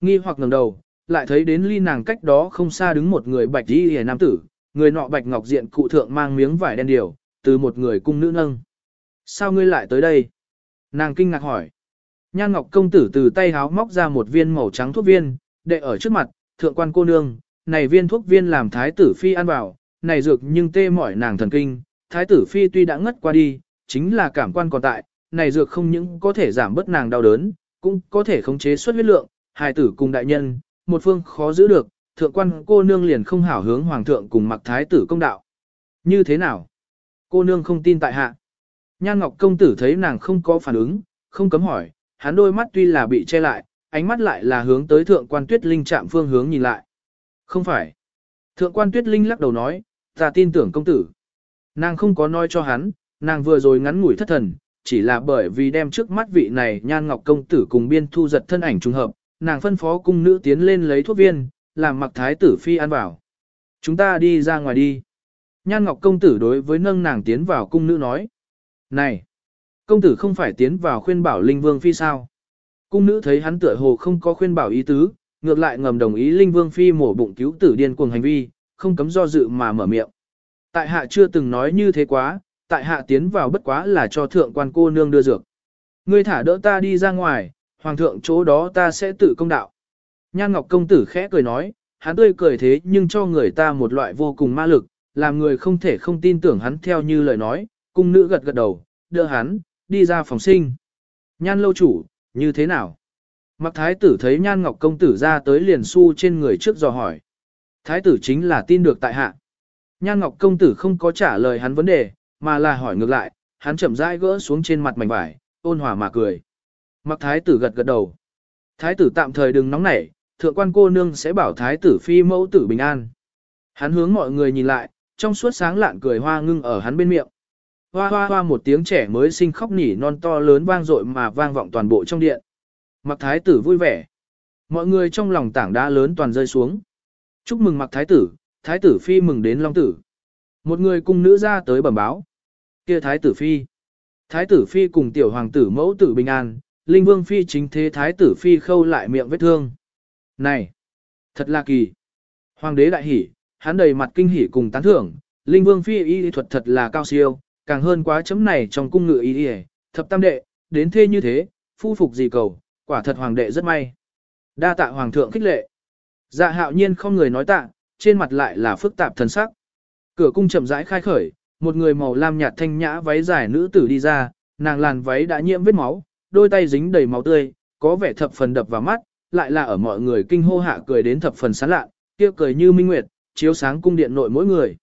Nghi hoặc ngẩng đầu, lại thấy đến ly nàng cách đó không xa đứng một người bạch y hề nam tử, người nọ bạch ngọc diện cụ thượng mang miếng vải đen điều, từ một người cung nữ nâng. Sao ngươi lại tới đây? Nàng kinh ngạc hỏi. Nhan Ngọc công tử từ tay háo móc ra một viên màu trắng thuốc viên, đệ ở trước mặt, thượng quan cô nương, này viên thuốc viên làm thái tử phi ăn vào, này dược nhưng tê mỏi nàng thần kinh, thái tử phi tuy đã ngất qua đi, chính là cảm quan còn tại, này dược không những có thể giảm bớt nàng đau đớn, cũng có thể khống chế xuất huyết lượng, hài tử cùng đại nhân, một phương khó giữ được, thượng quan cô nương liền không hảo hướng hoàng thượng cùng mặc thái tử công đạo. Như thế nào? Cô nương không tin tại hạ. Nhan Ngọc công tử thấy nàng không có phản ứng, không cấm hỏi, hắn đôi mắt tuy là bị che lại, ánh mắt lại là hướng tới thượng quan tuyết linh chạm phương hướng nhìn lại. Không phải. Thượng quan tuyết linh lắc đầu nói, ta tin tưởng công tử. Nàng không có nói cho hắn, nàng vừa rồi ngắn ngủi thất thần, chỉ là bởi vì đem trước mắt vị này nhan ngọc công tử cùng biên thu giật thân ảnh trùng hợp, nàng phân phó cung nữ tiến lên lấy thuốc viên, làm mặc thái tử phi ăn vào. Chúng ta đi ra ngoài đi. Nhan ngọc công tử đối với nâng nàng tiến vào cung nữ nói. Này! Công tử không phải tiến vào khuyên bảo Linh Vương Phi sao? Cung nữ thấy hắn tựa hồ không có khuyên bảo ý tứ, ngược lại ngầm đồng ý Linh Vương Phi mổ bụng cứu tử điên cuồng hành vi, không cấm do dự mà mở miệng. Tại hạ chưa từng nói như thế quá, tại hạ tiến vào bất quá là cho thượng quan cô nương đưa dược. Ngươi thả đỡ ta đi ra ngoài, hoàng thượng chỗ đó ta sẽ tự công đạo. Nhan Ngọc công tử khẽ cười nói, hắn tươi cười thế nhưng cho người ta một loại vô cùng ma lực, làm người không thể không tin tưởng hắn theo như lời nói, cung nữ gật gật đầu, đưa hắn, đi ra phòng sinh. Nhan lâu chủ, như thế nào? Mặc thái tử thấy nhan ngọc công tử ra tới liền su trên người trước dò hỏi. Thái tử chính là tin được tại hạ. Nhan ngọc công tử không có trả lời hắn vấn đề, mà là hỏi ngược lại, hắn chậm rãi gỡ xuống trên mặt mảnh vải, ôn hòa mà cười. Mặc thái tử gật gật đầu. Thái tử tạm thời đừng nóng nảy, thượng quan cô nương sẽ bảo thái tử phi mẫu tử bình an. Hắn hướng mọi người nhìn lại, trong suốt sáng lạn cười hoa ngưng ở hắn bên miệng. Hoa hoa hoa một tiếng trẻ mới sinh khóc nỉ non to lớn vang dội mà vang vọng toàn bộ trong điện. Mặc thái tử vui vẻ. Mọi người trong lòng tảng đá lớn toàn rơi xuống. Chúc mừng mặc thái tử, thái tử phi mừng đến long tử. Một người cung nữ ra tới bẩm báo. kia thái tử phi. Thái tử phi cùng tiểu hoàng tử mẫu tử bình an, linh vương phi chính thế thái tử phi khâu lại miệng vết thương. Này! Thật là kỳ! Hoàng đế đại hỉ, hắn đầy mặt kinh hỉ cùng tán thưởng, linh vương phi y thuật thật là cao siêu, càng hơn quá chấm này trong cung ngự y thập tam đệ, đến thế như thế, phu phục gì cầu, quả thật hoàng đệ rất may. Đa tạ hoàng thượng khích lệ. Dạ hạo nhiên không người nói tạ, trên mặt lại là phức tạp thần sắc. Cửa cung chậm rãi khai khởi, một người màu lam nhạt thanh nhã váy dài nữ tử đi ra, nàng làn váy đã nhiễm vết máu, đôi tay dính đầy máu tươi, có vẻ thập phần đập vào mắt, lại là ở mọi người kinh hô hạ cười đến thập phần sán lạ, kia cười như minh nguyệt, chiếu sáng cung điện nội mỗi người.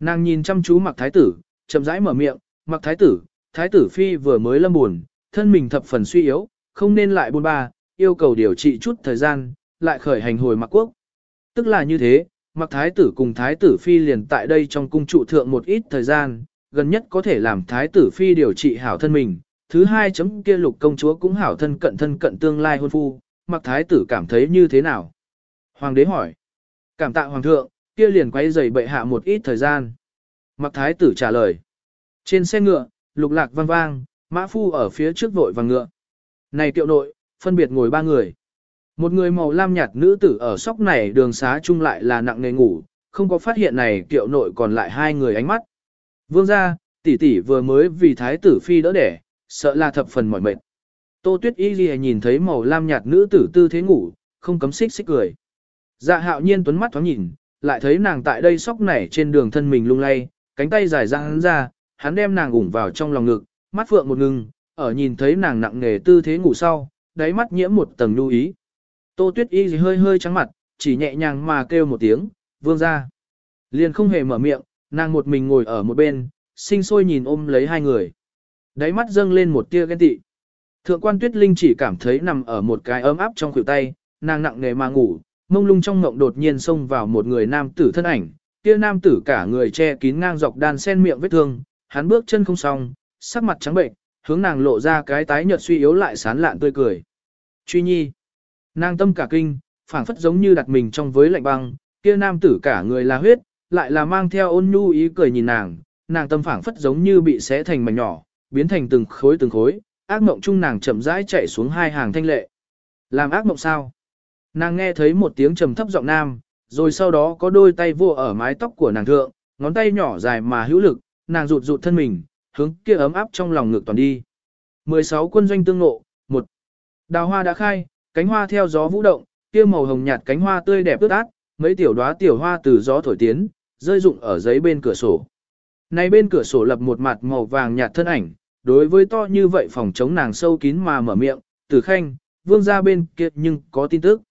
Nàng nhìn chăm chú mặc thái tử, chậm rãi mở miệng, mặc thái tử, thái tử phi vừa mới lâm buồn, thân mình thập phần suy yếu, không nên lại buôn ba, yêu cầu điều trị chút thời gian, lại khởi hành hồi mặc quốc. Tức là như thế, mặc thái tử cùng thái tử phi liền tại đây trong cung trụ thượng một ít thời gian, gần nhất có thể làm thái tử phi điều trị hảo thân mình. Thứ hai chấm kia lục công chúa cũng hảo thân cận thân cận tương lai hôn phu, mặc thái tử cảm thấy như thế nào? Hoàng đế hỏi. Cảm tạ hoàng thượng, kia liền quay giày bệ hạ một ít thời gian. Mặc thái tử trả lời. Trên xe ngựa, lục lạc vang vang, mã phu ở phía trước vội vàng ngựa. Này tiệu nội, phân biệt ngồi ba người. Một người màu lam nhạt nữ tử ở sóc này đường xá chung lại là nặng nề ngủ, không có phát hiện này tiệu nội còn lại hai người ánh mắt. Vương gia, tỷ tỷ vừa mới vì thái tử phi đỡ đẻ, sợ là thập phần mỏi mệt. Tô Tuyết Y Ghi nhìn thấy màu lam nhạt nữ tử tư thế ngủ, không cấm xích xích cười. Dạ hạo nhiên tuấn mắt thoáng nhìn, lại thấy nàng tại đây sóc nảy trên đường thân mình lung lay, cánh tay dài ra hắn ra, hắn đem nàng ủng vào trong lòng ngực, mắt phượng một ngừng, ở nhìn thấy nàng nặng nề tư thế ngủ sau, đáy mắt nhiễm một tầng lưu ý. Tô Tuyết Y hơi hơi trắng mặt, chỉ nhẹ nhàng mà kêu một tiếng, vương ra. Liền không hề mở miệng, nàng một mình ngồi ở một bên, sinh sôi nhìn ôm lấy hai người. Đáy mắt dâng lên một tia ghen tị. Thượng quan Tuyết Linh chỉ cảm thấy nằm ở một cái ấm áp trong khuỷu tay, nàng nặng nề mà ngủ, mông lung trong ngộng đột nhiên xông vào một người nam tử thân ảnh, kia nam tử cả người che kín ngang dọc đan sen miệng vết thương, hắn bước chân không xong, sắc mặt trắng bệnh, hướng nàng lộ ra cái tái nhợt suy yếu lại sán lạn tươi cười. Truy nhi, nàng tâm cả kinh, phảng phất giống như đặt mình trong với lạnh băng, kia nam tử cả người là huyết, lại là mang theo ôn nhu ý cười nhìn nàng, nàng tâm phảng phất giống như bị xé thành mảnh nhỏ, biến thành từng khối từng khối, ác mộng chung nàng chậm rãi chạy xuống hai hàng thanh lệ. Làm ác mộng sao? Nàng nghe thấy một tiếng trầm thấp giọng nam, rồi sau đó có đôi tay vua ở mái tóc của nàng thượng, ngón tay nhỏ dài mà hữu lực, nàng rụt rụt thân mình, hướng kia ấm áp trong lòng ngực toàn đi. 16 quân doanh tương ngộ, một Đào hoa đã khai, cánh hoa theo gió vũ động, kia màu hồng nhạt cánh hoa tươi đẹp ướt át, mấy tiểu đóa tiểu hoa từ gió thổi tiến, rơi rụng ở giấy bên cửa sổ. Này bên cửa sổ lập một mặt màu vàng nhạt thân ảnh, đối với to như vậy phòng chống nàng sâu kín mà mở miệng, tử khanh, vương ra bên kia nhưng có tin tức.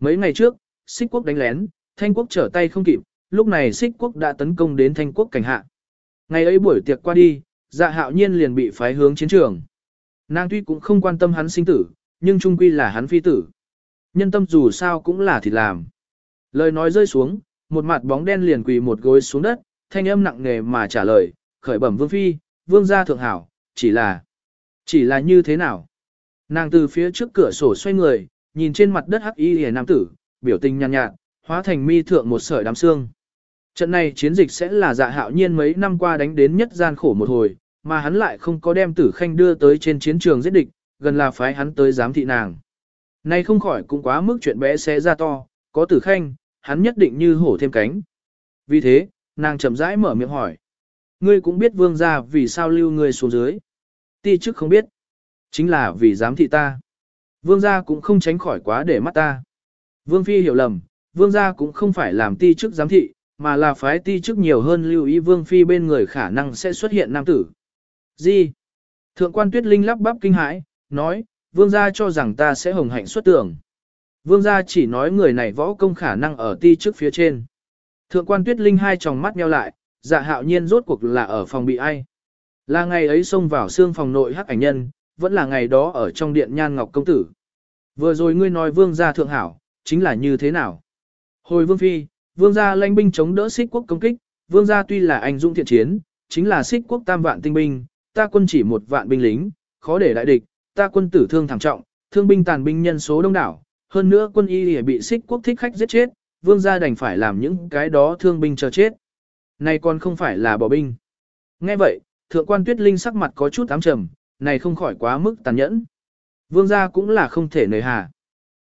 Mấy ngày trước, xích quốc đánh lén, thanh quốc trở tay không kịp, lúc này xích quốc đã tấn công đến thanh quốc cảnh hạ. Ngày ấy buổi tiệc qua đi, dạ hạo nhiên liền bị phái hướng chiến trường. Nàng tuy cũng không quan tâm hắn sinh tử, nhưng trung quy là hắn phi tử. Nhân tâm dù sao cũng là thịt làm. Lời nói rơi xuống, một mặt bóng đen liền quỳ một gối xuống đất, thanh âm nặng nề mà trả lời, khởi bẩm vương phi, vương gia thượng hảo, chỉ là, chỉ là như thế nào. Nàng từ phía trước cửa sổ xoay người, nhìn trên mặt đất hắc y hề nam tử, biểu tình nhàn nhạt, nhạt, hóa thành mi thượng một sợi đám xương. Trận này chiến dịch sẽ là dạ hạo nhiên mấy năm qua đánh đến nhất gian khổ một hồi, mà hắn lại không có đem tử khanh đưa tới trên chiến trường giết địch, gần là phái hắn tới giám thị nàng. Nay không khỏi cũng quá mức chuyện bé xé ra to, có tử khanh, hắn nhất định như hổ thêm cánh. Vì thế, nàng chậm rãi mở miệng hỏi. Ngươi cũng biết vương gia vì sao lưu ngươi xuống dưới. Ti chức không biết. Chính là vì giám thị ta. Vương gia cũng không tránh khỏi quá để mắt ta. Vương phi hiểu lầm, vương gia cũng không phải làm ti chức giám thị, mà là phái ti chức nhiều hơn lưu ý vương phi bên người khả năng sẽ xuất hiện nam tử. Gì? Thượng quan tuyết linh lắp bắp kinh hãi, nói, vương gia cho rằng ta sẽ hồng hạnh xuất tưởng. Vương gia chỉ nói người này võ công khả năng ở ti trước phía trên. Thượng quan tuyết linh hai tròng mắt nheo lại, dạ hạo nhiên rốt cuộc là ở phòng bị ai. Là ngày ấy xông vào xương phòng nội hắc ảnh nhân, vẫn là ngày đó ở trong điện nhan ngọc công tử. Vừa rồi ngươi nói vương gia thượng hảo, chính là như thế nào? Hồi vương phi, vương gia lãnh binh chống đỡ xích quốc công kích, vương gia tuy là anh dũng thiện chiến, chính là xích quốc tam vạn tinh binh, ta quân chỉ một vạn binh lính, khó để đại địch, ta quân tử thương thảm trọng, thương binh tàn binh nhân số đông đảo, hơn nữa quân y bị xích quốc thích khách giết chết, vương gia đành phải làm những cái đó thương binh chờ chết. Này còn không phải là bỏ binh. Nghe vậy, thượng quan tuyết linh sắc mặt có chút ám trầm, này không khỏi quá mức tàn nhẫn. Vương gia cũng là không thể nời hà.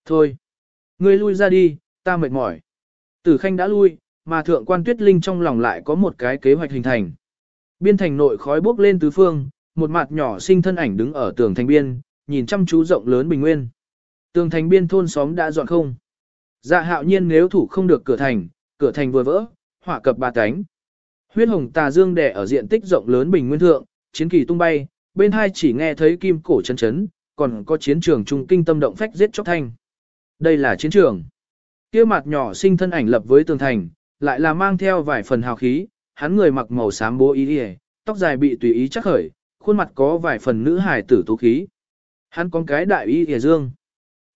Thôi, ngươi lui ra đi, ta mệt mỏi. Tử khanh đã lui, mà thượng quan tuyết linh trong lòng lại có một cái kế hoạch hình thành. Biên thành nội khói bốc lên tứ phương, một mặt nhỏ sinh thân ảnh đứng ở tường thành biên, nhìn chăm chú rộng lớn bình nguyên. Tường thành biên thôn xóm đã dọn không. Dạ hạo nhiên nếu thủ không được cửa thành, cửa thành vừa vỡ, hỏa cập ba cánh. Huyết hồng tà dương đẻ ở diện tích rộng lớn bình nguyên thượng, chiến kỳ tung bay, bên hai chỉ nghe thấy kim cổ chấn chấn, còn có chiến trường trung kinh tâm động phách giết chóc thanh. Đây là chiến trường. Kia mặt nhỏ sinh thân ảnh lập với tường thành, lại là mang theo vài phần hào khí, hắn người mặc màu xám bố ý đi tóc dài bị tùy ý chắc khởi, khuôn mặt có vài phần nữ hài tử tú khí. Hắn có cái đại y dương.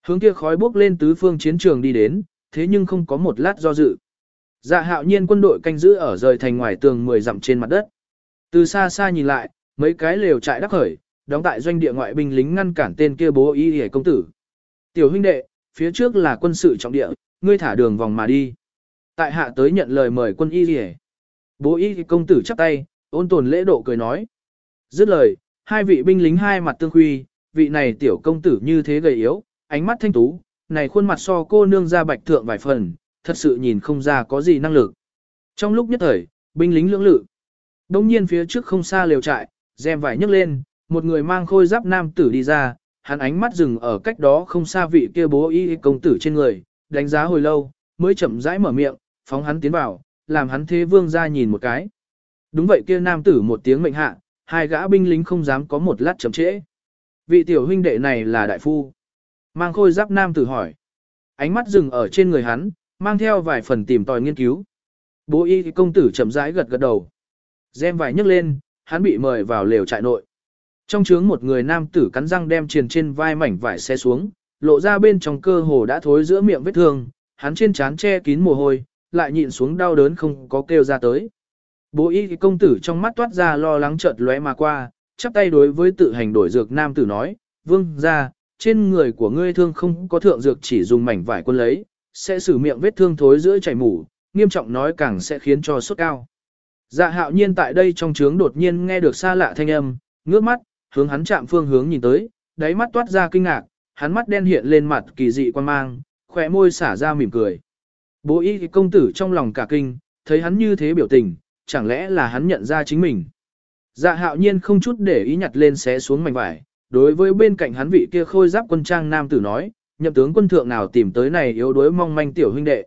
Hướng kia khói bốc lên tứ phương chiến trường đi đến, thế nhưng không có một lát do dự. Dạ hạo nhiên quân đội canh giữ ở rời thành ngoài tường 10 dặm trên mặt đất. Từ xa xa nhìn lại, mấy cái lều trại đắc khởi, đóng tại doanh địa ngoại binh lính ngăn cản tên kia bố y hề công tử. Tiểu huynh đệ, phía trước là quân sự trọng địa, ngươi thả đường vòng mà đi. Tại hạ tới nhận lời mời quân y hề. Bố y công tử chắp tay, ôn tồn lễ độ cười nói. Dứt lời, hai vị binh lính hai mặt tương huy, vị này tiểu công tử như thế gầy yếu, ánh mắt thanh tú, này khuôn mặt so cô nương ra bạch thượng vài phần, thật sự nhìn không ra có gì năng lực. Trong lúc nhất thời, binh lính lưỡng lự. Đông nhiên phía trước không xa liều trại, rèm vải nhấc lên, một người mang khôi giáp nam tử đi ra, hắn ánh mắt dừng ở cách đó không xa vị kia bố y công tử trên người, đánh giá hồi lâu, mới chậm rãi mở miệng, phóng hắn tiến vào, làm hắn thế vương ra nhìn một cái. Đúng vậy kia nam tử một tiếng mệnh hạ, hai gã binh lính không dám có một lát chậm trễ. Vị tiểu huynh đệ này là đại phu. Mang khôi giáp nam tử hỏi. Ánh mắt dừng ở trên người hắn, mang theo vài phần tìm tòi nghiên cứu. Bố y công tử chậm rãi gật gật đầu. Gem vải nhấc lên, hắn bị mời vào lều trại nội. Trong trướng một người nam tử cắn răng đem triền trên vai mảnh vải xe xuống, lộ ra bên trong cơ hồ đã thối giữa miệng vết thương, hắn trên trán che kín mồ hôi, lại nhịn xuống đau đớn không có kêu ra tới. Bố y công tử trong mắt toát ra lo lắng chợt lóe mà qua, chắp tay đối với tự hành đổi dược nam tử nói, vương ra, trên người của ngươi thương không có thượng dược chỉ dùng mảnh vải quân lấy, sẽ xử miệng vết thương thối giữa chảy mủ, nghiêm trọng nói càng sẽ khiến cho sốt cao. Dạ hạo nhiên tại đây trong trướng đột nhiên nghe được xa lạ thanh âm, ngước mắt, hướng hắn chạm phương hướng nhìn tới, đáy mắt toát ra kinh ngạc, hắn mắt đen hiện lên mặt kỳ dị quan mang, khỏe môi xả ra mỉm cười. Bố y công tử trong lòng cả kinh, thấy hắn như thế biểu tình, chẳng lẽ là hắn nhận ra chính mình. Dạ hạo nhiên không chút để ý nhặt lên xé xuống mảnh vải, đối với bên cạnh hắn vị kia khôi giáp quân trang nam tử nói, nhậm tướng quân thượng nào tìm tới này yếu đuối mong manh tiểu huynh đệ.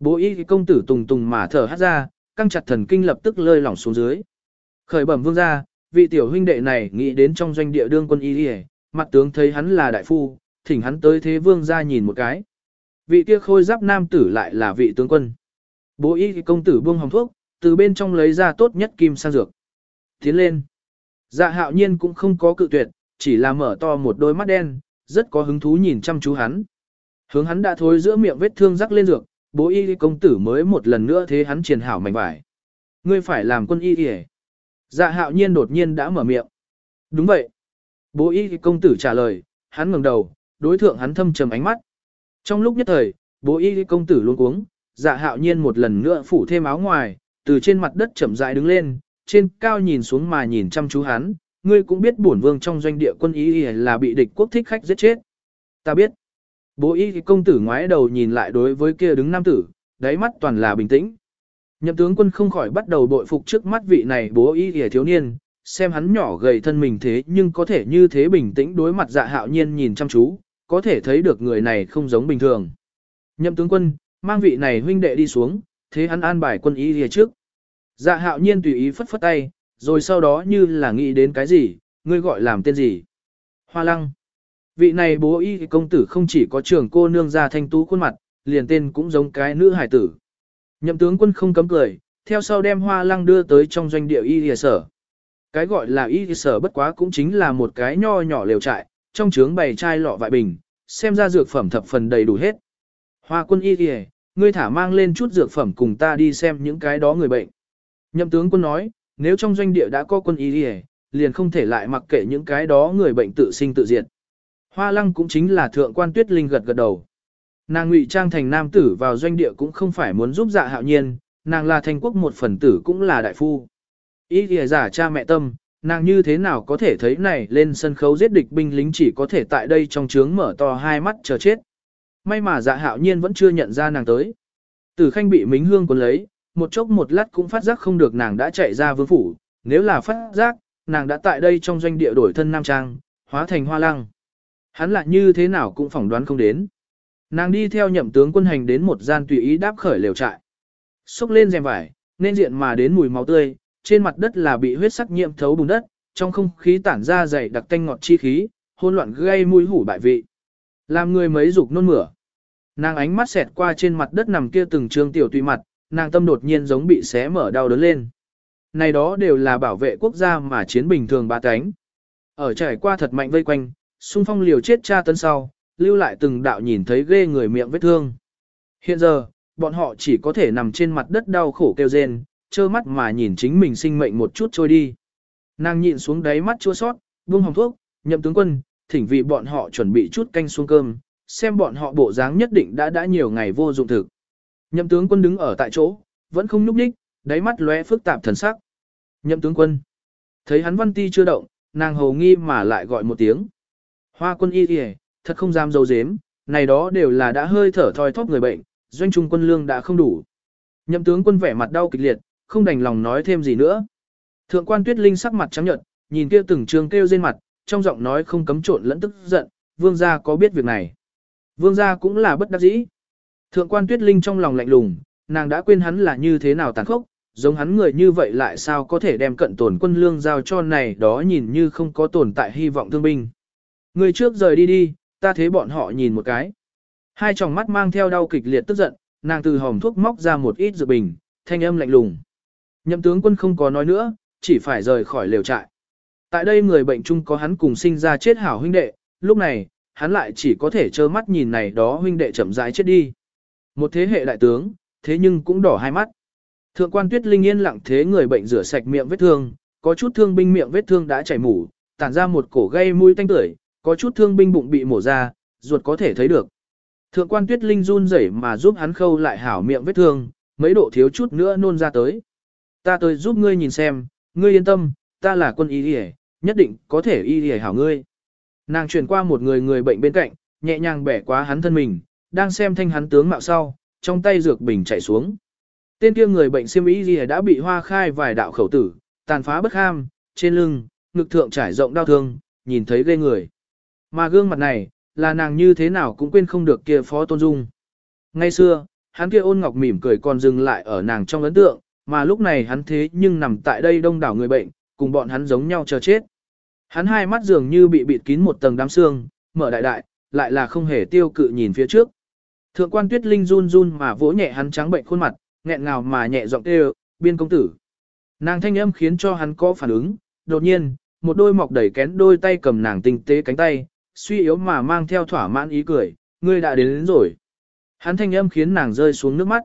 Bố y công tử tùng tùng mà thở hát ra, căng chặt thần kinh lập tức lơi lỏng xuống dưới. Khởi bẩm vương ra, vị tiểu huynh đệ này nghĩ đến trong doanh địa đương quân y đi mặt tướng thấy hắn là đại phu, thỉnh hắn tới thế vương ra nhìn một cái. Vị kia khôi giáp nam tử lại là vị tướng quân. Bố y công tử buông hồng thuốc, từ bên trong lấy ra tốt nhất kim sang dược. Tiến lên. Dạ hạo nhiên cũng không có cự tuyệt, chỉ là mở to một đôi mắt đen, rất có hứng thú nhìn chăm chú hắn. Hướng hắn đã thối giữa miệng vết thương rắc lên dược, bố y công tử mới một lần nữa thế hắn triển hảo mảnh vải. Ngươi phải làm quân y y Dạ hạo nhiên đột nhiên đã mở miệng. Đúng vậy. Bố y công tử trả lời, hắn ngẩng đầu, đối thượng hắn thâm trầm ánh mắt. Trong lúc nhất thời, bố y công tử luôn cuống, dạ hạo nhiên một lần nữa phủ thêm áo ngoài, từ trên mặt đất chậm rãi đứng lên, trên cao nhìn xuống mà nhìn chăm chú hắn, ngươi cũng biết bổn vương trong doanh địa quân y là bị địch quốc thích khách giết chết. Ta biết. Bố y công tử ngoái đầu nhìn lại đối với kia đứng nam tử, đáy mắt toàn là bình tĩnh. Nhậm tướng quân không khỏi bắt đầu bội phục trước mắt vị này bố y hề thiếu niên, xem hắn nhỏ gầy thân mình thế nhưng có thể như thế bình tĩnh đối mặt dạ hạo nhiên nhìn chăm chú, có thể thấy được người này không giống bình thường. Nhậm tướng quân, mang vị này huynh đệ đi xuống, thế hắn an bài quân y hề trước. Dạ hạo nhiên tùy ý phất phất tay, rồi sau đó như là nghĩ đến cái gì, ngươi gọi làm tên gì. Hoa lăng. Vị này bố y công tử không chỉ có trưởng cô nương ra thanh tú khuôn mặt, liền tên cũng giống cái nữ hải tử. Nhậm tướng quân không cấm cười, theo sau đem hoa lăng đưa tới trong doanh địa y địa sở. Cái gọi là y sở bất quá cũng chính là một cái nho nhỏ lều trại, trong trướng bày chai lọ vại bình, xem ra dược phẩm thập phần đầy đủ hết. Hoa quân y địa, ngươi thả mang lên chút dược phẩm cùng ta đi xem những cái đó người bệnh. Nhậm tướng quân nói, nếu trong doanh địa đã có quân y lìa, liền không thể lại mặc kệ những cái đó người bệnh tự sinh tự diệt. Hoa lăng cũng chính là thượng quan tuyết linh gật gật đầu. Nàng ngụy trang thành nam tử vào doanh địa cũng không phải muốn giúp dạ hạo nhiên, nàng là thành quốc một phần tử cũng là đại phu. Ý kìa giả cha mẹ tâm, nàng như thế nào có thể thấy này lên sân khấu giết địch binh lính chỉ có thể tại đây trong trướng mở to hai mắt chờ chết. May mà dạ hạo nhiên vẫn chưa nhận ra nàng tới. Tử khanh bị mính hương cuốn lấy, một chốc một lát cũng phát giác không được nàng đã chạy ra vương phủ, nếu là phát giác, nàng đã tại đây trong doanh địa đổi thân nam trang, hóa thành hoa lăng. Hắn lại như thế nào cũng phỏng đoán không đến. Nàng đi theo nhậm tướng quân hành đến một gian tùy ý đáp khởi lều trại. Xúc lên rèm vải, nên diện mà đến mùi máu tươi, trên mặt đất là bị huyết sắc nhiễm thấu bùn đất, trong không khí tản ra dày đặc tanh ngọt chi khí, hỗn loạn gây mùi hủ bại vị. Làm người mấy dục nôn mửa. Nàng ánh mắt xẹt qua trên mặt đất nằm kia từng trương tiểu tùy mặt, nàng tâm đột nhiên giống bị xé mở đau đớn lên. Này đó đều là bảo vệ quốc gia mà chiến bình thường ba cánh. Ở trải qua thật mạnh vây quanh, xung phong liều chết cha tấn sau, lưu lại từng đạo nhìn thấy ghê người miệng vết thương. Hiện giờ, bọn họ chỉ có thể nằm trên mặt đất đau khổ kêu rên, trơ mắt mà nhìn chính mình sinh mệnh một chút trôi đi. Nàng nhịn xuống đáy mắt chua sót, buông hồng thuốc, nhậm tướng quân, thỉnh vị bọn họ chuẩn bị chút canh xuống cơm, xem bọn họ bộ dáng nhất định đã đã nhiều ngày vô dụng thực. Nhậm tướng quân đứng ở tại chỗ, vẫn không nhúc nhích, đáy mắt lóe phức tạp thần sắc. Nhậm tướng quân, thấy hắn văn ti chưa động, nàng hầu nghi mà lại gọi một tiếng. Hoa quân y kìa, thật không dám dấu dếm, này đó đều là đã hơi thở thoi thóp người bệnh, doanh trung quân lương đã không đủ. Nhậm tướng quân vẻ mặt đau kịch liệt, không đành lòng nói thêm gì nữa. Thượng quan tuyết linh sắc mặt trắng nhợt, nhìn kia từng trường kêu trên mặt, trong giọng nói không cấm trộn lẫn tức giận, vương gia có biết việc này. Vương gia cũng là bất đắc dĩ. Thượng quan tuyết linh trong lòng lạnh lùng, nàng đã quên hắn là như thế nào tàn khốc, giống hắn người như vậy lại sao có thể đem cận tổn quân lương giao cho này đó nhìn như không có tồn tại hy vọng thương binh. Người trước rời đi đi, ta thấy bọn họ nhìn một cái. Hai tròng mắt mang theo đau kịch liệt tức giận, nàng từ hòm thuốc móc ra một ít dược bình, thanh âm lạnh lùng. Nhậm tướng quân không có nói nữa, chỉ phải rời khỏi lều trại. Tại đây người bệnh chung có hắn cùng sinh ra chết hảo huynh đệ, lúc này, hắn lại chỉ có thể trơ mắt nhìn này đó huynh đệ chậm rãi chết đi. Một thế hệ đại tướng, thế nhưng cũng đỏ hai mắt. Thượng quan tuyết linh yên lặng thế người bệnh rửa sạch miệng vết thương, có chút thương binh miệng vết thương đã chảy mủ, tản ra một cổ gây mũi tanh tưởi, có chút thương binh bụng bị mổ ra, ruột có thể thấy được. Thượng quan tuyết linh run rẩy mà giúp hắn khâu lại hảo miệng vết thương, mấy độ thiếu chút nữa nôn ra tới. Ta tới giúp ngươi nhìn xem, ngươi yên tâm, ta là quân y y nhất định có thể y y hảo ngươi. Nàng chuyển qua một người người bệnh bên cạnh, nhẹ nhàng bẻ quá hắn thân mình, đang xem thanh hắn tướng mạo sau, trong tay dược bình chạy xuống. Tên kia người bệnh siêm ý gì đã bị hoa khai vài đạo khẩu tử, tàn phá bất ham, trên lưng, ngực thượng trải rộng đau thương, nhìn thấy ghê người. Mà gương mặt này, là nàng như thế nào cũng quên không được kia phó tôn dung. Ngay xưa, hắn kia ôn ngọc mỉm cười còn dừng lại ở nàng trong ấn tượng, mà lúc này hắn thế nhưng nằm tại đây đông đảo người bệnh, cùng bọn hắn giống nhau chờ chết. Hắn hai mắt dường như bị bịt kín một tầng đám xương, mở đại đại, lại là không hề tiêu cự nhìn phía trước. Thượng quan tuyết linh run run mà vỗ nhẹ hắn trắng bệnh khuôn mặt, nghẹn ngào mà nhẹ giọng kêu, biên công tử. Nàng thanh âm khiến cho hắn có phản ứng, đột nhiên, một đôi mọc đẩy kén đôi tay cầm nàng tinh tế cánh tay, suy yếu mà mang theo thỏa mãn ý cười, ngươi đã đến, đến rồi. Hắn thanh âm khiến nàng rơi xuống nước mắt.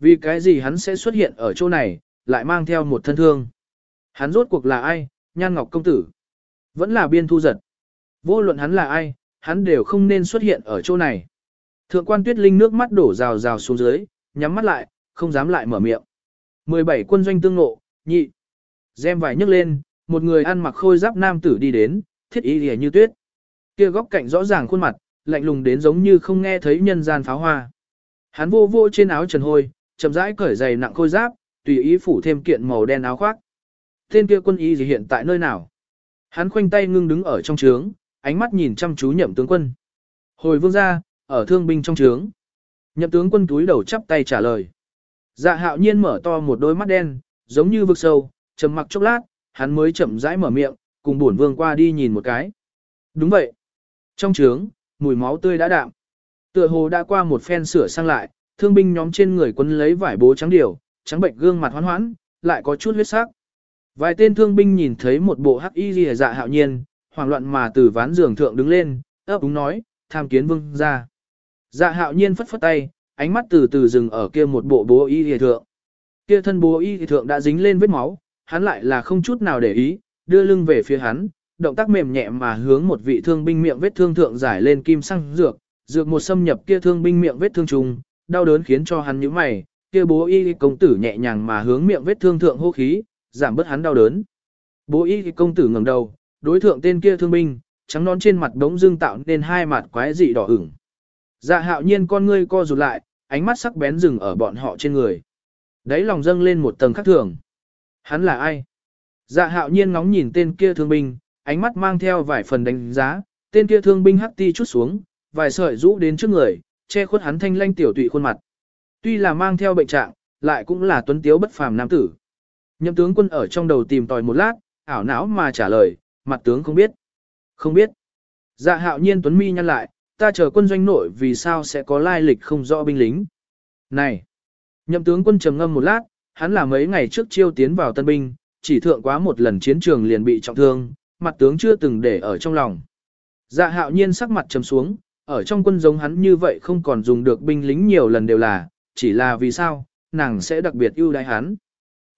Vì cái gì hắn sẽ xuất hiện ở chỗ này, lại mang theo một thân thương. Hắn rốt cuộc là ai, nhan ngọc công tử. Vẫn là biên thu giật. Vô luận hắn là ai, hắn đều không nên xuất hiện ở chỗ này. Thượng quan tuyết linh nước mắt đổ rào rào xuống dưới, nhắm mắt lại, không dám lại mở miệng. 17 quân doanh tương ngộ, nhị. Gem vải nhấc lên, một người ăn mặc khôi giáp nam tử đi đến, thiết ý lìa như tuyết. Kia góc cạnh rõ ràng khuôn mặt, lạnh lùng đến giống như không nghe thấy nhân gian pháo hoa. Hắn vô vô trên áo trần hôi, chậm rãi cởi giày nặng khôi giáp, tùy ý phủ thêm kiện màu đen áo khoác. Tên kia quân y gì hiện tại nơi nào? Hắn khoanh tay ngưng đứng ở trong trướng, ánh mắt nhìn chăm chú nhậm tướng quân. Hồi vương ra, ở thương binh trong trướng. Nhậm tướng quân túi đầu chắp tay trả lời. Dạ hạo nhiên mở to một đôi mắt đen, giống như vực sâu, trầm mặc chốc lát, hắn mới chậm rãi mở miệng, cùng bổn vương qua đi nhìn một cái. Đúng vậy. Trong trướng, mùi máu tươi đã đạm. Tựa hồ đã qua một phen sửa sang lại, thương binh nhóm trên người quân lấy vải bố trắng điều, trắng bệnh gương mặt hoán hoãn, lại có chút huyết sắc. Vài tên thương binh nhìn thấy một bộ hắc y lìa dạ hạo nhiên, hoảng loạn mà từ ván giường thượng đứng lên, ấp úng nói, tham kiến vương ra. Dạ hạo nhiên phất phất tay, ánh mắt từ từ dừng ở kia một bộ bố y lìa thượng. Kia thân bố y thượng đã dính lên vết máu, hắn lại là không chút nào để ý, đưa lưng về phía hắn, động tác mềm nhẹ mà hướng một vị thương binh miệng vết thương thượng giải lên kim xăng dược, dược một xâm nhập kia thương binh miệng vết thương trùng, đau đớn khiến cho hắn nhíu mày, kia bố y công tử nhẹ nhàng mà hướng miệng vết thương thượng hô khí, giảm bớt hắn đau đớn. Bố y công tử ngẩng đầu, đối thượng tên kia thương binh, trắng nón trên mặt đống dương tạo nên hai mặt quái dị đỏ ửng. Dạ hạo nhiên con ngươi co rụt lại, ánh mắt sắc bén dừng ở bọn họ trên người. Đấy lòng dâng lên một tầng khắc thường. Hắn là ai? Dạ hạo nhiên ngóng nhìn tên kia thương binh, ánh mắt mang theo vài phần đánh giá, tên kia thương binh hắc ti chút xuống, vài sợi rũ đến trước người, che khuất hắn thanh lanh tiểu tụy khuôn mặt. Tuy là mang theo bệnh trạng, lại cũng là tuấn tiếu bất phàm nam tử. Nhậm tướng quân ở trong đầu tìm tòi một lát, ảo não mà trả lời, mặt tướng không biết. Không biết. Dạ hạo nhiên tuấn mi nhăn lại, ta chờ quân doanh nội vì sao sẽ có lai lịch không rõ binh lính. Này! Nhậm tướng quân trầm ngâm một lát, hắn là mấy ngày trước chiêu tiến vào tân binh, chỉ thượng quá một lần chiến trường liền bị trọng thương, mặt tướng chưa từng để ở trong lòng. Dạ hạo nhiên sắc mặt trầm xuống, ở trong quân giống hắn như vậy không còn dùng được binh lính nhiều lần đều là, chỉ là vì sao, nàng sẽ đặc biệt ưu đãi hắn.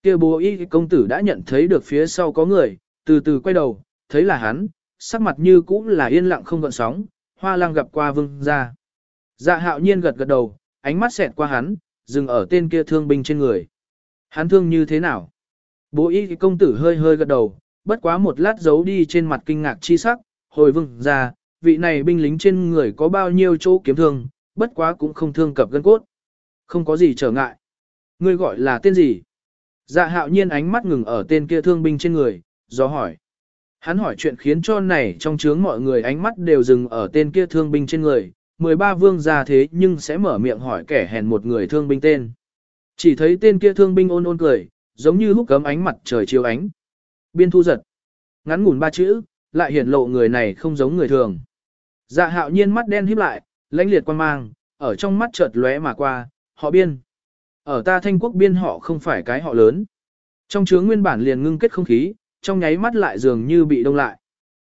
kia bố y công tử đã nhận thấy được phía sau có người, từ từ quay đầu, thấy là hắn, sắc mặt như cũ là yên lặng không gợn sóng, hoa lang gặp qua vương gia, Dạ hạo nhiên gật gật đầu, ánh mắt xẹt qua hắn, dừng ở tên kia thương binh trên người. Hắn thương như thế nào? Bố y công tử hơi hơi gật đầu, bất quá một lát giấu đi trên mặt kinh ngạc chi sắc, hồi vương ra, vị này binh lính trên người có bao nhiêu chỗ kiếm thương, bất quá cũng không thương cập gân cốt. Không có gì trở ngại. Ngươi gọi là tên gì? Dạ hạo nhiên ánh mắt ngừng ở tên kia thương binh trên người, do hỏi. Hắn hỏi chuyện khiến cho này trong chướng mọi người ánh mắt đều dừng ở tên kia thương binh trên người, 13 vương ra thế nhưng sẽ mở miệng hỏi kẻ hèn một người thương binh tên. Chỉ thấy tên kia thương binh ôn ôn cười, giống như hút cấm ánh mặt trời chiếu ánh. Biên thu giật. Ngắn ngủn ba chữ, lại hiển lộ người này không giống người thường. Dạ hạo nhiên mắt đen híp lại, lãnh liệt quan mang, ở trong mắt chợt lóe mà qua, họ biên. Ở ta thanh quốc biên họ không phải cái họ lớn. Trong chướng nguyên bản liền ngưng kết không khí, trong nháy mắt lại dường như bị đông lại.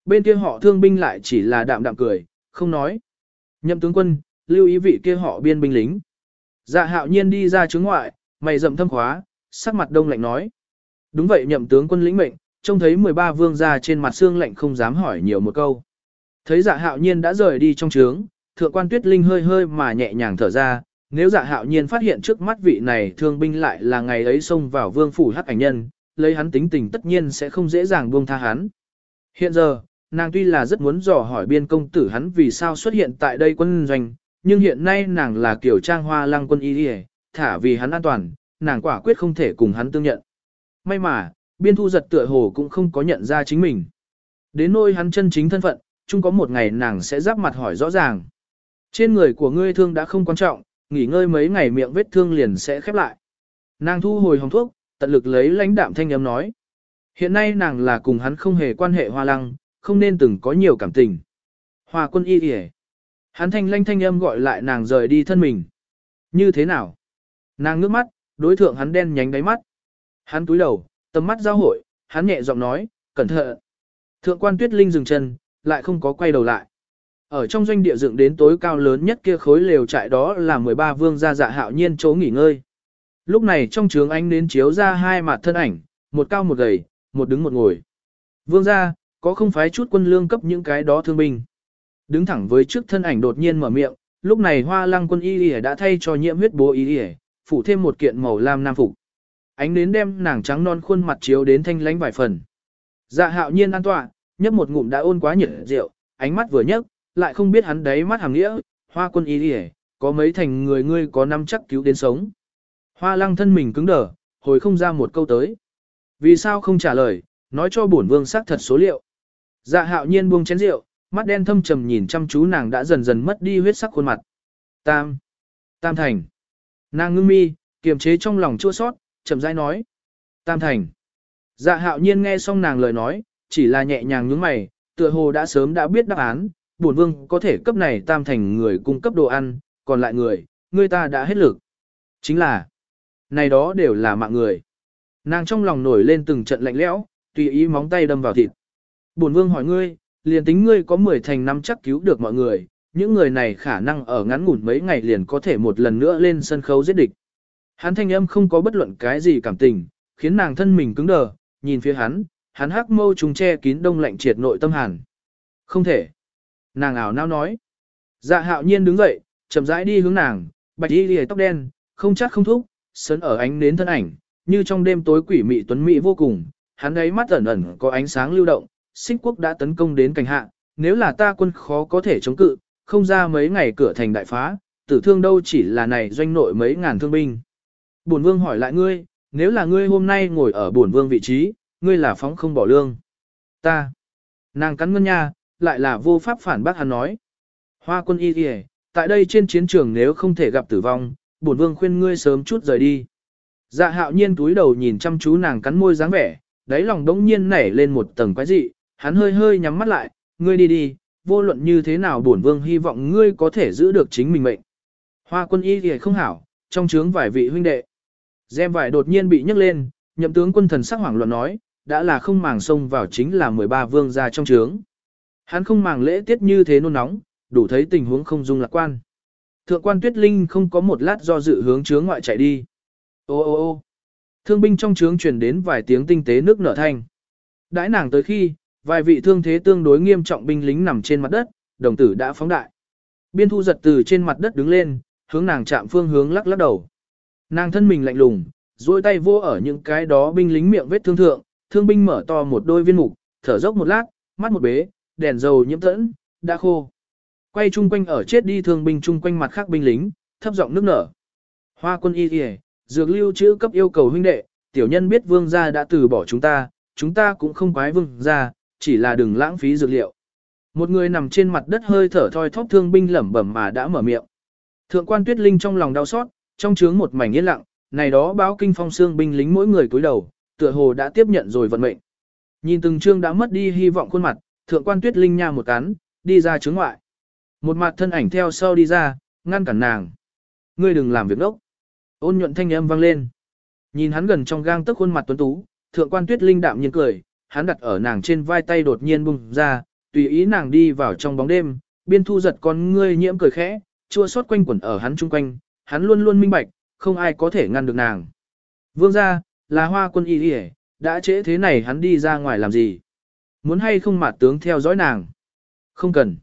Bên kia họ thương binh lại chỉ là đạm đạm cười, không nói. Nhậm tướng quân, lưu ý vị kia họ biên binh lính. Dạ hạo nhiên đi ra chướng ngoại, mày rậm thâm khóa, sắc mặt đông lạnh nói. Đúng vậy nhậm tướng quân lĩnh mệnh, trông thấy 13 vương ra trên mặt xương lạnh không dám hỏi nhiều một câu. Thấy dạ hạo nhiên đã rời đi trong trướng, thượng quan tuyết linh hơi hơi mà nhẹ nhàng thở ra, nếu dạ hạo nhiên phát hiện trước mắt vị này thương binh lại là ngày ấy xông vào vương phủ hắc ảnh nhân, lấy hắn tính tình tất nhiên sẽ không dễ dàng buông tha hắn. Hiện giờ, nàng tuy là rất muốn dò hỏi biên công tử hắn vì sao xuất hiện tại đây quân doanh, nhưng hiện nay nàng là kiểu trang hoa lăng quân y đi thả vì hắn an toàn, nàng quả quyết không thể cùng hắn tương nhận. May mà, biên thu giật tựa hồ cũng không có nhận ra chính mình. Đến nôi hắn chân chính thân phận, chung có một ngày nàng sẽ giáp mặt hỏi rõ ràng. Trên người của ngươi thương đã không quan trọng, nghỉ ngơi mấy ngày miệng vết thương liền sẽ khép lại. Nàng thu hồi hồng thuốc, tận lực lấy lãnh đạm thanh âm nói. Hiện nay nàng là cùng hắn không hề quan hệ hoa lăng, không nên từng có nhiều cảm tình. Hoa quân y kìa. Hắn thanh lanh thanh âm gọi lại nàng rời đi thân mình. Như thế nào? Nàng ngước mắt, đối thượng hắn đen nhánh đáy mắt. Hắn túi đầu, tầm mắt giao hội, hắn nhẹ giọng nói, cẩn thận. Thượng quan tuyết linh dừng chân, lại không có quay đầu lại. Ở trong doanh địa dựng đến tối cao lớn nhất kia khối lều trại đó là 13 vương gia dạ hạo nhiên chỗ nghỉ ngơi. Lúc này trong trướng ánh nến chiếu ra hai mặt thân ảnh, một cao một gầy, một đứng một ngồi. Vương gia, có không phải chút quân lương cấp những cái đó thương binh. Đứng thẳng với trước thân ảnh đột nhiên mở miệng, lúc này hoa lăng quân y y đã thay cho nhiễm huyết bố y y, phủ thêm một kiện màu lam nam phục. Ánh nến đem nàng trắng non khuôn mặt chiếu đến thanh lánh vài phần. Dạ hạo nhiên an tọa, nhấp một ngụm đã ôn quá nhiệt rượu, ánh mắt vừa nhấc, lại không biết hắn đấy mắt hàng nghĩa, hoa quân y y, có mấy thành người ngươi có năm chắc cứu đến sống. Hoa lăng thân mình cứng đờ, hồi không ra một câu tới. Vì sao không trả lời, nói cho bổn vương xác thật số liệu. Dạ hạo nhiên buông chén rượu, mắt đen thâm trầm nhìn chăm chú nàng đã dần dần mất đi huyết sắc khuôn mặt. Tam. Tam thành. Nàng ngưng mi, kiềm chế trong lòng chua sót, chậm rãi nói. Tam thành. Dạ hạo nhiên nghe xong nàng lời nói, chỉ là nhẹ nhàng nhướng mày, tựa hồ đã sớm đã biết đáp án, bổn vương có thể cấp này tam thành người cung cấp đồ ăn, còn lại người, người ta đã hết lực. Chính là, này đó đều là mạng người. Nàng trong lòng nổi lên từng trận lạnh lẽo, tùy ý móng tay đâm vào thịt. Bổn vương hỏi ngươi, liền tính ngươi có 10 thành năm chắc cứu được mọi người, những người này khả năng ở ngắn ngủn mấy ngày liền có thể một lần nữa lên sân khấu giết địch. Hắn thanh âm không có bất luận cái gì cảm tình, khiến nàng thân mình cứng đờ, nhìn phía hắn, hắn hắc mâu trùng che kín đông lạnh triệt nội tâm hàn. Không thể. Nàng ảo nao nói. Dạ hạo nhiên đứng dậy, chậm rãi đi hướng nàng, bạch y lìa tóc đen, không chắc không thúc, sấn ở ánh nến thân ảnh, như trong đêm tối quỷ mị tuấn mỹ vô cùng, hắn ấy mắt ẩn ẩn có ánh sáng lưu động, xích quốc đã tấn công đến cảnh hạ, nếu là ta quân khó có thể chống cự, không ra mấy ngày cửa thành đại phá, tử thương đâu chỉ là này doanh nội mấy ngàn thương binh. Bổn vương hỏi lại ngươi, nếu là ngươi hôm nay ngồi ở bổn vương vị trí, ngươi là phóng không bỏ lương. Ta, nàng cắn ngân nha, lại là vô pháp phản bác hắn nói. Hoa quân y kìa, tại đây trên chiến trường nếu không thể gặp tử vong, bổn vương khuyên ngươi sớm chút rời đi. Dạ hạo nhiên túi đầu nhìn chăm chú nàng cắn môi dáng vẻ, đáy lòng đống nhiên nảy lên một tầng quái dị, hắn hơi hơi nhắm mắt lại, ngươi đi đi, vô luận như thế nào bổn vương hy vọng ngươi có thể giữ được chính mình mệnh. Hoa quân y thì không hảo, trong trướng vài vị huynh đệ. Gem vải đột nhiên bị nhấc lên, nhậm tướng quân thần sắc hoảng loạn nói, đã là không màng xông vào chính là 13 vương ra trong trướng. Hắn không màng lễ tiết như thế nôn nóng, đủ thấy tình huống không dung lạc quan. Thượng quan tuyết linh không có một lát do dự hướng trướng ngoại chạy đi. Ô ô ô thương binh trong trướng truyền đến vài tiếng tinh tế nước nở thanh. Đãi nàng tới khi, vài vị thương thế tương đối nghiêm trọng binh lính nằm trên mặt đất, đồng tử đã phóng đại. Biên thu giật từ trên mặt đất đứng lên, hướng nàng chạm phương hướng lắc lắc đầu. Nàng thân mình lạnh lùng, duỗi tay vô ở những cái đó binh lính miệng vết thương thượng, thương binh mở to một đôi viên mục, thở dốc một lát, mắt một bế, đèn dầu nhiễm tẫn, đã khô. Quay chung quanh ở chết đi thương binh chung quanh mặt khác binh lính, thấp giọng nước nở. Hoa quân y y dược lưu chữ cấp yêu cầu huynh đệ, tiểu nhân biết vương gia đã từ bỏ chúng ta, chúng ta cũng không quái vương gia, chỉ là đừng lãng phí dược liệu. Một người nằm trên mặt đất hơi thở thoi thóp thương binh lẩm bẩm mà đã mở miệng. Thượng quan tuyết linh trong lòng đau xót, trong trướng một mảnh yên lặng, này đó báo kinh phong xương binh lính mỗi người cúi đầu, tựa hồ đã tiếp nhận rồi vận mệnh. Nhìn từng trương đã mất đi hy vọng khuôn mặt, thượng quan tuyết linh nha một cắn, đi ra trướng ngoại. Một mặt thân ảnh theo sau đi ra, ngăn cản nàng. Ngươi đừng làm việc đốc. Ôn nhuận thanh âm vang lên. Nhìn hắn gần trong gang tức khuôn mặt tuấn tú, thượng quan tuyết linh đạm nhiên cười, hắn đặt ở nàng trên vai tay đột nhiên bung ra, tùy ý nàng đi vào trong bóng đêm, biên thu giật con ngươi nhiễm cười khẽ, chua xót quanh quẩn ở hắn chung quanh, hắn luôn luôn minh bạch, không ai có thể ngăn được nàng. Vương gia, là hoa quân y đi đã trễ thế này hắn đi ra ngoài làm gì? Muốn hay không mặt tướng theo dõi nàng? Không cần.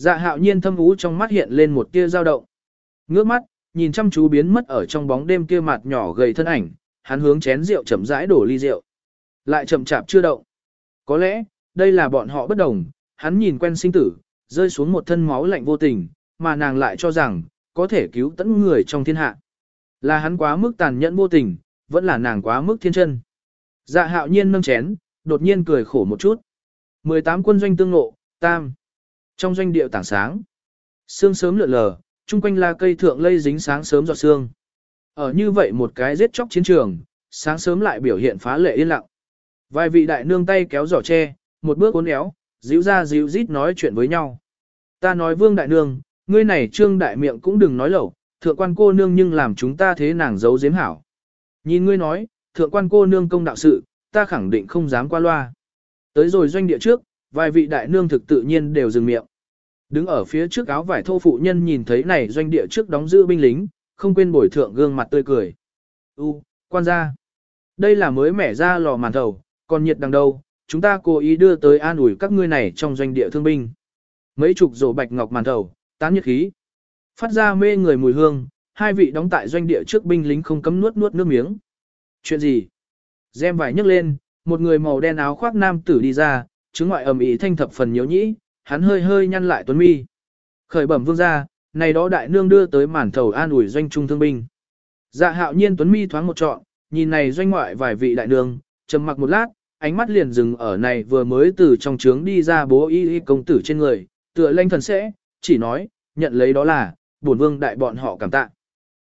Dạ hạo nhiên thâm ú trong mắt hiện lên một tia dao động. Ngước mắt, nhìn chăm chú biến mất ở trong bóng đêm kia mặt nhỏ gầy thân ảnh, hắn hướng chén rượu chậm rãi đổ ly rượu. Lại chậm chạp chưa động. Có lẽ, đây là bọn họ bất đồng, hắn nhìn quen sinh tử, rơi xuống một thân máu lạnh vô tình, mà nàng lại cho rằng, có thể cứu tẫn người trong thiên hạ. Là hắn quá mức tàn nhẫn vô tình, vẫn là nàng quá mức thiên chân. Dạ hạo nhiên nâng chén, đột nhiên cười khổ một chút. 18 quân doanh tương ngộ, tam. Trong doanh địa tảng sáng, sương sớm lượn lờ, chung quanh là cây thượng lây dính sáng sớm giọt sương. Ở như vậy một cái giết chóc chiến trường, sáng sớm lại biểu hiện phá lệ yên lặng. Vài vị đại nương tay kéo giỏ tre, một bước uốn éo, díu ra díu rít nói chuyện với nhau. Ta nói vương đại nương, ngươi này trương đại miệng cũng đừng nói lẩu, thượng quan cô nương nhưng làm chúng ta thế nàng giấu giếm hảo. Nhìn ngươi nói, thượng quan cô nương công đạo sự, ta khẳng định không dám qua loa. Tới rồi doanh địa trước, vài vị đại nương thực tự nhiên đều dừng miệng. Đứng ở phía trước áo vải thô phụ nhân nhìn thấy này doanh địa trước đóng giữ binh lính, không quên bồi thượng gương mặt tươi cười. U, quan gia. Đây là mới mẻ ra lò màn thầu, còn nhiệt đằng đâu, chúng ta cố ý đưa tới an ủi các ngươi này trong doanh địa thương binh. Mấy chục rổ bạch ngọc màn thầu, tán nhiệt khí. Phát ra mê người mùi hương, hai vị đóng tại doanh địa trước binh lính không cấm nuốt nuốt nước miếng. Chuyện gì? Gem vải nhấc lên, một người màu đen áo khoác nam tử đi ra, chứng ngoại ầm ĩ thanh thập phần nhiễu nhĩ, hắn hơi hơi nhăn lại tuấn mi. Khởi bẩm vương gia, này đó đại nương đưa tới màn thầu an ủi doanh trung thương binh. Dạ hạo nhiên tuấn mi thoáng một trọn, nhìn này doanh ngoại vài vị đại nương, trầm mặc một lát, ánh mắt liền dừng ở này vừa mới từ trong trướng đi ra bố y y công tử trên người, tựa lanh thần sẽ, chỉ nói, nhận lấy đó là, bổn vương đại bọn họ cảm tạ.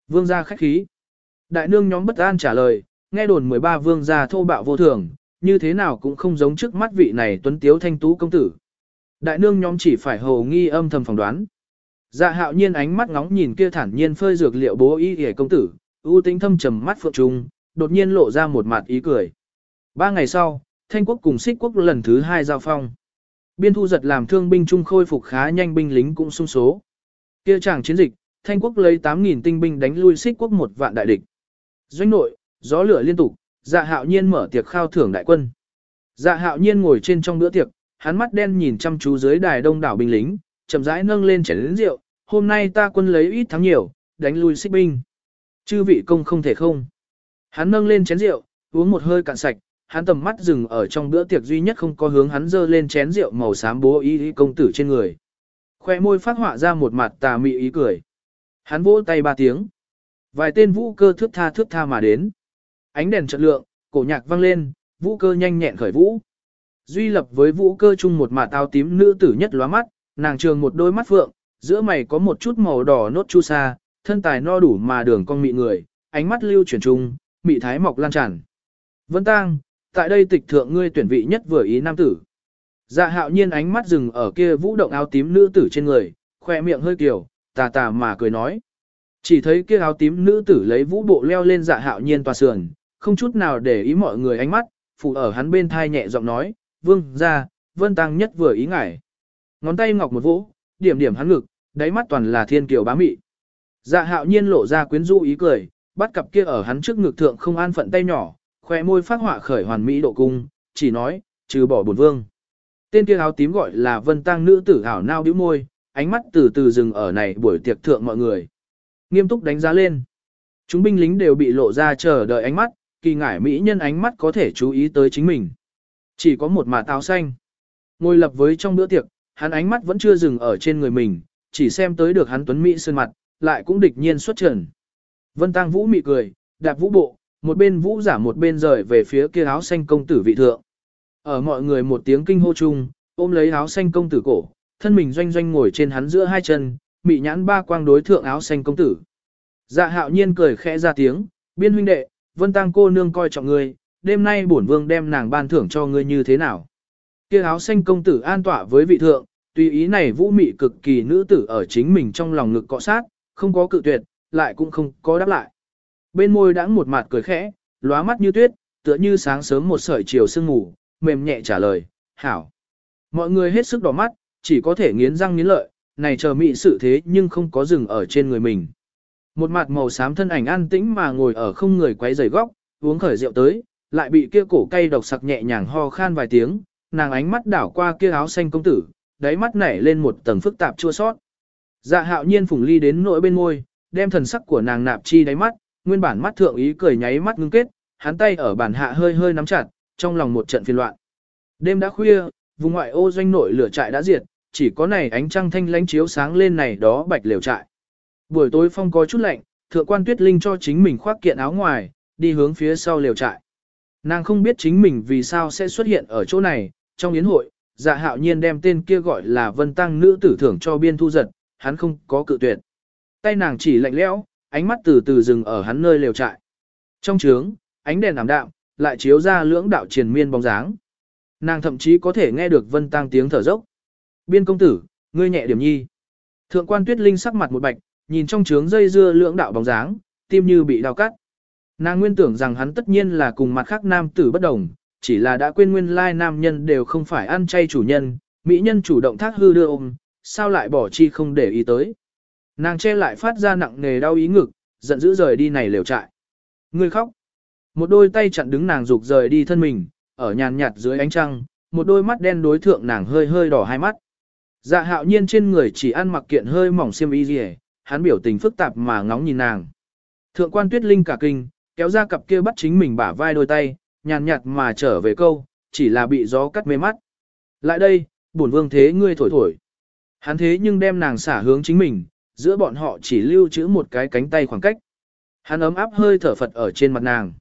Vương gia khách khí. Đại nương nhóm bất an trả lời, nghe đồn 13 vương gia thô bạo vô thường, như thế nào cũng không giống trước mắt vị này tuấn tiếu thanh tú công tử. Đại nương nhóm chỉ phải hồ nghi âm thầm phỏng đoán. Dạ hạo nhiên ánh mắt ngóng nhìn kia thản nhiên phơi dược liệu bố y hề công tử, ưu tính thâm trầm mắt phượng trung, đột nhiên lộ ra một mặt ý cười. Ba ngày sau, Thanh quốc cùng Xích quốc lần thứ hai giao phong. Biên thu giật làm thương binh trung khôi phục khá nhanh binh lính cũng sung số. Kia chàng chiến dịch, Thanh quốc lấy 8.000 tinh binh đánh lui Xích quốc một vạn đại địch. Doanh nội, gió lửa liên tục, dạ hạo nhiên mở tiệc khao thưởng đại quân. Dạ hạo nhiên ngồi trên trong bữa tiệc, hắn mắt đen nhìn chăm chú dưới đài đông đảo binh lính, chậm rãi nâng lên chén lớn rượu, hôm nay ta quân lấy ít thắng nhiều, đánh lui xích binh. Chư vị công không thể không. Hắn nâng lên chén rượu, uống một hơi cạn sạch, hắn tầm mắt dừng ở trong bữa tiệc duy nhất không có hướng hắn dơ lên chén rượu màu xám bố ý, ý công tử trên người. Khoe môi phát họa ra một mặt tà mị ý cười. Hắn vỗ tay ba tiếng. Vài tên vũ cơ thước tha thước tha mà đến. Ánh đèn chợt lượng, cổ nhạc vang lên, vũ cơ nhanh nhẹn khởi vũ. Duy lập với vũ cơ chung một mạ tao tím nữ tử nhất lóa mắt, nàng trường một đôi mắt phượng, giữa mày có một chút màu đỏ nốt chu sa, thân tài no đủ mà đường con mị người, ánh mắt lưu chuyển trung, mị thái mọc lan tràn. Vân tang, tại đây tịch thượng ngươi tuyển vị nhất vừa ý nam tử. Dạ hạo nhiên ánh mắt dừng ở kia vũ động áo tím nữ tử trên người, khoe miệng hơi kiểu, tà tà mà cười nói. Chỉ thấy kia áo tím nữ tử lấy vũ bộ leo lên dạ hạo nhiên tòa sườn, không chút nào để ý mọi người ánh mắt, phụ ở hắn bên thai nhẹ giọng nói, vương ra, vân tăng nhất vừa ý ngải. Ngón tay ngọc một vỗ, điểm điểm hắn ngực, đáy mắt toàn là thiên kiều bá mị. Dạ hạo nhiên lộ ra quyến rũ ý cười, bắt cặp kia ở hắn trước ngực thượng không an phận tay nhỏ, khoe môi phát họa khởi hoàn mỹ độ cung, chỉ nói, trừ bỏ bổn vương. Tên kia áo tím gọi là vân tăng nữ tử hảo nao bĩu môi, ánh mắt từ từ dừng ở này buổi tiệc thượng mọi người. Nghiêm túc đánh giá lên. Chúng binh lính đều bị lộ ra chờ đợi ánh mắt, kỳ ngải mỹ nhân ánh mắt có thể chú ý tới chính mình. Chỉ có một mà táo xanh. Ngồi lập với trong bữa tiệc, hắn ánh mắt vẫn chưa dừng ở trên người mình, chỉ xem tới được hắn tuấn mỹ sơn mặt, lại cũng địch nhiên xuất trần. Vân Tăng Vũ mị cười, đạp vũ bộ, một bên vũ giả một bên rời về phía kia áo xanh công tử vị thượng. Ở mọi người một tiếng kinh hô chung, ôm lấy áo xanh công tử cổ, thân mình doanh doanh ngồi trên hắn giữa hai chân, mị nhãn ba quang đối thượng áo xanh công tử. Dạ hạo nhiên cười khẽ ra tiếng, biên huynh đệ, vân tăng cô nương coi trọng ngươi, đêm nay bổn vương đem nàng ban thưởng cho ngươi như thế nào. Kia áo xanh công tử an tọa với vị thượng, tùy ý này vũ mị cực kỳ nữ tử ở chính mình trong lòng ngực cọ sát, không có cự tuyệt, lại cũng không có đáp lại. Bên môi đãng một mặt cười khẽ, lóa mắt như tuyết, tựa như sáng sớm một sợi chiều sương ngủ, mềm nhẹ trả lời, hảo. Mọi người hết sức đỏ mắt, chỉ có thể nghiến răng nghiến lợi, này chờ mị sự thế nhưng không có dừng ở trên người mình. Một mặt màu xám thân ảnh an tĩnh mà ngồi ở không người quấy rầy góc, uống khởi rượu tới, lại bị kia cổ cay độc sặc nhẹ nhàng ho khan vài tiếng, nàng ánh mắt đảo qua kia áo xanh công tử, đáy mắt nảy lên một tầng phức tạp chua sót. Dạ hạo nhiên phùng ly đến nỗi bên môi, đem thần sắc của nàng nạp chi đáy mắt, nguyên bản mắt thượng ý cười nháy mắt ngưng kết, hắn tay ở bản hạ hơi hơi nắm chặt, trong lòng một trận phiền loạn. Đêm đã khuya, vùng ngoại ô doanh nội lửa trại đã diệt, chỉ có này ánh trăng thanh lánh chiếu sáng lên này đó bạch lều trại. Buổi tối phong có chút lạnh, thượng quan tuyết linh cho chính mình khoác kiện áo ngoài, đi hướng phía sau lều trại. Nàng không biết chính mình vì sao sẽ xuất hiện ở chỗ này, trong yến hội, dạ hạo nhiên đem tên kia gọi là vân tăng nữ tử thưởng cho biên thu giật, hắn không có cự tuyệt. Tay nàng chỉ lạnh lẽo, ánh mắt từ từ dừng ở hắn nơi lều trại. Trong trướng, ánh đèn ảm đạm, lại chiếu ra lưỡng đạo triền miên bóng dáng. Nàng thậm chí có thể nghe được vân tăng tiếng thở dốc. Biên công tử, ngươi nhẹ điểm nhi. Thượng quan tuyết linh sắc mặt một bạch, nhìn trong trướng dây dưa lưỡng đạo bóng dáng, tim như bị đau cắt. Nàng nguyên tưởng rằng hắn tất nhiên là cùng mặt khác nam tử bất đồng, chỉ là đã quên nguyên lai nam nhân đều không phải ăn chay chủ nhân, mỹ nhân chủ động thác hư đưa ôm, sao lại bỏ chi không để ý tới. Nàng che lại phát ra nặng nề đau ý ngực, giận dữ rời đi này liều trại. Người khóc. Một đôi tay chặn đứng nàng dục rời đi thân mình, ở nhàn nhạt dưới ánh trăng, một đôi mắt đen đối thượng nàng hơi hơi đỏ hai mắt. Dạ hạo nhiên trên người chỉ ăn mặc kiện hơi mỏng xiêm y gì hắn biểu tình phức tạp mà ngóng nhìn nàng. Thượng quan tuyết linh cả kinh, kéo ra cặp kia bắt chính mình bả vai đôi tay, nhàn nhạt mà trở về câu, chỉ là bị gió cắt mê mắt. Lại đây, bổn vương thế ngươi thổi thổi. Hắn thế nhưng đem nàng xả hướng chính mình, giữa bọn họ chỉ lưu trữ một cái cánh tay khoảng cách. Hắn ấm áp hơi thở phật ở trên mặt nàng.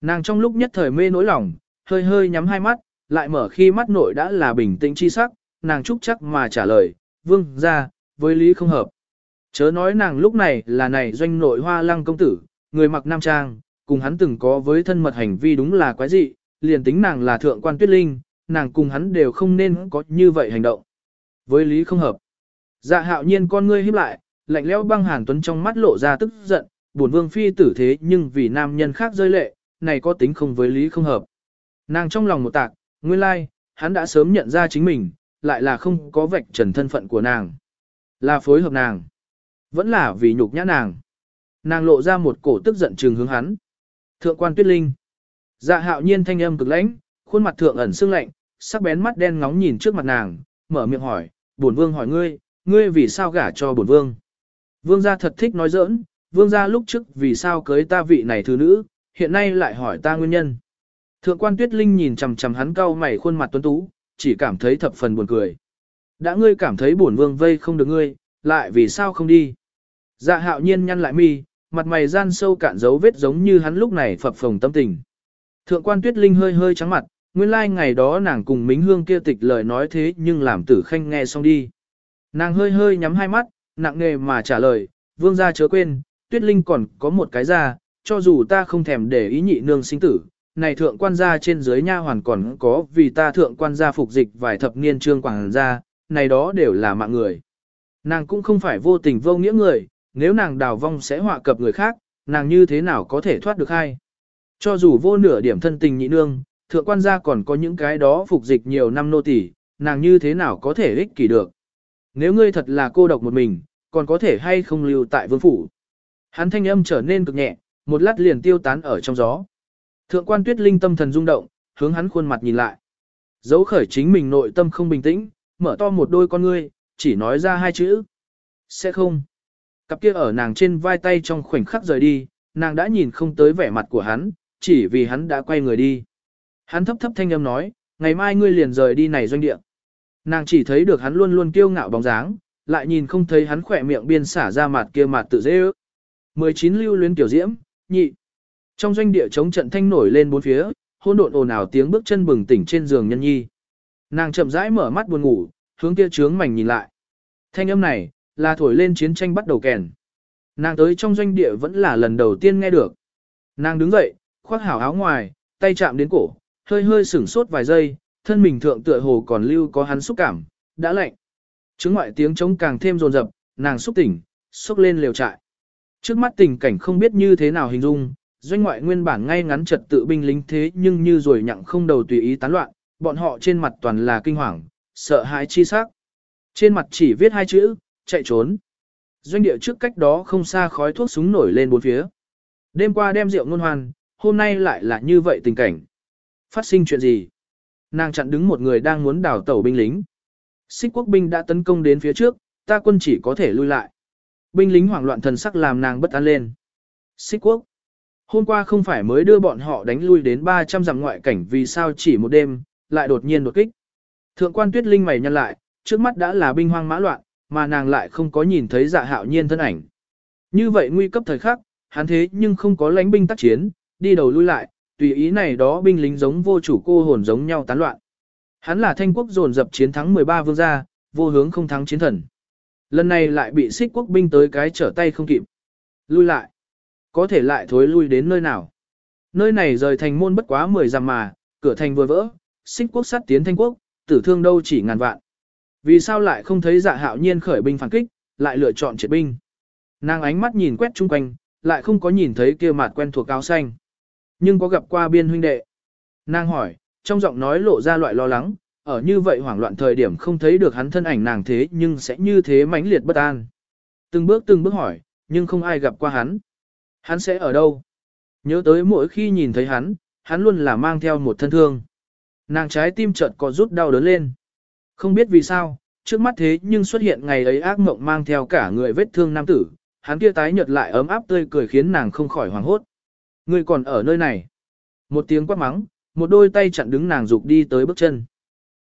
Nàng trong lúc nhất thời mê nỗi lòng, hơi hơi nhắm hai mắt, lại mở khi mắt nội đã là bình tĩnh chi sắc, nàng chúc chắc mà trả lời, vương ra, với lý không hợp. Chớ nói nàng lúc này là này doanh nội hoa lăng công tử, người mặc nam trang, cùng hắn từng có với thân mật hành vi đúng là quái dị, liền tính nàng là thượng quan tuyết linh, nàng cùng hắn đều không nên có như vậy hành động. Với lý không hợp. Dạ hạo nhiên con ngươi híp lại, lạnh lẽo băng hàn tuấn trong mắt lộ ra tức giận, buồn vương phi tử thế nhưng vì nam nhân khác rơi lệ, này có tính không với lý không hợp. Nàng trong lòng một tạc, nguyên lai, hắn đã sớm nhận ra chính mình, lại là không có vạch trần thân phận của nàng. Là phối hợp nàng. Vẫn là vì nhục nhã nàng. Nàng lộ ra một cổ tức giận trừng hướng hắn. Thượng quan tuyết linh. Dạ hạo nhiên thanh âm cực lãnh, khuôn mặt thượng ẩn sương lạnh, sắc bén mắt đen ngóng nhìn trước mặt nàng, mở miệng hỏi, bổn vương hỏi ngươi, ngươi vì sao gả cho bổn vương? Vương gia thật thích nói giỡn, vương gia lúc trước vì sao cưới ta vị này thứ nữ, hiện nay lại hỏi ta nguyên nhân. Thượng quan tuyết linh nhìn chằm chằm hắn cau mày khuôn mặt tuấn tú, chỉ cảm thấy thập phần buồn cười. Đã ngươi cảm thấy bổn vương vây không được ngươi, lại vì sao không đi? Dạ hạo nhiên nhăn lại mi, mặt mày gian sâu cạn dấu vết giống như hắn lúc này phập phồng tâm tình. Thượng quan tuyết linh hơi hơi trắng mặt, nguyên lai like ngày đó nàng cùng Mính Hương kia tịch lời nói thế nhưng làm tử khanh nghe xong đi. Nàng hơi hơi nhắm hai mắt, nặng nề mà trả lời, vương gia chớ quên, tuyết linh còn có một cái ra, cho dù ta không thèm để ý nhị nương sinh tử, này thượng quan gia trên dưới nha hoàn còn có vì ta thượng quan gia phục dịch vài thập niên trương quảng gia, này đó đều là mạng người. Nàng cũng không phải vô tình vô nghĩa người, nếu nàng đào vong sẽ họa cập người khác, nàng như thế nào có thể thoát được hay? Cho dù vô nửa điểm thân tình nhị nương, thượng quan gia còn có những cái đó phục dịch nhiều năm nô tỳ, nàng như thế nào có thể ích kỷ được? Nếu ngươi thật là cô độc một mình, còn có thể hay không lưu tại vương phủ? Hắn thanh âm trở nên cực nhẹ, một lát liền tiêu tán ở trong gió. Thượng quan tuyết linh tâm thần rung động, hướng hắn khuôn mặt nhìn lại. Dấu khởi chính mình nội tâm không bình tĩnh, mở to một đôi con ngươi, chỉ nói ra hai chữ. Sẽ không. Cặp kia ở nàng trên vai tay trong khoảnh khắc rời đi, nàng đã nhìn không tới vẻ mặt của hắn, chỉ vì hắn đã quay người đi. Hắn thấp thấp thanh âm nói, ngày mai ngươi liền rời đi này doanh địa. Nàng chỉ thấy được hắn luôn luôn kiêu ngạo bóng dáng, lại nhìn không thấy hắn khỏe miệng biên xả ra mặt kia mặt tự dễ ước. 19 lưu luyến tiểu diễm, nhị. Trong doanh địa chống trận thanh nổi lên bốn phía, hôn độn ồn ào tiếng bước chân bừng tỉnh trên giường nhân nhi. Nàng chậm rãi mở mắt buồn ngủ, hướng kia trướng mảnh nhìn lại. Thanh âm này, là thổi lên chiến tranh bắt đầu kèn. Nàng tới trong doanh địa vẫn là lần đầu tiên nghe được. Nàng đứng dậy, khoác hảo áo ngoài, tay chạm đến cổ, hơi hơi sửng sốt vài giây, thân mình thượng tựa hồ còn lưu có hắn xúc cảm, đã lạnh. Chứng ngoại tiếng trống càng thêm rồn rập, nàng xúc tỉnh, xúc lên liều trại. Trước mắt tình cảnh không biết như thế nào hình dung, doanh ngoại nguyên bản ngay ngắn trật tự binh lính thế nhưng như rồi nhặng không đầu tùy ý tán loạn, bọn họ trên mặt toàn là kinh hoàng, sợ hãi chi sắc. Trên mặt chỉ viết hai chữ, chạy trốn. Doanh địa trước cách đó không xa khói thuốc súng nổi lên bốn phía. Đêm qua đem rượu ngôn hoan, hôm nay lại là như vậy tình cảnh. Phát sinh chuyện gì? Nàng chặn đứng một người đang muốn đào tẩu binh lính. Xích quốc binh đã tấn công đến phía trước, ta quân chỉ có thể lui lại. Binh lính hoảng loạn thần sắc làm nàng bất an lên. Xích quốc. Hôm qua không phải mới đưa bọn họ đánh lui đến 300 dặm ngoại cảnh vì sao chỉ một đêm, lại đột nhiên đột kích. Thượng quan tuyết linh mày nhăn lại, trước mắt đã là binh hoang mã loạn, mà nàng lại không có nhìn thấy dạ hạo nhiên thân ảnh. Như vậy nguy cấp thời khắc, hắn thế nhưng không có lãnh binh tác chiến, đi đầu lui lại, tùy ý này đó binh lính giống vô chủ cô hồn giống nhau tán loạn. Hắn là thanh quốc dồn dập chiến thắng 13 vương gia, vô hướng không thắng chiến thần. Lần này lại bị xích quốc binh tới cái trở tay không kịp. Lui lại. Có thể lại thối lui đến nơi nào. Nơi này rời thành môn bất quá 10 dặm mà, cửa thành vừa vỡ, xích quốc sát tiến thanh quốc, tử thương đâu chỉ ngàn vạn. Vì sao lại không thấy dạ hạo nhiên khởi binh phản kích, lại lựa chọn triệt binh. Nàng ánh mắt nhìn quét chung quanh, lại không có nhìn thấy kia mặt quen thuộc áo xanh. Nhưng có gặp qua biên huynh đệ. Nàng hỏi, trong giọng nói lộ ra loại lo lắng, ở như vậy hoảng loạn thời điểm không thấy được hắn thân ảnh nàng thế nhưng sẽ như thế mãnh liệt bất an. Từng bước từng bước hỏi, nhưng không ai gặp qua hắn. Hắn sẽ ở đâu? Nhớ tới mỗi khi nhìn thấy hắn, hắn luôn là mang theo một thân thương. Nàng trái tim chợt có rút đau đớn lên. Không biết vì sao, trước mắt thế nhưng xuất hiện ngày ấy ác mộng mang theo cả người vết thương nam tử, hắn kia tái nhợt lại ấm áp tươi cười khiến nàng không khỏi hoảng hốt. Ngươi còn ở nơi này. Một tiếng quát mắng, một đôi tay chặn đứng nàng dục đi tới bước chân.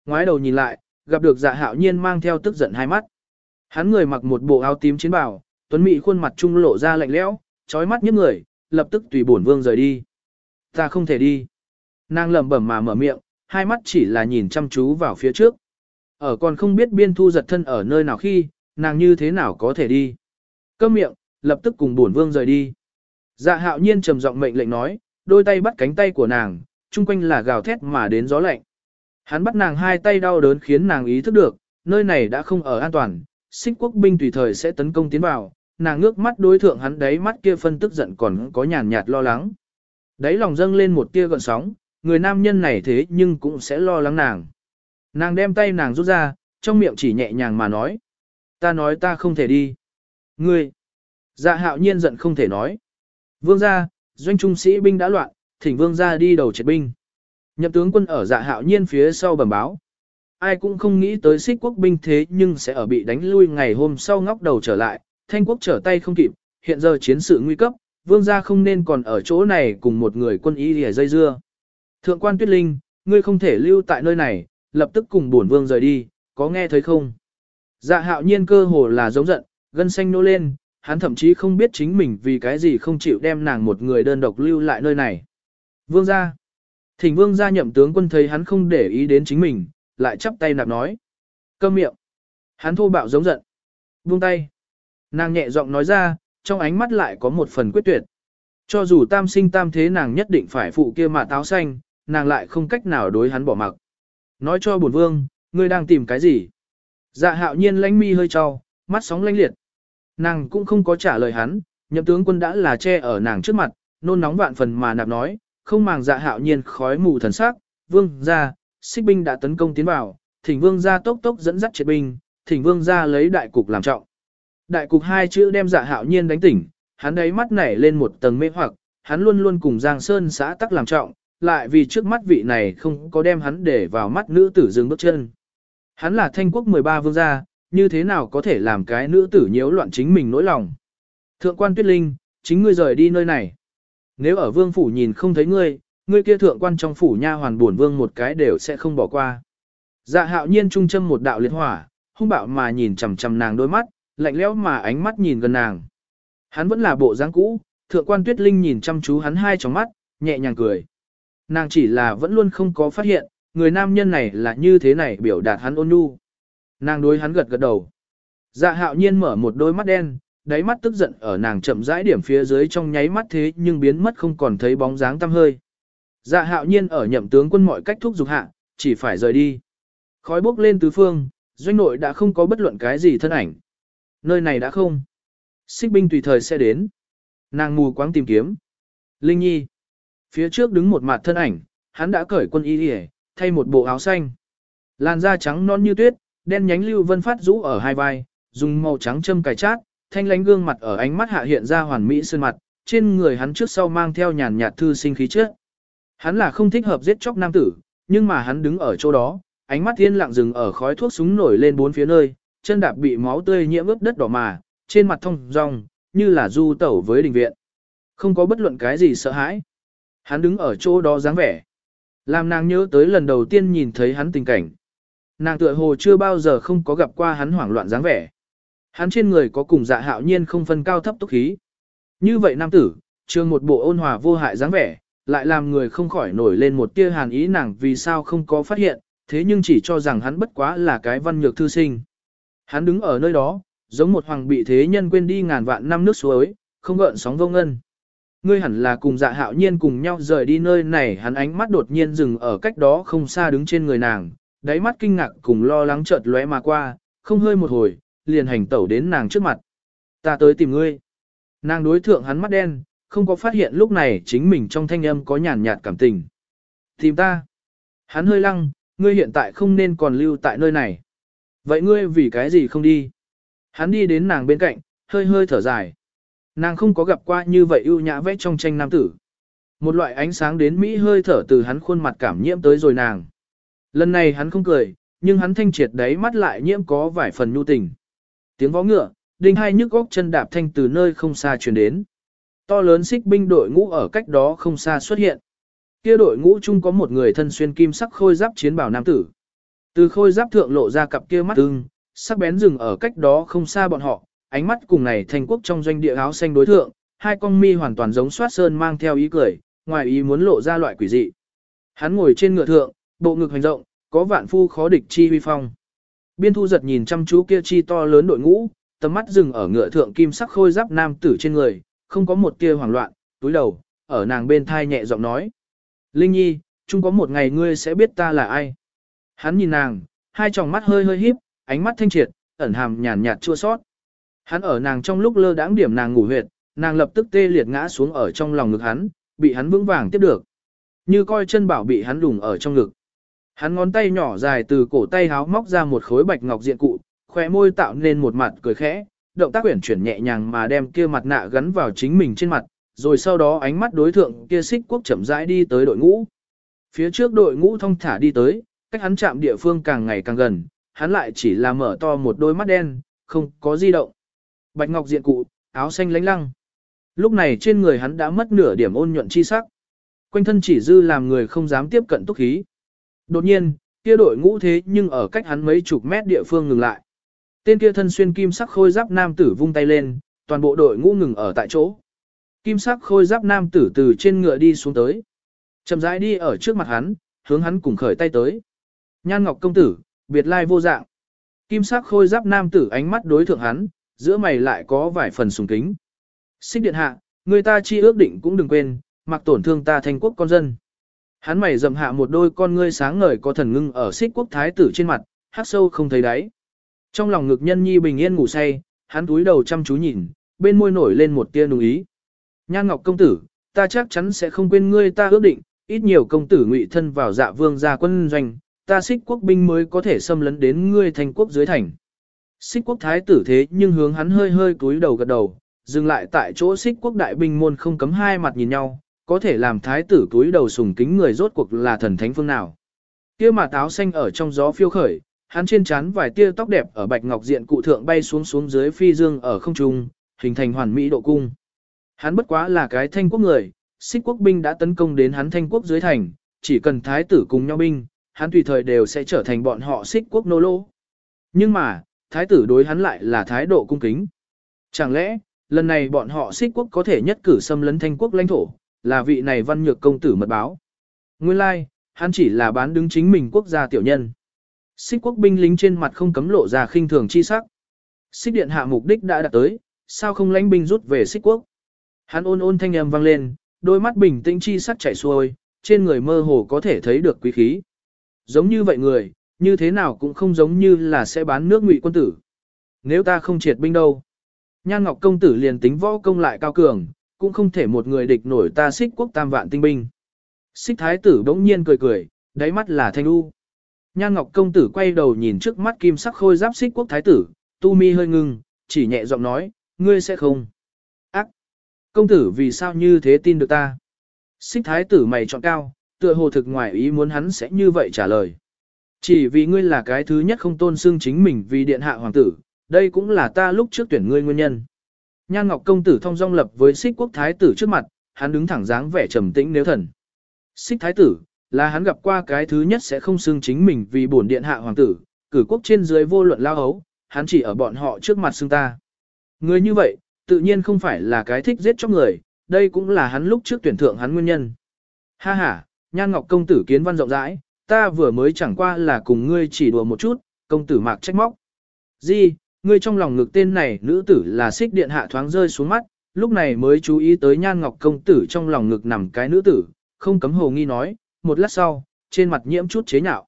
Ngoái đầu nhìn lại, gặp được dạ hạo nhiên mang theo tức giận hai mắt. Hắn người mặc một bộ áo tím chiến bào, tuấn mỹ khuôn mặt trung lộ ra lạnh lẽo, trói mắt những người, lập tức tùy bổn vương rời đi. Ta không thể đi. Nàng lẩm bẩm mà mở miệng, hai mắt chỉ là nhìn chăm chú vào phía trước. Ở còn không biết biên thu giật thân ở nơi nào khi, nàng như thế nào có thể đi. Câm miệng, lập tức cùng bổn vương rời đi. Dạ hạo nhiên trầm giọng mệnh lệnh nói, đôi tay bắt cánh tay của nàng, chung quanh là gào thét mà đến gió lạnh. Hắn bắt nàng hai tay đau đớn khiến nàng ý thức được, nơi này đã không ở an toàn, xích quốc binh tùy thời sẽ tấn công tiến vào, nàng ngước mắt đối thượng hắn đáy mắt kia phân tức giận còn có nhàn nhạt lo lắng. Đáy lòng dâng lên một tia gợn sóng, người nam nhân này thế nhưng cũng sẽ lo lắng nàng. Nàng đem tay nàng rút ra, trong miệng chỉ nhẹ nhàng mà nói. Ta nói ta không thể đi. Ngươi. Dạ hạo nhiên giận không thể nói. Vương gia, doanh trung sĩ binh đã loạn, thỉnh vương gia đi đầu triệt binh. Nhậm tướng quân ở dạ hạo nhiên phía sau bẩm báo. Ai cũng không nghĩ tới xích quốc binh thế nhưng sẽ ở bị đánh lui ngày hôm sau ngóc đầu trở lại, thanh quốc trở tay không kịp, hiện giờ chiến sự nguy cấp, vương gia không nên còn ở chỗ này cùng một người quân y để dây dưa. Thượng quan tuyết linh, ngươi không thể lưu tại nơi này, lập tức cùng bổn vương rời đi, có nghe thấy không? Dạ hạo nhiên cơ hồ là giống giận, gân xanh nô lên, hắn thậm chí không biết chính mình vì cái gì không chịu đem nàng một người đơn độc lưu lại nơi này. Vương gia. Thỉnh vương gia nhậm tướng quân thấy hắn không để ý đến chính mình, lại chắp tay nạp nói. Câm miệng. Hắn thô bạo giống giận. Buông tay. Nàng nhẹ giọng nói ra, trong ánh mắt lại có một phần quyết tuyệt. Cho dù tam sinh tam thế nàng nhất định phải phụ kia mà táo xanh, nàng lại không cách nào đối hắn bỏ mặc. Nói cho bổn vương, ngươi đang tìm cái gì? Dạ hạo nhiên lánh mi hơi trao, mắt sóng lánh liệt. Nàng cũng không có trả lời hắn, nhậm tướng quân đã là che ở nàng trước mặt, nôn nóng vạn phần mà nạp nói, không màng dạ hạo nhiên khói mù thần sắc, vương ra, xích binh đã tấn công tiến vào, thỉnh vương ra tốc tốc dẫn dắt triệt binh, thỉnh vương ra lấy đại cục làm trọng. Đại cục hai chữ đem dạ hạo nhiên đánh tỉnh, hắn đấy mắt nảy lên một tầng mê hoặc, hắn luôn luôn cùng Giang Sơn xã tắc làm trọng, lại vì trước mắt vị này không có đem hắn để vào mắt nữ tử dừng bước chân. Hắn là thanh quốc 13 vương gia, như thế nào có thể làm cái nữ tử nhiễu loạn chính mình nỗi lòng. Thượng quan tuyết linh, chính ngươi rời đi nơi này. Nếu ở vương phủ nhìn không thấy ngươi, ngươi kia thượng quan trong phủ nha hoàn buồn vương một cái đều sẽ không bỏ qua. Dạ hạo nhiên trung châm một đạo liệt hỏa, hung bạo mà nhìn chằm chằm nàng đôi mắt, lạnh lẽo mà ánh mắt nhìn gần nàng. Hắn vẫn là bộ dáng cũ, thượng quan tuyết linh nhìn chăm chú hắn hai tròng mắt, nhẹ nhàng cười. Nàng chỉ là vẫn luôn không có phát hiện, người nam nhân này là như thế này biểu đạt hắn ôn nhu. Nàng đối hắn gật gật đầu. Dạ hạo nhiên mở một đôi mắt đen, đáy mắt tức giận ở nàng chậm rãi điểm phía dưới trong nháy mắt thế nhưng biến mất không còn thấy bóng dáng tăm hơi. Dạ hạo nhiên ở nhậm tướng quân mọi cách thúc giục hạ, chỉ phải rời đi. Khói bốc lên tứ phương, doanh nội đã không có bất luận cái gì thân ảnh. Nơi này đã không. Xích binh tùy thời sẽ đến. Nàng mù quáng tìm kiếm. Linh Nhi. Phía trước đứng một mặt thân ảnh, hắn đã cởi quân y hề, thay một bộ áo xanh. Làn da trắng non như tuyết, đen nhánh lưu vân phát rũ ở hai vai, dùng màu trắng châm cài chát, thanh lánh gương mặt ở ánh mắt hạ hiện ra hoàn mỹ sơn mặt, trên người hắn trước sau mang theo nhàn nhạt thư sinh khí trước. Hắn là không thích hợp giết chóc nam tử, nhưng mà hắn đứng ở chỗ đó, ánh mắt thiên lặng dừng ở khói thuốc súng nổi lên bốn phía nơi, chân đạp bị máu tươi nhiễm ướt đất đỏ mà, trên mặt thông rong, như là du tẩu với đình viện. Không có bất luận cái gì sợ hãi. Hắn đứng ở chỗ đó dáng vẻ. Làm nàng nhớ tới lần đầu tiên nhìn thấy hắn tình cảnh. Nàng tựa hồ chưa bao giờ không có gặp qua hắn hoảng loạn dáng vẻ. Hắn trên người có cùng dạ hạo nhiên không phân cao thấp túc khí. Như vậy nam tử, trường một bộ ôn hòa vô hại dáng vẻ, lại làm người không khỏi nổi lên một tia hàn ý nàng vì sao không có phát hiện, thế nhưng chỉ cho rằng hắn bất quá là cái văn nhược thư sinh. Hắn đứng ở nơi đó, giống một hoàng bị thế nhân quên đi ngàn vạn năm nước suối, không gợn sóng vô ngân. Ngươi hẳn là cùng dạ hạo nhiên cùng nhau rời đi nơi này hắn ánh mắt đột nhiên dừng ở cách đó không xa đứng trên người nàng, đáy mắt kinh ngạc cùng lo lắng chợt lóe mà qua, không hơi một hồi, liền hành tẩu đến nàng trước mặt. Ta tới tìm ngươi. Nàng đối thượng hắn mắt đen, không có phát hiện lúc này chính mình trong thanh âm có nhàn nhạt cảm tình. Tìm ta. Hắn hơi lăng, ngươi hiện tại không nên còn lưu tại nơi này. Vậy ngươi vì cái gì không đi? Hắn đi đến nàng bên cạnh, hơi hơi thở dài. Nàng không có gặp qua như vậy ưu nhã vẽ trong tranh nam tử. Một loại ánh sáng đến Mỹ hơi thở từ hắn khuôn mặt cảm nhiễm tới rồi nàng. Lần này hắn không cười, nhưng hắn thanh triệt đấy mắt lại nhiễm có vài phần nhu tình. Tiếng vó ngựa, đinh hai nhức góc chân đạp thanh từ nơi không xa truyền đến. To lớn xích binh đội ngũ ở cách đó không xa xuất hiện. Kia đội ngũ chung có một người thân xuyên kim sắc khôi giáp chiến bảo nam tử. Từ khôi giáp thượng lộ ra cặp kia mắt ưng, sắc bén rừng ở cách đó không xa bọn họ, ánh mắt cùng này thành quốc trong doanh địa áo xanh đối thượng, hai con mi hoàn toàn giống soát sơn mang theo ý cười, ngoài ý muốn lộ ra loại quỷ dị. Hắn ngồi trên ngựa thượng, bộ ngực hành rộng, có vạn phu khó địch chi huy phong. Biên thu giật nhìn chăm chú kia chi to lớn đội ngũ, tầm mắt dừng ở ngựa thượng kim sắc khôi giáp nam tử trên người, không có một tia hoảng loạn, túi đầu, ở nàng bên thai nhẹ giọng nói. Linh Nhi, chung có một ngày ngươi sẽ biết ta là ai. Hắn nhìn nàng, hai tròng mắt hơi hơi híp, ánh mắt thanh triệt, ẩn hàm nhàn nhạt chua sót. Hắn ở nàng trong lúc lơ đãng điểm nàng ngủ huyệt, nàng lập tức tê liệt ngã xuống ở trong lòng ngực hắn, bị hắn vững vàng tiếp được. Như coi chân bảo bị hắn đùng ở trong ngực. Hắn ngón tay nhỏ dài từ cổ tay háo móc ra một khối bạch ngọc diện cụ, khóe môi tạo nên một mặt cười khẽ, động tác quyển chuyển nhẹ nhàng mà đem kia mặt nạ gắn vào chính mình trên mặt, rồi sau đó ánh mắt đối thượng kia xích quốc chậm rãi đi tới đội ngũ. Phía trước đội ngũ thông thả đi tới, cách hắn chạm địa phương càng ngày càng gần, hắn lại chỉ là mở to một đôi mắt đen, không có di động. Bạch ngọc diện cụ, áo xanh lánh lăng. Lúc này trên người hắn đã mất nửa điểm ôn nhuận chi sắc. Quanh thân chỉ dư làm người không dám tiếp cận túc khí. Đột nhiên, kia đội ngũ thế nhưng ở cách hắn mấy chục mét địa phương ngừng lại. Tên kia thân xuyên kim sắc khôi giáp nam tử vung tay lên, toàn bộ đội ngũ ngừng ở tại chỗ. Kim sắc khôi giáp nam tử từ trên ngựa đi xuống tới. Chậm rãi đi ở trước mặt hắn, hướng hắn cùng khởi tay tới. Nhan Ngọc công tử, biệt lai vô dạng. Kim sắc khôi giáp nam tử ánh mắt đối thượng hắn, giữa mày lại có vài phần sùng kính. Xích điện hạ, người ta chi ước định cũng đừng quên, mặc tổn thương ta thành quốc con dân. Hắn mày dầm hạ một đôi con ngươi sáng ngời có thần ngưng ở xích quốc thái tử trên mặt, hát sâu không thấy đáy. Trong lòng ngực nhân nhi bình yên ngủ say, hắn túi đầu chăm chú nhìn, bên môi nổi lên một tia nùng ý. Nhan Ngọc công tử, ta chắc chắn sẽ không quên ngươi ta ước định, ít nhiều công tử ngụy thân vào dạ vương gia quân doanh, ta xích quốc binh mới có thể xâm lấn đến ngươi thành quốc dưới thành. Xích quốc thái tử thế nhưng hướng hắn hơi hơi cúi đầu gật đầu, dừng lại tại chỗ xích quốc đại binh môn không cấm hai mặt nhìn nhau, có thể làm thái tử cúi đầu sùng kính người rốt cuộc là thần thánh phương nào. Kia mà táo xanh ở trong gió phiêu khởi, hắn trên trán vài tia tóc đẹp ở bạch ngọc diện cụ thượng bay xuống xuống dưới phi dương ở không trung, hình thành hoàn mỹ độ cung. Hắn bất quá là cái thanh quốc người, xích quốc binh đã tấn công đến hắn thanh quốc dưới thành, chỉ cần thái tử cùng nhau binh, hắn tùy thời đều sẽ trở thành bọn họ xích quốc nô lỗ Nhưng mà, thái tử đối hắn lại là thái độ cung kính. Chẳng lẽ, lần này bọn họ xích quốc có thể nhất cử xâm lấn thanh quốc lãnh thổ, là vị này văn nhược công tử mật báo. Nguyên lai, like, hắn chỉ là bán đứng chính mình quốc gia tiểu nhân. Xích quốc binh lính trên mặt không cấm lộ ra khinh thường chi sắc. Xích điện hạ mục đích đã đạt tới, sao không lãnh binh rút về xích quốc. Hắn ôn ôn thanh âm vang lên, đôi mắt bình tĩnh chi sắc chảy xuôi, trên người mơ hồ có thể thấy được quý khí. Giống như vậy người, như thế nào cũng không giống như là sẽ bán nước ngụy quân tử. Nếu ta không triệt binh đâu. Nhan Ngọc công tử liền tính võ công lại cao cường, cũng không thể một người địch nổi ta xích quốc tam vạn tinh binh. Xích thái tử bỗng nhiên cười cười, đáy mắt là thanh u. Nhan Ngọc công tử quay đầu nhìn trước mắt kim sắc khôi giáp xích quốc thái tử, tu mi hơi ngưng, chỉ nhẹ giọng nói, ngươi sẽ không. Ác! Công tử vì sao như thế tin được ta? Xích thái tử mày chọn cao, tựa hồ thực ngoài ý muốn hắn sẽ như vậy trả lời. Chỉ vì ngươi là cái thứ nhất không tôn xưng chính mình vì điện hạ hoàng tử, đây cũng là ta lúc trước tuyển ngươi nguyên nhân. Nhan Ngọc công tử thông dong lập với xích quốc thái tử trước mặt, hắn đứng thẳng dáng vẻ trầm tĩnh nếu thần. Xích thái tử, là hắn gặp qua cái thứ nhất sẽ không xưng chính mình vì bổn điện hạ hoàng tử, cử quốc trên dưới vô luận lao hấu, hắn chỉ ở bọn họ trước mặt xưng ta. Người như vậy, tự nhiên không phải là cái thích giết chóc người, đây cũng là hắn lúc trước tuyển thượng hắn nguyên nhân. Ha ha, Nhan Ngọc công tử kiến văn rộng rãi, ta vừa mới chẳng qua là cùng ngươi chỉ đùa một chút, công tử mạc trách móc. Di, ngươi trong lòng ngực tên này nữ tử là xích điện hạ thoáng rơi xuống mắt, lúc này mới chú ý tới Nhan Ngọc công tử trong lòng ngực nằm cái nữ tử, không cấm hồ nghi nói, một lát sau, trên mặt nhiễm chút chế nhạo.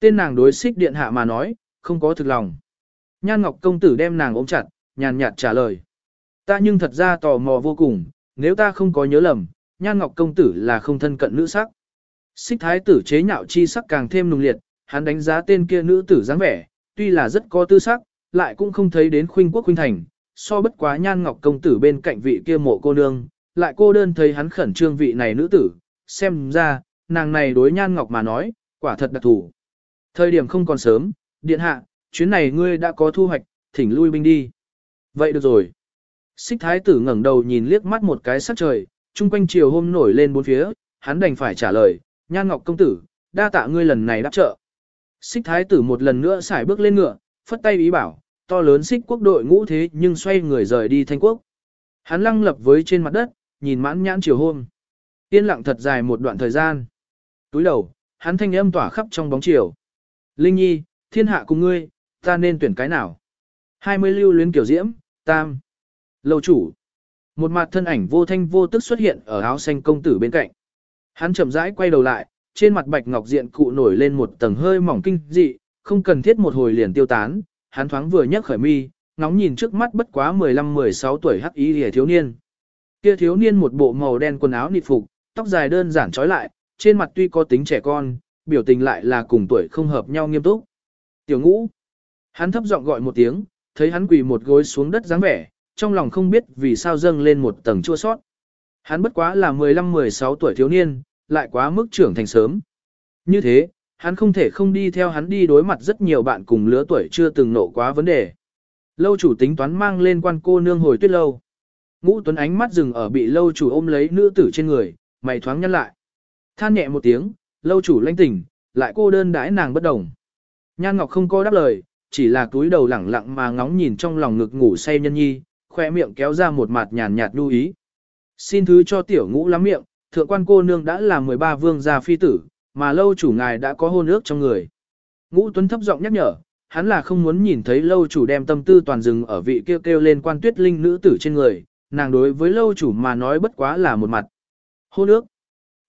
Tên nàng đối xích điện hạ mà nói, không có thực lòng. Nhan Ngọc công tử đem nàng ôm chặt, nhàn nhạt trả lời. Ta nhưng thật ra tò mò vô cùng, nếu ta không có nhớ lầm, Nhan Ngọc công tử là không thân cận nữ sắc. Xích thái tử chế nhạo chi sắc càng thêm nùng liệt, hắn đánh giá tên kia nữ tử dáng vẻ, tuy là rất có tư sắc, lại cũng không thấy đến khuynh quốc khuynh thành, so bất quá Nhan Ngọc công tử bên cạnh vị kia mộ cô nương, lại cô đơn thấy hắn khẩn trương vị này nữ tử, xem ra, nàng này đối Nhan Ngọc mà nói, quả thật đặc thủ. Thời điểm không còn sớm, điện hạ, chuyến này ngươi đã có thu hoạch, thỉnh lui binh đi. Vậy được rồi. Xích thái tử ngẩng đầu nhìn liếc mắt một cái sắc trời, chung quanh chiều hôm nổi lên bốn phía, hắn đành phải trả lời, Nhan Ngọc công tử, đa tạ ngươi lần này đáp trợ. Xích thái tử một lần nữa xài bước lên ngựa, phất tay ý bảo, to lớn xích quốc đội ngũ thế nhưng xoay người rời đi thanh quốc. Hắn lăng lập với trên mặt đất, nhìn mãn nhãn chiều hôm. Yên lặng thật dài một đoạn thời gian. Túi đầu, hắn thanh âm tỏa khắp trong bóng chiều. Linh Nhi, thiên hạ cùng ngươi, ta nên tuyển cái nào? 20 lưu luyến kiểu diễm, tam. Lâu chủ. Một mặt thân ảnh vô thanh vô tức xuất hiện ở áo xanh công tử bên cạnh. Hắn chậm rãi quay đầu lại, trên mặt bạch ngọc diện cụ nổi lên một tầng hơi mỏng kinh dị, không cần thiết một hồi liền tiêu tán. Hắn thoáng vừa nhấc khởi mi, ngóng nhìn trước mắt bất quá 15-16 tuổi hắc y hề thiếu niên. Kia thiếu niên một bộ màu đen quần áo nịt phục, tóc dài đơn giản trói lại, trên mặt tuy có tính trẻ con, biểu tình lại là cùng tuổi không hợp nhau nghiêm túc. Tiểu ngũ. Hắn thấp giọng gọi một tiếng, thấy hắn quỳ một gối xuống đất dáng vẻ, trong lòng không biết vì sao dâng lên một tầng chua sót. Hắn bất quá là 15-16 tuổi thiếu niên, lại quá mức trưởng thành sớm. Như thế, hắn không thể không đi theo hắn đi đối mặt rất nhiều bạn cùng lứa tuổi chưa từng nộ quá vấn đề. Lâu chủ tính toán mang lên quan cô nương hồi tuyết lâu. Ngũ Tuấn ánh mắt dừng ở bị lâu chủ ôm lấy nữ tử trên người, mày thoáng nhăn lại. Than nhẹ một tiếng, lâu chủ lanh tỉnh, lại cô đơn đãi nàng bất đồng. Nhan Ngọc không có đáp lời, chỉ là túi đầu lẳng lặng mà ngóng nhìn trong lòng ngực ngủ say nhân nhi, khoe miệng kéo ra một mặt nhàn nhạt lưu ý. Xin thứ cho tiểu ngũ lắm miệng, thượng quan cô nương đã là 13 vương gia phi tử, mà lâu chủ ngài đã có hôn ước trong người. Ngũ Tuấn thấp giọng nhắc nhở, hắn là không muốn nhìn thấy lâu chủ đem tâm tư toàn rừng ở vị kêu kêu lên quan tuyết linh nữ tử trên người, nàng đối với lâu chủ mà nói bất quá là một mặt. Hôn ước.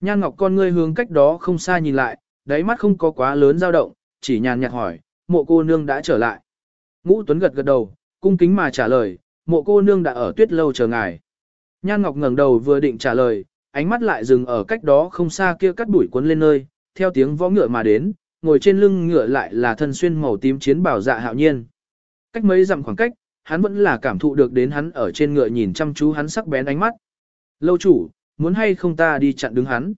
Nhan Ngọc con ngươi hướng cách đó không xa nhìn lại, đáy mắt không có quá lớn dao động, chỉ nhàn nhạt hỏi, mộ cô nương đã trở lại. Ngũ Tuấn gật gật đầu, cung kính mà trả lời, mộ cô nương đã ở tuyết lâu chờ ngài. Nhan Ngọc ngẩng đầu vừa định trả lời, ánh mắt lại dừng ở cách đó không xa kia cắt đuổi cuốn lên nơi, theo tiếng võ ngựa mà đến, ngồi trên lưng ngựa lại là thân xuyên màu tím chiến bảo dạ hạo nhiên. Cách mấy dặm khoảng cách, hắn vẫn là cảm thụ được đến hắn ở trên ngựa nhìn chăm chú hắn sắc bén ánh mắt. Lâu chủ, muốn hay không ta đi chặn đứng hắn?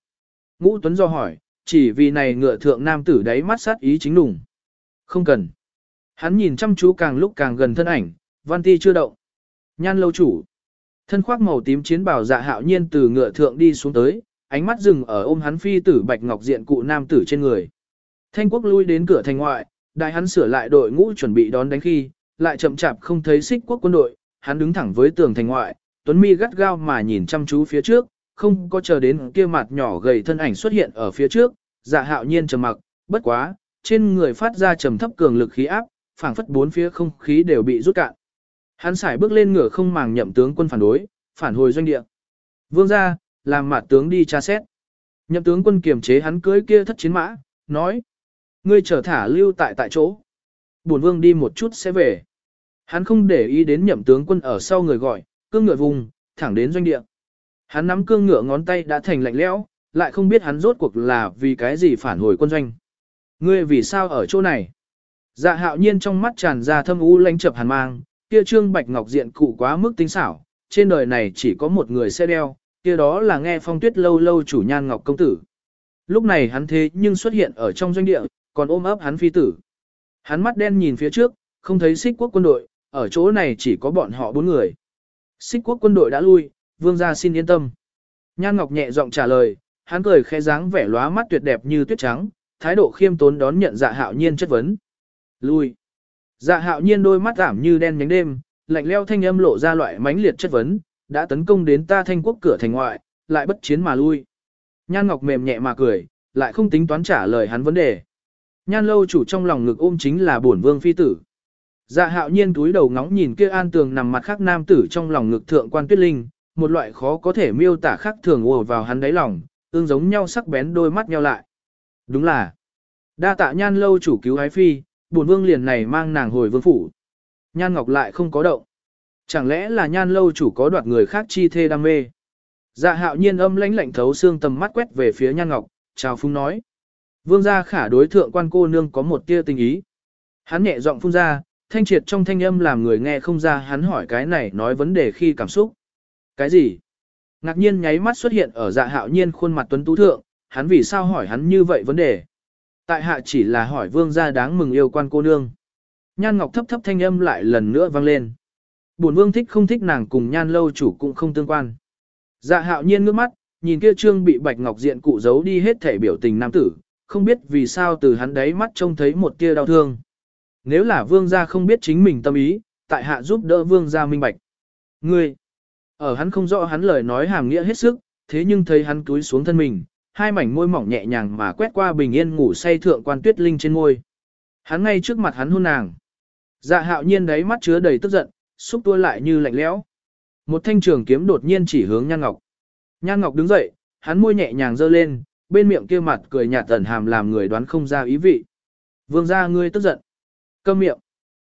Ngũ Tuấn do hỏi, chỉ vì này ngựa thượng nam tử đáy mắt sát ý chính đủng. Không cần. Hắn nhìn chăm chú càng lúc càng gần thân ảnh, văn ti chưa động. Nhan lâu chủ. Thân khoác màu tím chiến bào dạ hạo nhiên từ ngựa thượng đi xuống tới, ánh mắt dừng ở ôm hắn phi tử bạch ngọc diện cụ nam tử trên người. Thanh quốc lui đến cửa thành ngoại, đại hắn sửa lại đội ngũ chuẩn bị đón đánh khi, lại chậm chạp không thấy xích quốc quân đội, hắn đứng thẳng với tường thành ngoại, tuấn mi gắt gao mà nhìn chăm chú phía trước, không có chờ đến kia mặt nhỏ gầy thân ảnh xuất hiện ở phía trước, dạ hạo nhiên trầm mặc, bất quá, trên người phát ra trầm thấp cường lực khí áp, phảng phất bốn phía không khí đều bị rút cạn. Hắn xài bước lên ngựa không màng nhậm tướng quân phản đối, phản hồi doanh địa. Vương ra, làm mặt tướng đi tra xét. Nhậm tướng quân kiềm chế hắn cưới kia thất chiến mã, nói. Ngươi trở thả lưu tại tại chỗ. Bổn vương đi một chút sẽ về. Hắn không để ý đến nhậm tướng quân ở sau người gọi, cương ngựa vùng, thẳng đến doanh địa. Hắn nắm cương ngựa ngón tay đã thành lạnh lẽo, lại không biết hắn rốt cuộc là vì cái gì phản hồi quân doanh. Ngươi vì sao ở chỗ này? Dạ hạo nhiên trong mắt tràn ra thâm u lãnh chập hàn mang, kia trương bạch ngọc diện cụ quá mức tinh xảo, trên đời này chỉ có một người sẽ đeo, kia đó là nghe phong tuyết lâu lâu chủ nhan ngọc công tử. Lúc này hắn thế nhưng xuất hiện ở trong doanh địa, còn ôm ấp hắn phi tử. Hắn mắt đen nhìn phía trước, không thấy xích quốc quân đội, ở chỗ này chỉ có bọn họ bốn người. Xích quốc quân đội đã lui, vương gia xin yên tâm. Nhan Ngọc nhẹ giọng trả lời, hắn cười khẽ dáng vẻ lóa mắt tuyệt đẹp như tuyết trắng, thái độ khiêm tốn đón nhận dạ hạo nhiên chất vấn. Lui. Dạ hạo nhiên đôi mắt ảm như đen nhánh đêm, lạnh leo thanh âm lộ ra loại mãnh liệt chất vấn, đã tấn công đến ta thanh quốc cửa thành ngoại, lại bất chiến mà lui. Nhan Ngọc mềm nhẹ mà cười, lại không tính toán trả lời hắn vấn đề. Nhan lâu chủ trong lòng ngực ôm chính là bổn vương phi tử. Dạ hạo nhiên túi đầu ngóng nhìn kia an tường nằm mặt khác nam tử trong lòng ngực thượng quan tuyết linh, một loại khó có thể miêu tả khác thường ùa vào hắn đáy lòng, tương giống nhau sắc bén đôi mắt nhau lại. Đúng là, đa tạ nhan lâu chủ cứu ái phi, bổn vương liền này mang nàng hồi vương phủ. Nhan ngọc lại không có động. Chẳng lẽ là nhan lâu chủ có đoạt người khác chi thê đam mê? Dạ hạo nhiên âm lãnh lạnh thấu xương tầm mắt quét về phía nhan ngọc, chào phung nói. Vương gia khả đối thượng quan cô nương có một tia tình ý. Hắn nhẹ giọng phun ra, thanh triệt trong thanh âm làm người nghe không ra hắn hỏi cái này nói vấn đề khi cảm xúc. Cái gì? Ngạc nhiên nháy mắt xuất hiện ở dạ hạo nhiên khuôn mặt tuấn tú thượng, hắn vì sao hỏi hắn như vậy vấn đề? Tại hạ chỉ là hỏi vương gia đáng mừng yêu quan cô nương. Nhan ngọc thấp thấp thanh âm lại lần nữa vang lên. Bổn vương thích không thích nàng cùng nhan lâu chủ cũng không tương quan. Dạ hạo nhiên ngước mắt, nhìn kia trương bị bạch ngọc diện cụ giấu đi hết thể biểu tình nam tử, không biết vì sao từ hắn đấy mắt trông thấy một tia đau thương. Nếu là vương gia không biết chính mình tâm ý, tại hạ giúp đỡ vương gia minh bạch. Ngươi, ở hắn không rõ hắn lời nói hàm nghĩa hết sức, thế nhưng thấy hắn túi xuống thân mình, hai mảnh môi mỏng nhẹ nhàng mà quét qua bình yên ngủ say thượng quan tuyết linh trên môi. Hắn ngay trước mặt hắn hôn nàng. Dạ hạo nhiên đấy mắt chứa đầy tức giận, xúc tua lại như lạnh lẽo. Một thanh trường kiếm đột nhiên chỉ hướng Nhan Ngọc. Nhan Ngọc đứng dậy, hắn môi nhẹ nhàng giơ lên, bên miệng kia mặt cười nhạt tẩn hàm làm người đoán không ra ý vị. Vương gia ngươi tức giận. Câm miệng.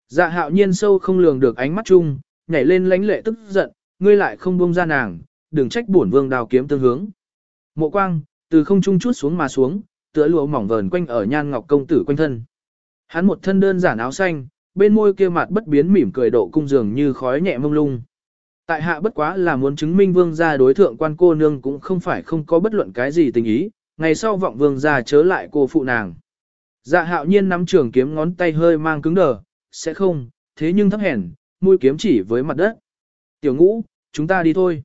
Dạ hạo nhiên sâu không lường được ánh mắt chung, nhảy lên lánh lệ tức giận, ngươi lại không buông ra nàng, đừng trách bổn vương đào kiếm tương hướng. Mộ quang, từ không trung chút xuống mà xuống, tựa lụa mỏng vờn quanh ở nhan ngọc công tử quanh thân. Hắn một thân đơn giản áo xanh, bên môi kia mặt bất biến mỉm cười độ cung dường như khói nhẹ mông lung. Tại hạ bất quá là muốn chứng minh vương gia đối thượng quan cô nương cũng không phải không có bất luận cái gì tình ý, ngày sau vọng vương gia chớ lại cô phụ nàng. Dạ hạo nhiên nắm trường kiếm ngón tay hơi mang cứng đờ, sẽ không, thế nhưng thấp hèn, mũi kiếm chỉ với mặt đất. Tiểu ngũ, chúng ta đi thôi.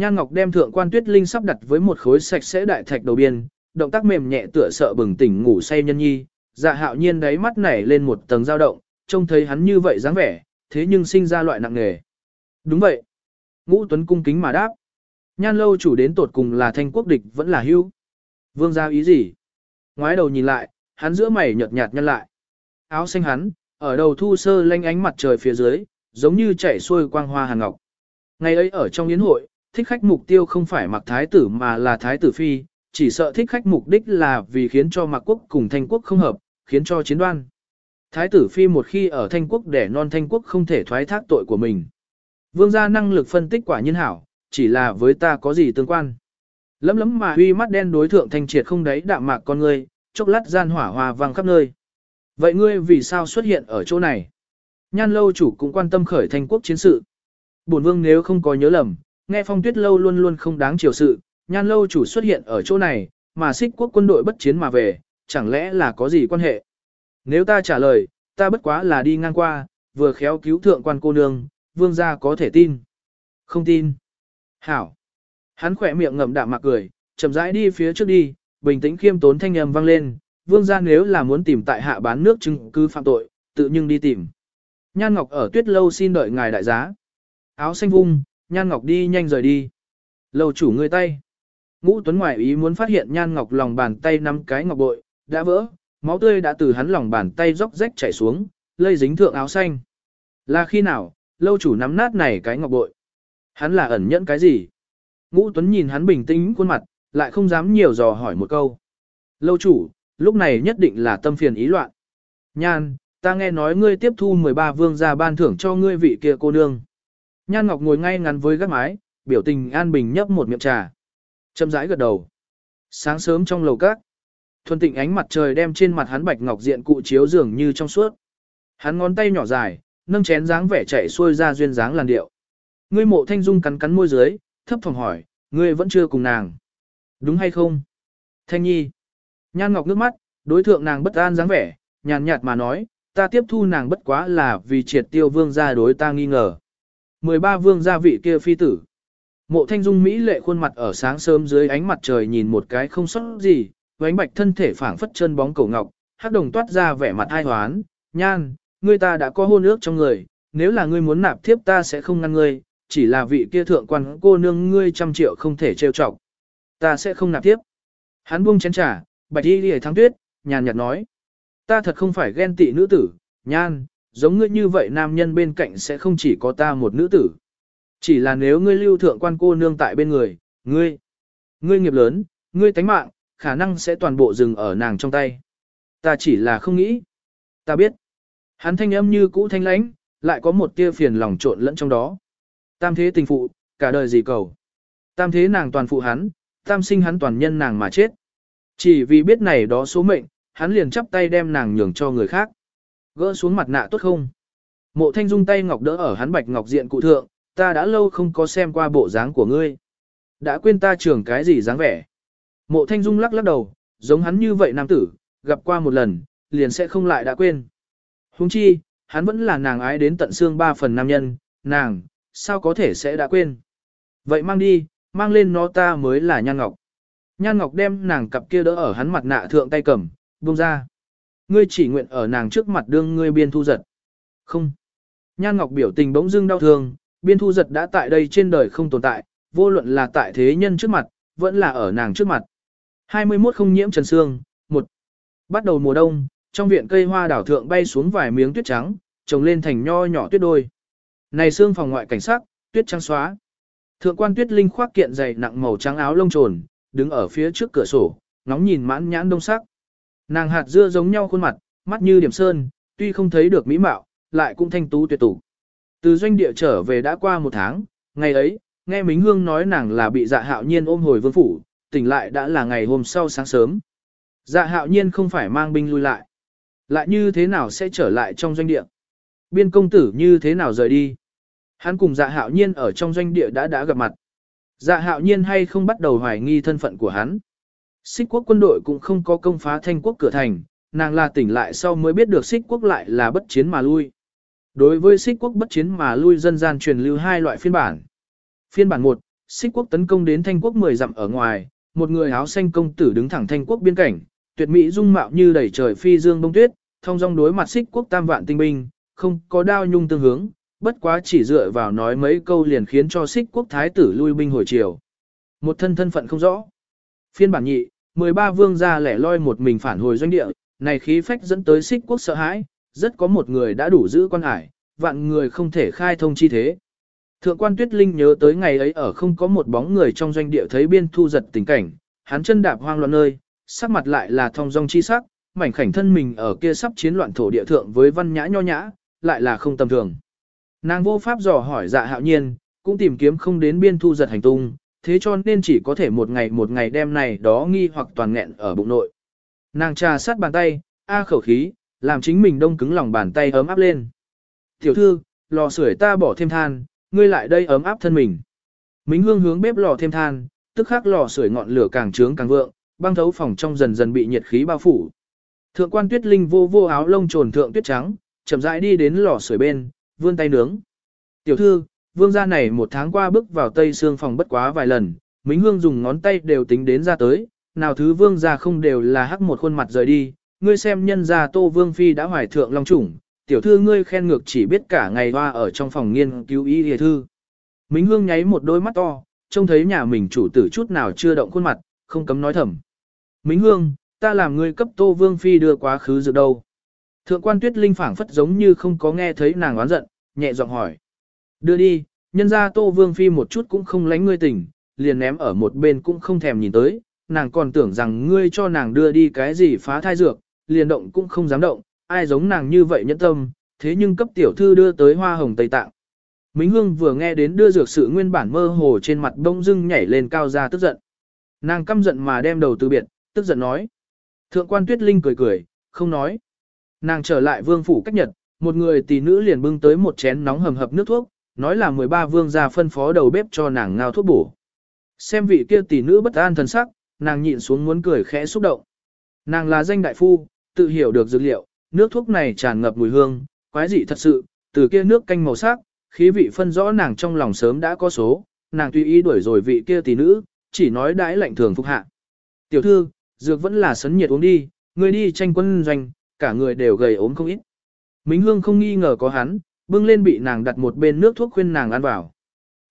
Nhan Ngọc đem thượng quan tuyết linh sắp đặt với một khối sạch sẽ đại thạch đầu biên, động tác mềm nhẹ tựa sợ bừng tỉnh ngủ say nhân nhi, dạ hạo nhiên đáy mắt nảy lên một tầng dao động, trông thấy hắn như vậy dáng vẻ, thế nhưng sinh ra loại nặng nghề. Đúng vậy. Ngũ Tuấn cung kính mà đáp. Nhan lâu chủ đến tột cùng là thanh quốc địch vẫn là hưu. Vương gia ý gì? Ngoái đầu nhìn lại, hắn giữa mày nhợt nhạt nhăn lại. Áo xanh hắn, ở đầu thu sơ lanh ánh mặt trời phía dưới, giống như chảy xuôi quang hoa hàn ngọc. Ngày ấy ở trong yến hội, thích khách mục tiêu không phải mặc thái tử mà là thái tử phi, chỉ sợ thích khách mục đích là vì khiến cho mặc quốc cùng thanh quốc không hợp, khiến cho chiến đoan. Thái tử phi một khi ở thanh quốc để non thanh quốc không thể thoái thác tội của mình. Vương gia năng lực phân tích quả nhiên hảo, chỉ là với ta có gì tương quan. Lấm lấm mà huy mắt đen đối thượng thanh triệt không đấy đạm mạc con ngươi, chốc lát gian hỏa hòa vang khắp nơi. Vậy ngươi vì sao xuất hiện ở chỗ này? Nhan lâu chủ cũng quan tâm khởi thanh quốc chiến sự. Bổn vương nếu không có nhớ lầm, nghe phong tuyết lâu luôn luôn không đáng chiều sự, nhan lâu chủ xuất hiện ở chỗ này, mà xích quốc quân đội bất chiến mà về, chẳng lẽ là có gì quan hệ? Nếu ta trả lời, ta bất quá là đi ngang qua, vừa khéo cứu thượng quan cô nương, vương gia có thể tin. Không tin. Hảo. Hắn khỏe miệng ngậm đạm mạc cười, chậm rãi đi phía trước đi, bình tĩnh khiêm tốn thanh âm vang lên, vương gia nếu là muốn tìm tại hạ bán nước chứng cứ phạm tội, tự nhưng đi tìm. Nhan Ngọc ở tuyết lâu xin đợi ngài đại giá. Áo xanh vung, Nhan Ngọc đi nhanh rời đi. Lâu chủ ngươi tay. Ngũ Tuấn ngoại ý muốn phát hiện Nhan Ngọc lòng bàn tay nắm cái ngọc bội, đã vỡ, máu tươi đã từ hắn lòng bàn tay róc rách chảy xuống, lây dính thượng áo xanh. Là khi nào, lâu chủ nắm nát này cái ngọc bội. Hắn là ẩn nhẫn cái gì? Ngũ Tuấn nhìn hắn bình tĩnh khuôn mặt, lại không dám nhiều dò hỏi một câu. Lâu chủ, lúc này nhất định là tâm phiền ý loạn. Nhan, ta nghe nói ngươi tiếp thu 13 vương gia ban thưởng cho ngươi vị kia cô nương. Nhan Ngọc ngồi ngay ngắn với gác mái, biểu tình an bình nhấp một miệng trà. Châm rãi gật đầu. Sáng sớm trong lầu các, thuần tịnh ánh mặt trời đem trên mặt hắn bạch ngọc diện cụ chiếu dường như trong suốt. Hắn ngón tay nhỏ dài, nâng chén dáng vẻ chạy xuôi ra duyên dáng làn điệu. Ngươi mộ thanh dung cắn cắn môi dưới, thấp phòng hỏi, ngươi vẫn chưa cùng nàng. Đúng hay không? Thanh nhi. Nhan ngọc nước mắt, đối thượng nàng bất an dáng vẻ, nhàn nhạt mà nói, ta tiếp thu nàng bất quá là vì triệt tiêu vương gia đối ta nghi ngờ. 13 vương gia vị kia phi tử. Mộ thanh dung Mỹ lệ khuôn mặt ở sáng sớm dưới ánh mặt trời nhìn một cái không sót gì, ánh bạch thân thể phảng phất chân bóng cổ ngọc, hắc đồng toát ra vẻ mặt ai hoán, nhan, ngươi ta đã có hôn ước trong người, nếu là ngươi muốn nạp thiếp ta sẽ không ngăn ngươi, chỉ là vị kia thượng quan cô nương ngươi trăm triệu không thể trêu chọc. Ta sẽ không nạp tiếp. Hắn buông chén trà, bạch y lìa thắng tuyết, nhàn nhạt nói. Ta thật không phải ghen tị nữ tử, nhan, giống ngươi như vậy nam nhân bên cạnh sẽ không chỉ có ta một nữ tử. Chỉ là nếu ngươi lưu thượng quan cô nương tại bên người, ngươi, ngươi nghiệp lớn, ngươi tánh mạng, khả năng sẽ toàn bộ dừng ở nàng trong tay. Ta chỉ là không nghĩ. Ta biết. Hắn thanh âm như cũ thanh lãnh, lại có một tia phiền lòng trộn lẫn trong đó. Tam thế tình phụ, cả đời gì cầu. Tam thế nàng toàn phụ hắn, tam sinh hắn toàn nhân nàng mà chết. Chỉ vì biết này đó số mệnh, hắn liền chắp tay đem nàng nhường cho người khác. Gỡ xuống mặt nạ tốt không? Mộ thanh dung tay ngọc đỡ ở hắn bạch ngọc diện cụ thượng, ta đã lâu không có xem qua bộ dáng của ngươi. Đã quên ta trưởng cái gì dáng vẻ. Mộ thanh dung lắc lắc đầu, giống hắn như vậy nam tử, gặp qua một lần, liền sẽ không lại đã quên. Huống chi, hắn vẫn là nàng ái đến tận xương ba phần nam nhân, nàng, sao có thể sẽ đã quên. Vậy mang đi, mang lên nó ta mới là Nhan Ngọc. Nhan Ngọc đem nàng cặp kia đỡ ở hắn mặt nạ thượng tay cầm, buông ra. Ngươi chỉ nguyện ở nàng trước mặt đương ngươi biên thu giật. Không. Nhan Ngọc biểu tình bỗng dưng đau thương, biên thu giật đã tại đây trên đời không tồn tại, vô luận là tại thế nhân trước mặt, vẫn là ở nàng trước mặt. 21 không nhiễm trần xương, một Bắt đầu mùa đông, trong viện cây hoa đảo thượng bay xuống vài miếng tuyết trắng, trồng lên thành nho nhỏ tuyết đôi. Này xương phòng ngoại cảnh sắc, tuyết trắng xóa. Thượng quan tuyết linh khoác kiện dày nặng màu trắng áo lông trồn, đứng ở phía trước cửa sổ, ngóng nhìn mãn nhãn đông sắc. Nàng hạt dưa giống nhau khuôn mặt, mắt như điểm sơn, tuy không thấy được mỹ mạo, lại cũng thanh tú tuyệt tủ. Từ doanh địa trở về đã qua một tháng, ngày ấy, nghe Mính Hương nói nàng là bị dạ hạo nhiên ôm hồi vương phủ, tỉnh lại đã là ngày hôm sau sáng sớm. Dạ hạo nhiên không phải mang binh lui lại. Lại như thế nào sẽ trở lại trong doanh địa? Biên công tử như thế nào rời đi? Hắn cùng dạ hạo nhiên ở trong doanh địa đã đã gặp mặt. Dạ hạo nhiên hay không bắt đầu hoài nghi thân phận của hắn. Xích quốc quân đội cũng không có công phá thanh quốc cửa thành, nàng là tỉnh lại sau mới biết được xích quốc lại là bất chiến mà lui. Đối với xích quốc bất chiến mà lui dân gian truyền lưu hai loại phiên bản. Phiên bản 1, xích quốc tấn công đến thanh quốc 10 dặm ở ngoài, một người áo xanh công tử đứng thẳng thanh quốc biên cảnh, tuyệt mỹ dung mạo như đầy trời phi dương bông tuyết, thông dong đối mặt xích quốc tam vạn tinh binh, không có đao nhung tương hướng, bất quá chỉ dựa vào nói mấy câu liền khiến cho xích quốc thái tử lui binh hồi chiều. Một thân thân phận không rõ. Phiên bản nhị, 13 vương gia lẻ loi một mình phản hồi doanh địa, này khí phách dẫn tới xích quốc sợ hãi, rất có một người đã đủ giữ quan hải, vạn người không thể khai thông chi thế. Thượng quan Tuyết Linh nhớ tới ngày ấy ở không có một bóng người trong doanh địa thấy biên thu giật tình cảnh, hắn chân đạp hoang loạn nơi, sắc mặt lại là thông dong chi sắc, mảnh khảnh thân mình ở kia sắp chiến loạn thổ địa thượng với văn nhã nho nhã, lại là không tầm thường. Nàng vô pháp dò hỏi dạ hạo nhiên, cũng tìm kiếm không đến biên thu giật hành tung, thế cho nên chỉ có thể một ngày một ngày đem này đó nghi hoặc toàn nghẹn ở bụng nội. Nàng trà sát bàn tay, a khẩu khí, làm chính mình đông cứng lòng bàn tay ấm áp lên. Tiểu thư, lò sưởi ta bỏ thêm than, ngươi lại đây ấm áp thân mình. Mính hương hướng bếp lò thêm than, tức khắc lò sưởi ngọn lửa càng trướng càng vượng, băng thấu phòng trong dần dần bị nhiệt khí bao phủ. Thượng quan tuyết linh vô vô áo lông trồn thượng tuyết trắng, chậm rãi đi đến lò sưởi bên, vươn tay nướng. Tiểu thư, vương gia này một tháng qua bước vào tây xương phòng bất quá vài lần, Mính Hương dùng ngón tay đều tính đến ra tới, nào thứ vương gia không đều là hắc một khuôn mặt rời đi, ngươi xem nhân gia Tô Vương phi đã hoài thượng long chủng, tiểu thư ngươi khen ngược chỉ biết cả ngày hoa ở trong phòng nghiên cứu y hề thư. Mính Hương nháy một đôi mắt to, trông thấy nhà mình chủ tử chút nào chưa động khuôn mặt, không cấm nói thầm. Mính Hương, ta làm ngươi cấp Tô Vương phi đưa quá khứ dược đâu. Thượng quan Tuyết Linh phảng phất giống như không có nghe thấy nàng oán giận, nhẹ giọng hỏi. Đưa đi, nhân ra Tô Vương Phi một chút cũng không lánh ngươi tỉnh, liền ném ở một bên cũng không thèm nhìn tới, nàng còn tưởng rằng ngươi cho nàng đưa đi cái gì phá thai dược, liền động cũng không dám động, ai giống nàng như vậy nhẫn tâm, thế nhưng cấp tiểu thư đưa tới hoa hồng Tây Tạng. Mính Hương vừa nghe đến đưa dược sự nguyên bản mơ hồ trên mặt bông dưng nhảy lên cao ra tức giận. Nàng căm giận mà đem đầu từ biệt, tức giận nói. Thượng quan Tuyết Linh cười cười, không nói. Nàng trở lại vương phủ cách nhật, một người tỷ nữ liền bưng tới một chén nóng hầm hập nước thuốc, nói là 13 vương gia phân phó đầu bếp cho nàng ngao thuốc bổ. Xem vị kia tỷ nữ bất an thần sắc, nàng nhịn xuống muốn cười khẽ xúc động. Nàng là danh đại phu, tự hiểu được dược liệu, nước thuốc này tràn ngập mùi hương, quái dị thật sự, từ kia nước canh màu sắc, khí vị phân rõ nàng trong lòng sớm đã có số, nàng tùy ý đuổi rồi vị kia tỷ nữ, chỉ nói đãi lạnh thường phục hạ. Tiểu thư, dược vẫn là sấn nhiệt uống đi, người đi tranh quân doanh, cả người đều gầy ốm không ít. Mính Hương không nghi ngờ có hắn, bưng lên bị nàng đặt một bên nước thuốc khuyên nàng ăn vào.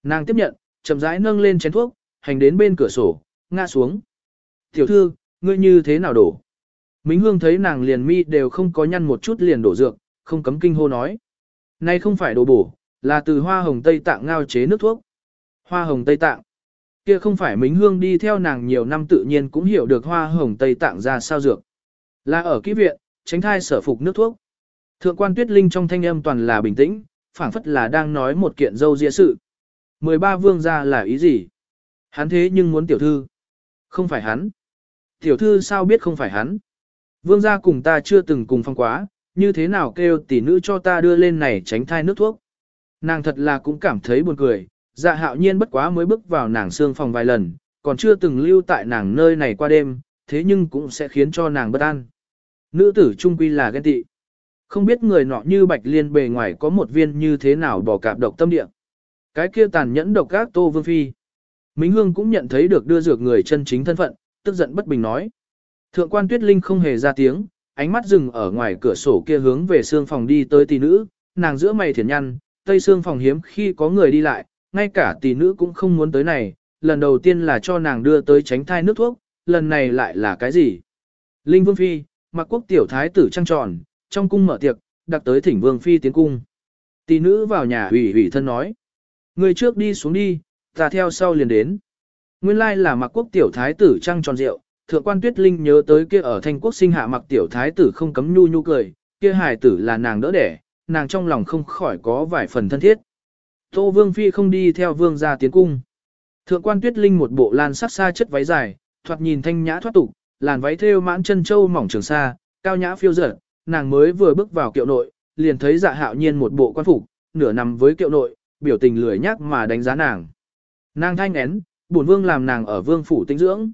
Nàng tiếp nhận, chậm rãi nâng lên chén thuốc, hành đến bên cửa sổ, ngã xuống. Tiểu thư, ngươi như thế nào đổ? Mính Hương thấy nàng liền mi đều không có nhăn một chút liền đổ dược, không cấm kinh hô nói. Nay không phải đồ bổ, là từ hoa hồng Tây Tạng ngao chế nước thuốc. Hoa hồng Tây Tạng. Kia không phải Mính Hương đi theo nàng nhiều năm tự nhiên cũng hiểu được hoa hồng Tây Tạng ra sao dược. Là ở kỹ viện, tránh thai sở phục nước thuốc. Thượng quan tuyết linh trong thanh âm toàn là bình tĩnh, phảng phất là đang nói một kiện dâu dịa sự. 13 vương gia là ý gì? Hắn thế nhưng muốn tiểu thư. Không phải hắn. Tiểu thư sao biết không phải hắn? Vương gia cùng ta chưa từng cùng phong quá, như thế nào kêu tỷ nữ cho ta đưa lên này tránh thai nước thuốc. Nàng thật là cũng cảm thấy buồn cười, dạ hạo nhiên bất quá mới bước vào nàng xương phòng vài lần, còn chưa từng lưu tại nàng nơi này qua đêm, thế nhưng cũng sẽ khiến cho nàng bất an. Nữ tử trung quy là ghen tị. Không biết người nọ như bạch liên bề ngoài có một viên như thế nào bỏ cạp độc tâm địa. Cái kia tàn nhẫn độc các tô vương phi. Mính Hương cũng nhận thấy được đưa dược người chân chính thân phận, tức giận bất bình nói. Thượng quan tuyết linh không hề ra tiếng, ánh mắt dừng ở ngoài cửa sổ kia hướng về xương phòng đi tới tỷ nữ, nàng giữa mày thiền nhăn, tây xương phòng hiếm khi có người đi lại, ngay cả tỷ nữ cũng không muốn tới này, lần đầu tiên là cho nàng đưa tới tránh thai nước thuốc, lần này lại là cái gì? Linh Vương Phi, mặc quốc tiểu thái tử trăng tròn, trong cung mở tiệc, đặc tới thỉnh Vương Phi tiến cung. Tỷ nữ vào nhà ủy ủy thân nói. Người trước đi xuống đi, ta theo sau liền đến. Nguyên lai là mặc quốc tiểu thái tử trăng tròn rượu, thượng quan tuyết linh nhớ tới kia ở thanh quốc sinh hạ mặc tiểu thái tử không cấm nhu nhu cười, kia hài tử là nàng đỡ đẻ, nàng trong lòng không khỏi có vài phần thân thiết. Tô vương phi không đi theo vương ra tiến cung. Thượng quan tuyết linh một bộ lan sắc xa chất váy dài, thoạt nhìn thanh nhã thoát tục, làn váy thêu mãn chân châu mỏng trường xa, cao nhã phiêu dở, nàng mới vừa bước vào kiệu nội, liền thấy dạ hạo nhiên một bộ quan phục, nửa nằm với kiệu nội, biểu tình lười nhác mà đánh giá nàng. Nàng thanh én, bổn vương làm nàng ở vương phủ tinh dưỡng.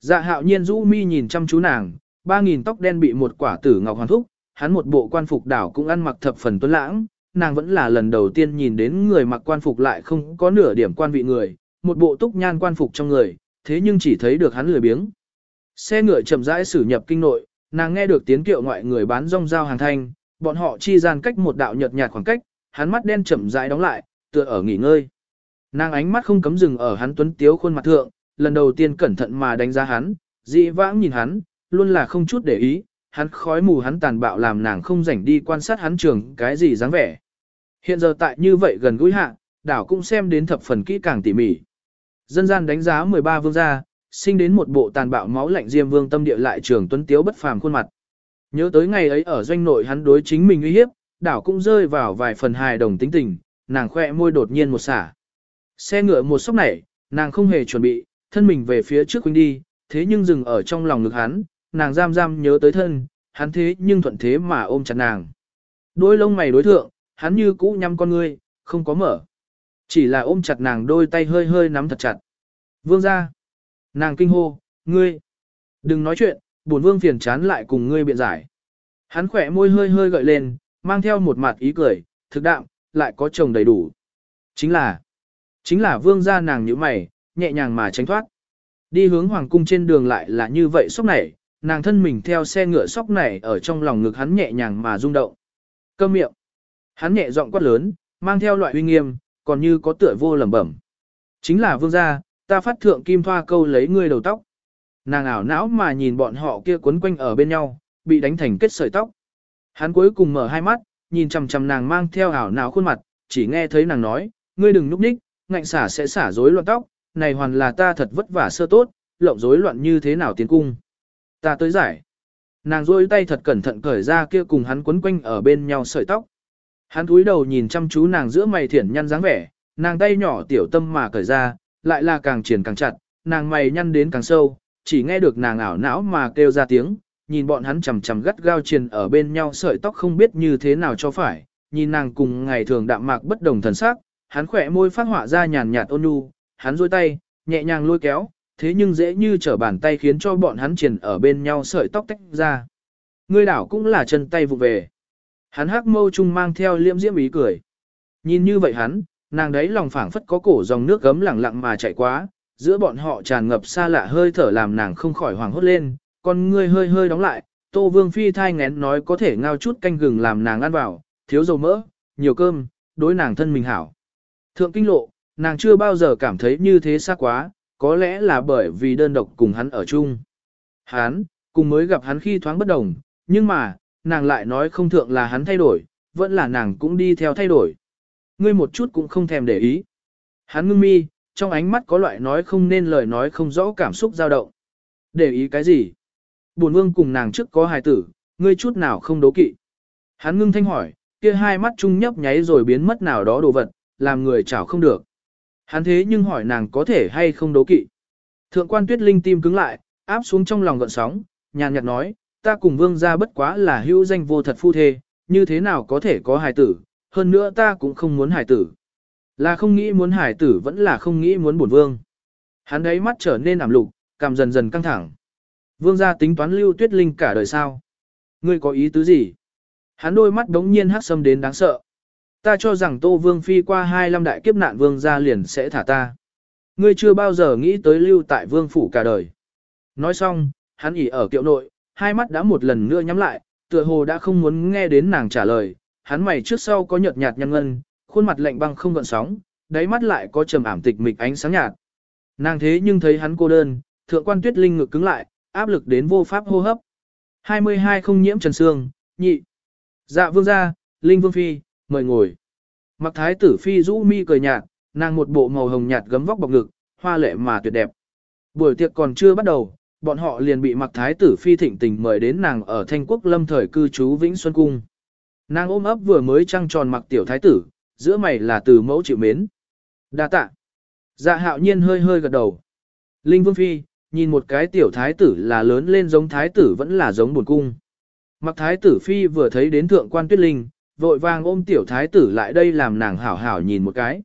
Dạ hạo nhiên rũ mi nhìn chăm chú nàng, ba nghìn tóc đen bị một quả tử ngọc hoàn thúc, hắn một bộ quan phục đảo cũng ăn mặc thập phần tuấn lãng, nàng vẫn là lần đầu tiên nhìn đến người mặc quan phục lại không có nửa điểm quan vị người, một bộ túc nhan quan phục trong người, thế nhưng chỉ thấy được hắn lười biếng. Xe ngựa chậm rãi xử nhập kinh nội, nàng nghe được tiếng kiệu ngoại người bán rong giao hàng thanh, bọn họ chi gian cách một đạo nhợt nhạt khoảng cách, hắn mắt đen chậm rãi đóng lại, tựa ở nghỉ ngơi. Nàng ánh mắt không cấm dừng ở hắn tuấn tiếu khuôn mặt thượng, lần đầu tiên cẩn thận mà đánh giá hắn, dị vãng nhìn hắn, luôn là không chút để ý, hắn khói mù hắn tàn bạo làm nàng không rảnh đi quan sát hắn trường cái gì dáng vẻ. Hiện giờ tại như vậy gần gũi hạ, đảo cũng xem đến thập phần kỹ càng tỉ mỉ. Dân gian đánh giá 13 vương gia, sinh đến một bộ tàn bạo máu lạnh diêm vương tâm địa lại trường tuấn tiếu bất phàm khuôn mặt. Nhớ tới ngày ấy ở doanh nội hắn đối chính mình uy hiếp, đảo cũng rơi vào vài phần hài đồng tính tình, nàng khoe môi đột nhiên một xả. Xe ngựa một sốc nảy, nàng không hề chuẩn bị, thân mình về phía trước huynh đi, thế nhưng dừng ở trong lòng ngực hắn, nàng giam giam nhớ tới thân, hắn thế nhưng thuận thế mà ôm chặt nàng. Đôi lông mày đối thượng, hắn như cũ nhắm con ngươi, không có mở. Chỉ là ôm chặt nàng đôi tay hơi hơi nắm thật chặt. Vương ra. Nàng kinh hô, ngươi. Đừng nói chuyện, bổn vương phiền chán lại cùng ngươi biện giải. Hắn khỏe môi hơi hơi gợi lên, mang theo một mặt ý cười, thực đạm, lại có chồng đầy đủ. Chính là, chính là vương gia nàng như mày, nhẹ nhàng mà tránh thoát. Đi hướng hoàng cung trên đường lại là như vậy sốc nảy, nàng thân mình theo xe ngựa sốc nảy ở trong lòng ngực hắn nhẹ nhàng mà rung động. Câm miệng. Hắn nhẹ giọng quát lớn, mang theo loại uy nghiêm, còn như có tựa vô lẩm bẩm. Chính là vương gia, ta phát thượng kim thoa câu lấy ngươi đầu tóc. Nàng ảo não mà nhìn bọn họ kia quấn quanh ở bên nhau, bị đánh thành kết sợi tóc. Hắn cuối cùng mở hai mắt, nhìn chằm chằm nàng mang theo ảo não khuôn mặt, chỉ nghe thấy nàng nói, ngươi đừng núp ních, ngạnh xả sẽ xả rối loạn tóc, này hoàn là ta thật vất vả sơ tốt, lộng rối loạn như thế nào tiến cung. Ta tới giải. Nàng rôi tay thật cẩn thận cởi ra kia cùng hắn quấn quanh ở bên nhau sợi tóc. Hắn cúi đầu nhìn chăm chú nàng giữa mày thiển nhăn dáng vẻ, nàng tay nhỏ tiểu tâm mà cởi ra, lại là càng triển càng chặt, nàng mày nhăn đến càng sâu, chỉ nghe được nàng ảo não mà kêu ra tiếng, nhìn bọn hắn chầm chầm gắt gao triền ở bên nhau sợi tóc không biết như thế nào cho phải, nhìn nàng cùng ngày thường đạm mạc bất đồng thần sắc, hắn khỏe môi phát họa ra nhàn nhạt ôn nhu, hắn duỗi tay, nhẹ nhàng lôi kéo, thế nhưng dễ như trở bàn tay khiến cho bọn hắn triền ở bên nhau sợi tóc tách ra. Ngươi đảo cũng là chân tay vụ về. Hắn hắc mâu trung mang theo liễm diễm ý cười. Nhìn như vậy hắn, nàng đấy lòng phảng phất có cổ dòng nước gấm lẳng lặng mà chạy quá, giữa bọn họ tràn ngập xa lạ hơi thở làm nàng không khỏi hoảng hốt lên, con ngươi hơi hơi đóng lại, Tô Vương Phi thai ngén nói có thể ngao chút canh gừng làm nàng ăn vào, thiếu dầu mỡ, nhiều cơm, đối nàng thân mình hảo. Thượng kinh lộ, nàng chưa bao giờ cảm thấy như thế xa quá, có lẽ là bởi vì đơn độc cùng hắn ở chung. Hắn, cùng mới gặp hắn khi thoáng bất đồng, nhưng mà, nàng lại nói không thượng là hắn thay đổi, vẫn là nàng cũng đi theo thay đổi. Ngươi một chút cũng không thèm để ý. Hắn ngưng mi, trong ánh mắt có loại nói không nên lời nói không rõ cảm xúc dao động. Để ý cái gì? Bổn vương cùng nàng trước có hài tử, ngươi chút nào không đố kỵ. Hắn ngưng thanh hỏi, kia hai mắt chung nhấp nháy rồi biến mất nào đó đồ vật, làm người chảo không được. Hắn thế nhưng hỏi nàng có thể hay không đố kỵ. Thượng quan tuyết linh tim cứng lại, áp xuống trong lòng gợn sóng, nhàn nhạt nói, ta cùng vương gia bất quá là hữu danh vô thật phu thê, như thế nào có thể có hài tử, hơn nữa ta cũng không muốn hải tử. Là không nghĩ muốn hải tử vẫn là không nghĩ muốn bổn vương. Hắn đấy mắt trở nên ảm lục, cảm dần dần căng thẳng. Vương gia tính toán lưu tuyết linh cả đời sao? Ngươi có ý tứ gì? Hắn đôi mắt đống nhiên hát xâm đến đáng sợ. Ta cho rằng Tô Vương Phi qua hai năm đại kiếp nạn Vương gia liền sẽ thả ta. Ngươi chưa bao giờ nghĩ tới lưu tại Vương Phủ cả đời. Nói xong, hắn ỉ ở kiệu nội, hai mắt đã một lần nữa nhắm lại, tựa hồ đã không muốn nghe đến nàng trả lời. Hắn mày trước sau có nhợt nhạt nhăn ngân, khuôn mặt lạnh băng không gợn sóng, đáy mắt lại có trầm ảm tịch mịch ánh sáng nhạt. Nàng thế nhưng thấy hắn cô đơn, thượng quan tuyết linh ngực cứng lại, áp lực đến vô pháp hô hấp. 22 không nhiễm trần xương, nhị. Dạ vương gia, linh vương phi, mời ngồi. Mặc thái tử phi rũ mi cười nhạt, nàng một bộ màu hồng nhạt gấm vóc bọc ngực, hoa lệ mà tuyệt đẹp. Buổi tiệc còn chưa bắt đầu, bọn họ liền bị mặc thái tử phi thịnh tình mời đến nàng ở thanh quốc lâm thời cư trú Vĩnh Xuân Cung. Nàng ôm ấp vừa mới trăng tròn mặc tiểu thái tử, giữa mày là từ mẫu chịu mến. đa tạ. Dạ hạo nhiên hơi hơi gật đầu. Linh vương phi, nhìn một cái tiểu thái tử là lớn lên giống thái tử vẫn là giống buồn cung. Mặc thái tử phi vừa thấy đến thượng quan tuyết linh, vội vàng ôm tiểu thái tử lại đây làm nàng hảo hảo nhìn một cái.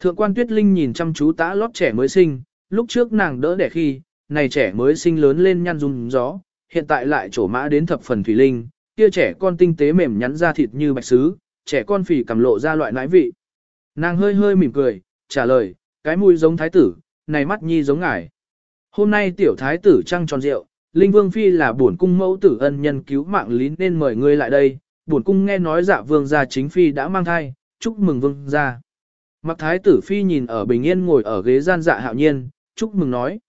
Thượng quan tuyết linh nhìn chăm chú tã lót trẻ mới sinh, lúc trước nàng đỡ đẻ khi, này trẻ mới sinh lớn lên nhăn rung gió, hiện tại lại trổ mã đến thập phần thủy linh, kia trẻ con tinh tế mềm nhắn ra thịt như bạch sứ, trẻ con phì cầm lộ ra loại nãi vị. Nàng hơi hơi mỉm cười, trả lời, cái mũi giống thái tử, này mắt nhi giống ngài. Hôm nay tiểu thái tử trăng tròn rượu, Linh Vương Phi là bổn cung mẫu tử ân nhân cứu mạng lý nên mời ngươi lại đây, bổn cung nghe nói dạ vương gia chính phi đã mang thai, chúc mừng vương gia. Mặc thái tử phi nhìn ở bình yên ngồi ở ghế gian dạ hạo nhiên, chúc mừng nói.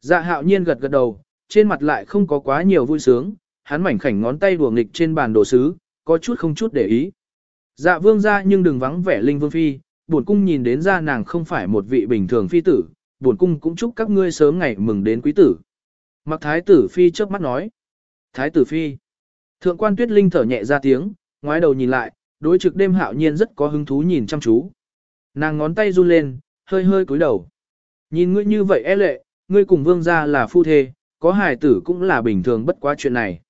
Dạ hạo nhiên gật gật đầu, trên mặt lại không có quá nhiều vui sướng, hắn mảnh khảnh ngón tay đùa nghịch trên bàn đồ sứ, có chút không chút để ý. Dạ vương gia nhưng đừng vắng vẻ linh vương phi, bổn cung nhìn đến ra nàng không phải một vị bình thường phi tử, bổn cung cũng chúc các ngươi sớm ngày mừng đến quý tử. Mặc thái tử phi trước mắt nói. Thái tử phi. Thượng quan tuyết linh thở nhẹ ra tiếng, ngoái đầu nhìn lại, đối trực đêm hạo nhiên rất có hứng thú nhìn chăm chú. Nàng ngón tay run lên, hơi hơi cúi đầu. Nhìn ngươi như vậy e lệ, ngươi cùng vương gia là phu thê, có hài tử cũng là bình thường bất quá chuyện này.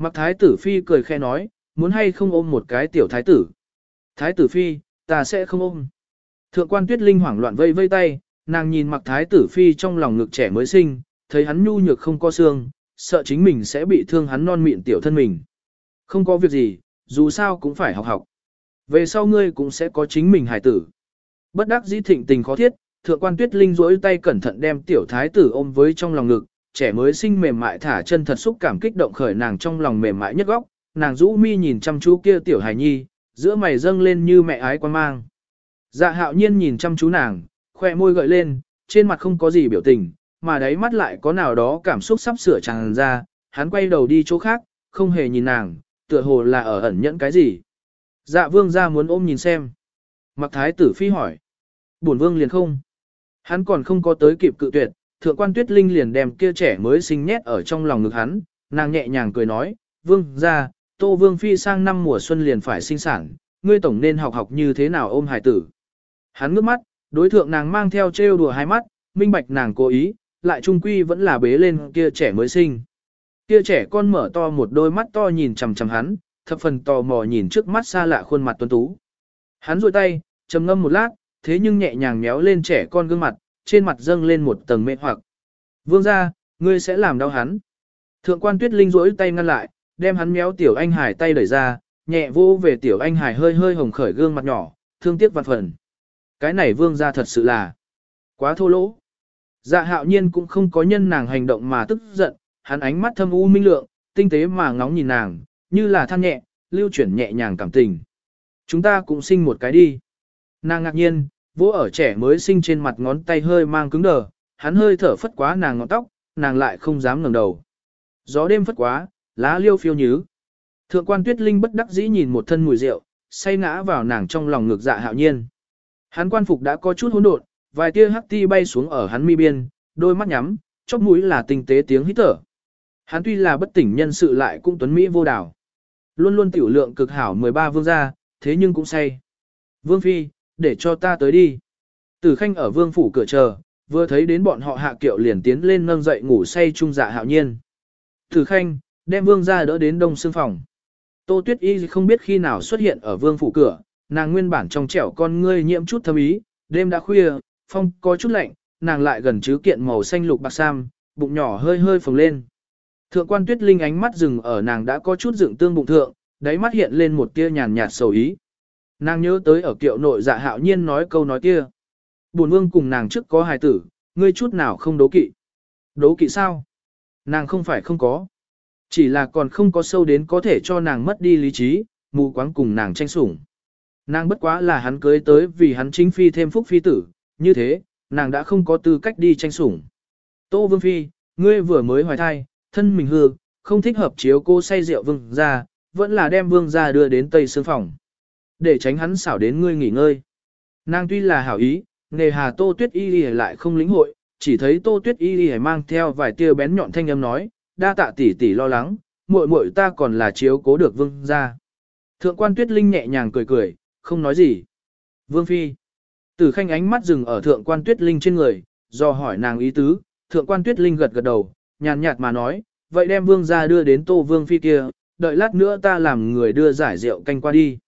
Mặc thái tử phi cười khe nói, muốn hay không ôm một cái tiểu thái tử. Thái tử phi, ta sẽ không ôm. Thượng quan tuyết linh hoảng loạn vây vây tay, nàng nhìn mặc thái tử phi trong lòng ngực trẻ mới sinh, thấy hắn nhu nhược không có xương, sợ chính mình sẽ bị thương hắn non mịn tiểu thân mình. Không có việc gì, dù sao cũng phải học học. Về sau ngươi cũng sẽ có chính mình hài tử. Bất đắc dĩ thịnh tình khó thiết, thượng quan tuyết linh rỗi tay cẩn thận đem tiểu thái tử ôm với trong lòng ngực, trẻ mới sinh mềm mại thả chân thật xúc cảm kích động khởi nàng trong lòng mềm mại nhất góc, nàng rũ mi nhìn chăm chú kia tiểu hài nhi, giữa mày dâng lên như mẹ ái quan mang. Dạ hạo nhiên nhìn chăm chú nàng, khoe môi gợi lên, trên mặt không có gì biểu tình, mà đáy mắt lại có nào đó cảm xúc sắp sửa tràn ra, hắn quay đầu đi chỗ khác, không hề nhìn nàng, tựa hồ là ở ẩn nhẫn cái gì. Dạ vương ra muốn ôm nhìn xem. Mặc thái tử phi hỏi. Bổn vương liền không. Hắn còn không có tới kịp cự tuyệt, thượng quan tuyết linh liền đem kia trẻ mới sinh nhét ở trong lòng ngực hắn, nàng nhẹ nhàng cười nói, vương ra, tô vương phi sang năm mùa xuân liền phải sinh sản, ngươi tổng nên học học như thế nào ôm hài tử. Hắn ngước mắt, đối thượng nàng mang theo trêu đùa hai mắt, minh bạch nàng cố ý, lại trung quy vẫn là bế lên kia trẻ mới sinh. Kia trẻ con mở to một đôi mắt to nhìn chằm chằm hắn, thập phần tò mò nhìn trước mắt xa lạ khuôn mặt tuấn tú. Hắn duỗi tay, trầm ngâm một lát, thế nhưng nhẹ nhàng méo lên trẻ con gương mặt, trên mặt dâng lên một tầng mê hoặc. Vương ra, ngươi sẽ làm đau hắn. Thượng quan tuyết linh duỗi tay ngăn lại, đem hắn méo tiểu anh hải tay đẩy ra, nhẹ vô về tiểu anh hải hơi hơi hồng khởi gương mặt nhỏ, thương tiếc vạn phần. Cái này vương ra thật sự là quá thô lỗ. Dạ hạo nhiên cũng không có nhân nàng hành động mà tức giận, hắn ánh mắt thâm u minh lượng, tinh tế mà ngóng nhìn nàng, như là than nhẹ, lưu chuyển nhẹ nhàng cảm tình. Chúng ta cũng sinh một cái đi. Nàng ngạc nhiên, vỗ ở trẻ mới sinh trên mặt ngón tay hơi mang cứng đờ, hắn hơi thở phất quá nàng ngọn tóc, nàng lại không dám ngẩng đầu. Gió đêm phất quá, lá liêu phiêu nhứ. Thượng quan tuyết linh bất đắc dĩ nhìn một thân mùi rượu, say ngã vào nàng trong lòng ngực dạ hạo nhiên. Hắn quan phục đã có chút hỗn độn, vài tia hắc ti bay xuống ở hắn mi biên, đôi mắt nhắm, chóp mũi là tinh tế tiếng hít thở. Hắn tuy là bất tỉnh nhân sự lại cũng tuấn mỹ vô đảo. Luôn luôn tiểu lượng cực hảo 13 vương gia, thế nhưng cũng say. Vương phi, để cho ta tới đi. Tử khanh ở vương phủ cửa chờ, vừa thấy đến bọn họ hạ kiệu liền tiến lên nâng dậy ngủ say trung dạ hạo nhiên. Tử khanh, đem vương gia đỡ đến đông xương phòng. Tô tuyết y không biết khi nào xuất hiện ở vương phủ cửa, nàng nguyên bản trong trẻo con ngươi nhiễm chút thâm ý, đêm đã khuya, phong có chút lạnh, nàng lại gần chứ kiện màu xanh lục bạc sam, bụng nhỏ hơi hơi phồng lên. Thượng quan tuyết linh ánh mắt dừng ở nàng đã có chút dựng tương bụng thượng, đáy mắt hiện lên một tia nhàn nhạt sầu ý. Nàng nhớ tới ở kiệu nội dạ hạo nhiên nói câu nói kia. Bổn vương cùng nàng trước có hài tử, ngươi chút nào không đố kỵ. Đố kỵ sao? Nàng không phải không có. Chỉ là còn không có sâu đến có thể cho nàng mất đi lý trí, mù quáng cùng nàng tranh sủng. Nàng bất quá là hắn cưới tới vì hắn chính phi thêm phúc phi tử, như thế, nàng đã không có tư cách đi tranh sủng. Tô Vương Phi, ngươi vừa mới hoài thai, thân mình hư, không thích hợp chiếu cô say rượu vương ra, vẫn là đem vương ra đưa đến tây sương phòng. Để tránh hắn xảo đến ngươi nghỉ ngơi. Nàng tuy là hảo ý, nề hà Tô Tuyết Y Y lại không lĩnh hội, chỉ thấy Tô Tuyết Y Y mang theo vài tia bén nhọn thanh âm nói, đa tạ tỷ tỷ lo lắng, muội muội ta còn là chiếu cố được vương ra. Thượng quan Tuyết Linh nhẹ nhàng cười cười, không nói gì. Vương Phi. Tử khanh ánh mắt dừng ở thượng quan tuyết linh trên người, do hỏi nàng ý tứ, thượng quan tuyết linh gật gật đầu, nhàn nhạt mà nói, vậy đem vương ra đưa đến tô vương phi kia, đợi lát nữa ta làm người đưa giải rượu canh qua đi.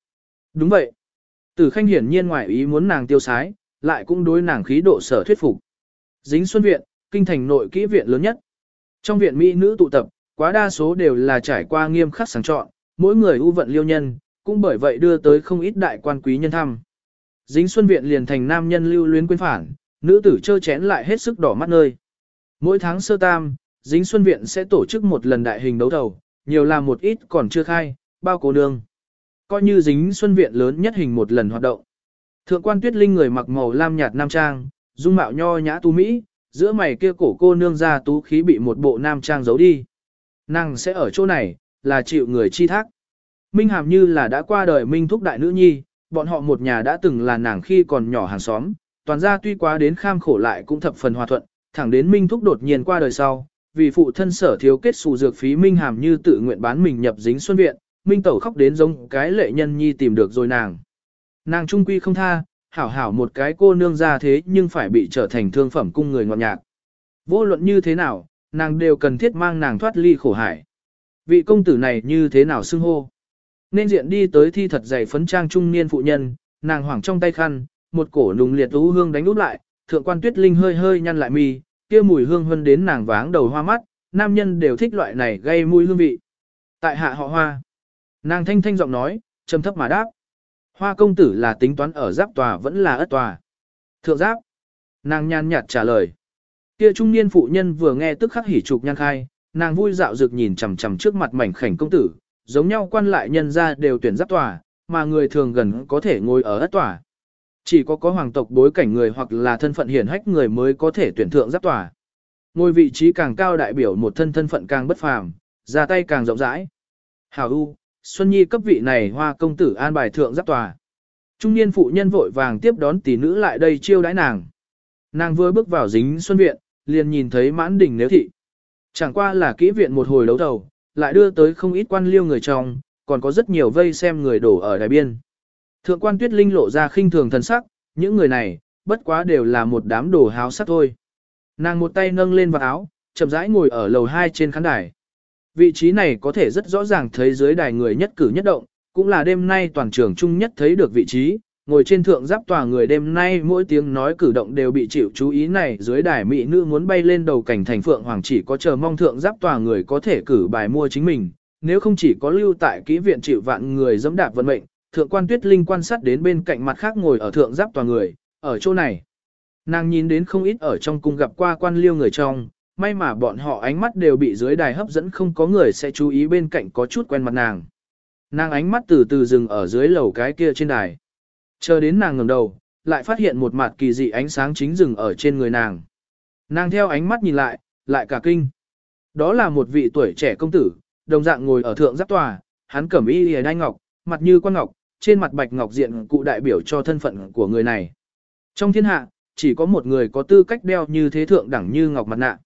Đúng vậy. Tử khanh hiển nhiên ngoài ý muốn nàng tiêu sái, lại cũng đối nàng khí độ sở thuyết phục. Dính xuân viện, kinh thành nội kỹ viện lớn nhất. Trong viện mỹ nữ tụ tập, quá đa số đều là trải qua nghiêm khắc sáng chọn, mỗi người ưu vận liêu nhân, cũng bởi vậy đưa tới không ít đại quan quý nhân thăm. Dính xuân viện liền thành nam nhân lưu luyến quên phản, nữ tử chơ chén lại hết sức đỏ mắt nơi. Mỗi tháng sơ tam, dính xuân viện sẽ tổ chức một lần đại hình đấu thầu, nhiều là một ít còn chưa khai, bao cố nương. Coi như dính xuân viện lớn nhất hình một lần hoạt động. Thượng quan tuyết linh người mặc màu lam nhạt nam trang, dung mạo nho nhã tu mỹ, giữa mày kia cổ cô nương ra tú khí bị một bộ nam trang giấu đi. Nàng sẽ ở chỗ này, là chịu người chi thác. Minh Hàm như là đã qua đời Minh Thúc Đại Nữ Nhi, bọn họ một nhà đã từng là nàng khi còn nhỏ hàng xóm, toàn ra tuy quá đến kham khổ lại cũng thập phần hòa thuận, thẳng đến Minh Thúc đột nhiên qua đời sau, vì phụ thân sở thiếu kết xù dược phí Minh Hàm như tự nguyện bán mình nhập dính xuân viện, Minh Tẩu khóc đến giống cái lệ nhân nhi tìm được rồi nàng. Nàng trung quy không tha, hảo hảo một cái cô nương ra thế nhưng phải bị trở thành thương phẩm cung người ngọt nhạc. Vô luận như thế nào, nàng đều cần thiết mang nàng thoát ly khổ hải. Vị công tử này như thế nào xưng hô? Nên diện đi tới thi thật dày phấn trang trung niên phụ nhân, nàng hoảng trong tay khăn, một cổ nùng liệt ú hương đánh úp lại, thượng quan tuyết linh hơi hơi nhăn lại mi, kia mùi hương hơn đến nàng váng đầu hoa mắt, nam nhân đều thích loại này gây mùi hương vị. Tại hạ họ hoa. Nàng thanh thanh giọng nói, trầm thấp mà đáp. Hoa công tử là tính toán ở giáp tòa vẫn là ất tòa. Thượng giáp. Nàng nhàn nhạt trả lời. Kia trung niên phụ nhân vừa nghe tức khắc hỉ trục nhan khai, nàng vui dạo dực nhìn chằm chằm trước mặt mảnh khảnh công tử, giống nhau quan lại nhân ra đều tuyển giáp tòa, mà người thường gần có thể ngồi ở ất tòa. Chỉ có có hoàng tộc bối cảnh người hoặc là thân phận hiển hách người mới có thể tuyển thượng giáp tòa. Ngôi vị trí càng cao đại biểu một thân thân phận càng bất phàm, ra tay càng rộng rãi. Hảo U, Xuân Nhi cấp vị này hoa công tử an bài thượng giáp tòa. Trung niên phụ nhân vội vàng tiếp đón tỷ nữ lại đây chiêu đãi nàng. Nàng vừa bước vào dính xuân viện, liền nhìn thấy mãn đỉnh nếu thị. Chẳng qua là kỹ viện một hồi đấu đầu, lại đưa tới không ít quan liêu người trong, còn có rất nhiều vây xem người đổ ở đài biên. Thượng quan tuyết linh lộ ra khinh thường thần sắc, những người này, bất quá đều là một đám đồ háo sắc thôi. Nàng một tay nâng lên vào áo, chậm rãi ngồi ở lầu hai trên khán đài. Vị trí này có thể rất rõ ràng thấy dưới đài người nhất cử nhất động, cũng là đêm nay toàn trường chung nhất thấy được vị trí, ngồi trên thượng giáp tòa người đêm nay mỗi tiếng nói cử động đều bị chịu chú ý này dưới đài mỹ nữ muốn bay lên đầu cảnh thành phượng hoàng chỉ có chờ mong thượng giáp tòa người có thể cử bài mua chính mình, nếu không chỉ có lưu tại kỹ viện chịu vạn người dẫm đạp vận mệnh, thượng quan tuyết linh quan sát đến bên cạnh mặt khác ngồi ở thượng giáp tòa người, ở chỗ này. Nàng nhìn đến không ít ở trong cung gặp qua quan liêu người trong, may mà bọn họ ánh mắt đều bị dưới đài hấp dẫn không có người sẽ chú ý bên cạnh có chút quen mặt nàng. Nàng ánh mắt từ từ dừng ở dưới lầu cái kia trên đài. Chờ đến nàng ngẩng đầu, lại phát hiện một mặt kỳ dị ánh sáng chính dừng ở trên người nàng. Nàng theo ánh mắt nhìn lại, lại cả kinh. Đó là một vị tuổi trẻ công tử, đồng dạng ngồi ở thượng giáp tòa, hắn cẩm y hề đai ngọc, mặt như quan ngọc, trên mặt bạch ngọc diện cụ đại biểu cho thân phận của người này. Trong thiên hạ, chỉ có một người có tư cách đeo như thế thượng đẳng như ngọc mặt nạ.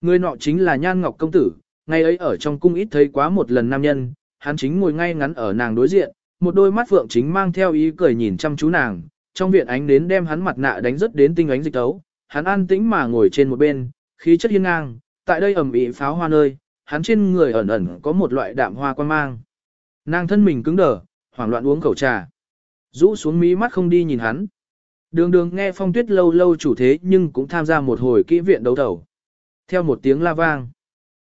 Người nọ chính là Nhan Ngọc công tử, ngày ấy ở trong cung ít thấy quá một lần nam nhân, hắn chính ngồi ngay ngắn ở nàng đối diện, một đôi mắt phượng chính mang theo ý cười nhìn chăm chú nàng, trong viện ánh đến đem hắn mặt nạ đánh rất đến tinh ánh dịch tấu, hắn an tĩnh mà ngồi trên một bên, khí chất hiên ngang, tại đây ẩm ĩ pháo hoa nơi, hắn trên người ẩn ẩn có một loại đạm hoa quan mang. Nàng thân mình cứng đờ, hoảng loạn uống khẩu trà. Rũ xuống mí mắt không đi nhìn hắn. Đường đường nghe phong tuyết lâu lâu chủ thế nhưng cũng tham gia một hồi kỹ viện đấu thầu. Theo một tiếng la vang,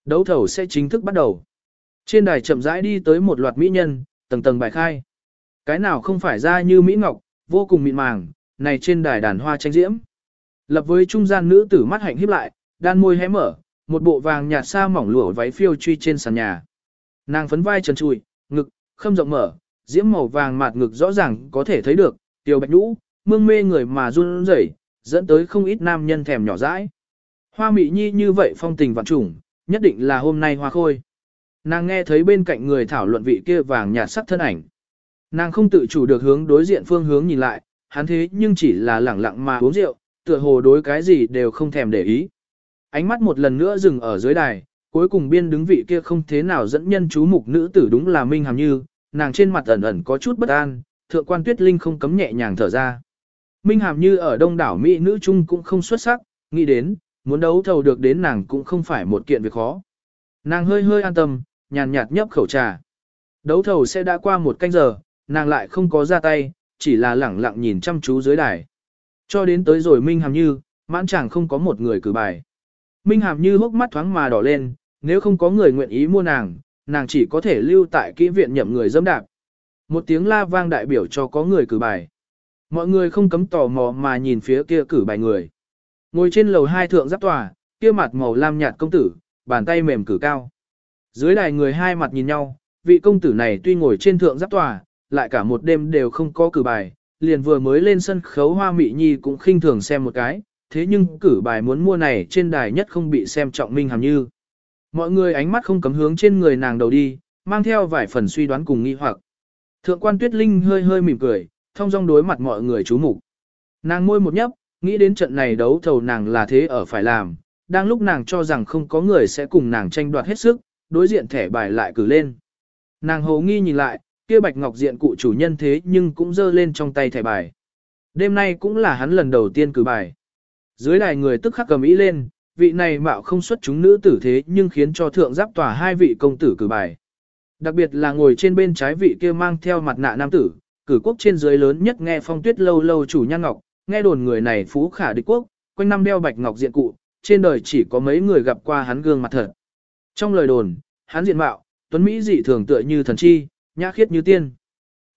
đấu thầu sẽ chính thức bắt đầu. Trên đài chậm rãi đi tới một loạt mỹ nhân, tầng tầng bài khai. Cái nào không phải ra như Mỹ Ngọc, vô cùng mịn màng, này trên đài đàn hoa tranh diễm. Lập với trung gian nữ tử mắt hạnh híp lại, đan môi hé mở, một bộ vàng nhạt sa mỏng lụa váy phiêu truy trên sàn nhà. Nàng phấn vai trần trụi, ngực, khâm rộng mở, diễm màu vàng mạt ngực rõ ràng có thể thấy được, tiểu bạch nhũ, mương mê người mà run rẩy, dẫn tới không ít nam nhân thèm nhỏ dãi. Hoa mị nhi như vậy phong tình vạn trùng, nhất định là hôm nay hoa khôi. Nàng nghe thấy bên cạnh người thảo luận vị kia vàng nhạt sắc thân ảnh. Nàng không tự chủ được hướng đối diện phương hướng nhìn lại, hắn thế nhưng chỉ là lẳng lặng mà uống rượu, tựa hồ đối cái gì đều không thèm để ý. Ánh mắt một lần nữa dừng ở dưới đài, cuối cùng biên đứng vị kia không thế nào dẫn nhân chú mục nữ tử đúng là Minh Hàm Như, nàng trên mặt ẩn ẩn có chút bất an, thượng quan tuyết linh không cấm nhẹ nhàng thở ra. Minh Hàm Như ở đông đảo Mỹ nữ chung cũng không xuất sắc, nghĩ đến, muốn đấu thầu được đến nàng cũng không phải một kiện việc khó. Nàng hơi hơi an tâm, nhàn nhạt nhấp khẩu trà. Đấu thầu sẽ đã qua một canh giờ, nàng lại không có ra tay, chỉ là lẳng lặng nhìn chăm chú dưới đài. Cho đến tới rồi Minh Hàm Như, mãn chẳng không có một người cử bài. Minh Hàm Như hốc mắt thoáng mà đỏ lên, nếu không có người nguyện ý mua nàng, nàng chỉ có thể lưu tại kỹ viện nhậm người dâm đạp. Một tiếng la vang đại biểu cho có người cử bài. Mọi người không cấm tò mò mà nhìn phía kia cử bài người. Ngồi trên lầu hai thượng giáp tòa, kia mặt màu lam nhạt công tử, bàn tay mềm cử cao. Dưới đài người hai mặt nhìn nhau, vị công tử này tuy ngồi trên thượng giáp tòa, lại cả một đêm đều không có cử bài, liền vừa mới lên sân khấu hoa mị nhi cũng khinh thường xem một cái, thế nhưng cử bài muốn mua này trên đài nhất không bị xem trọng minh hàm như. Mọi người ánh mắt không cấm hướng trên người nàng đầu đi, mang theo vài phần suy đoán cùng nghi hoặc. Thượng quan tuyết linh hơi hơi mỉm cười, thông dong đối mặt mọi người chú mục Nàng môi một nhấp, nghĩ đến trận này đấu thầu nàng là thế ở phải làm, đang lúc nàng cho rằng không có người sẽ cùng nàng tranh đoạt hết sức, đối diện thẻ bài lại cử lên. Nàng hồ nghi nhìn lại, kia bạch ngọc diện cụ chủ nhân thế nhưng cũng giơ lên trong tay thẻ bài. Đêm nay cũng là hắn lần đầu tiên cử bài. Dưới đài người tức khắc cầm ý lên, vị này mạo không xuất chúng nữ tử thế nhưng khiến cho thượng giáp tòa hai vị công tử cử bài. Đặc biệt là ngồi trên bên trái vị kia mang theo mặt nạ nam tử, cử quốc trên dưới lớn nhất nghe phong tuyết lâu lâu chủ nhan ngọc, nghe đồn người này phú khả địch quốc, quanh năm đeo bạch ngọc diện cụ, trên đời chỉ có mấy người gặp qua hắn gương mặt thật. Trong lời đồn, hắn diện mạo, tuấn Mỹ dị thường tựa như thần chi, nhã khiết như tiên.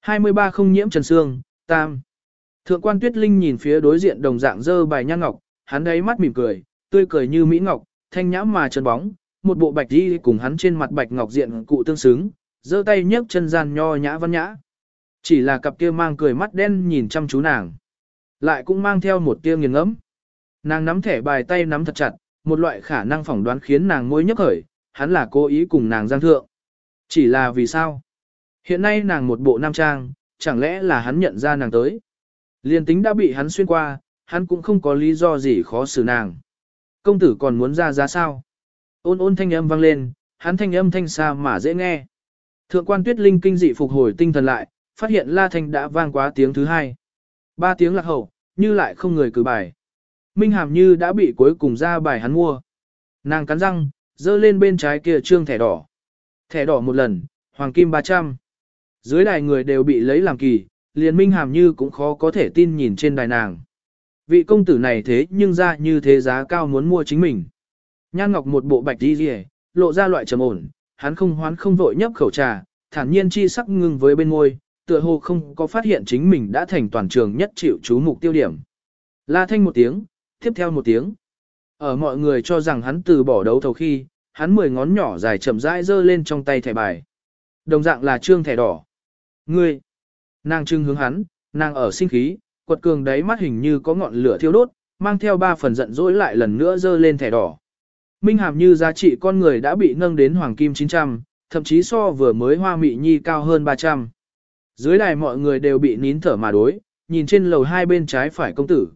23 không nhiễm trần xương, tam. Thượng quan tuyết linh nhìn phía đối diện đồng dạng dơ bài nhan ngọc, hắn đấy mắt mỉm cười, tươi cười như Mỹ ngọc, thanh nhã mà trần bóng, một bộ bạch đi cùng hắn trên mặt bạch ngọc diện cụ tương xứng, giơ tay nhấc chân gian nho nhã văn nhã. Chỉ là cặp kia mang cười mắt đen nhìn chăm chú nàng. Lại cũng mang theo một tia nghiền ngẫm. Nàng nắm thẻ bài tay nắm thật chặt, một loại khả năng phỏng đoán khiến nàng môi nhấp khởi, hắn là cố ý cùng nàng giang thượng. Chỉ là vì sao? Hiện nay nàng một bộ nam trang, chẳng lẽ là hắn nhận ra nàng tới? Liên tính đã bị hắn xuyên qua, hắn cũng không có lý do gì khó xử nàng. Công tử còn muốn ra giá sao? Ôn ôn thanh âm vang lên, hắn thanh âm thanh xa mà dễ nghe. Thượng quan tuyết linh kinh dị phục hồi tinh thần lại, phát hiện la thanh đã vang quá tiếng thứ hai. Ba tiếng lạc hậu, như lại không người cử bài. Minh hàm như đã bị cuối cùng ra bài hắn mua. Nàng cắn răng, dơ lên bên trái kia trương thẻ đỏ. Thẻ đỏ một lần, hoàng kim 300. Dưới đài người đều bị lấy làm kỳ, liền Minh hàm như cũng khó có thể tin nhìn trên đài nàng. Vị công tử này thế nhưng ra như thế giá cao muốn mua chính mình. Nhan Ngọc một bộ bạch đi rìa, lộ ra loại trầm ổn, hắn không hoán không vội nhấp khẩu trà, thản nhiên chi sắc ngưng với bên môi, tựa hồ không có phát hiện chính mình đã thành toàn trường nhất chịu chú mục tiêu điểm. La thanh một tiếng, tiếp theo một tiếng. Ở mọi người cho rằng hắn từ bỏ đấu thầu khi, hắn mười ngón nhỏ dài chậm rãi giơ lên trong tay thẻ bài. Đồng dạng là trương thẻ đỏ. Ngươi! Nàng trưng hướng hắn, nàng ở sinh khí, quật cường đáy mắt hình như có ngọn lửa thiêu đốt, mang theo ba phần giận dỗi lại lần nữa giơ lên thẻ đỏ. Minh hàm như giá trị con người đã bị nâng đến hoàng kim 900, thậm chí so vừa mới hoa mị nhi cao hơn 300. Dưới đài mọi người đều bị nín thở mà đối, nhìn trên lầu hai bên trái phải công tử.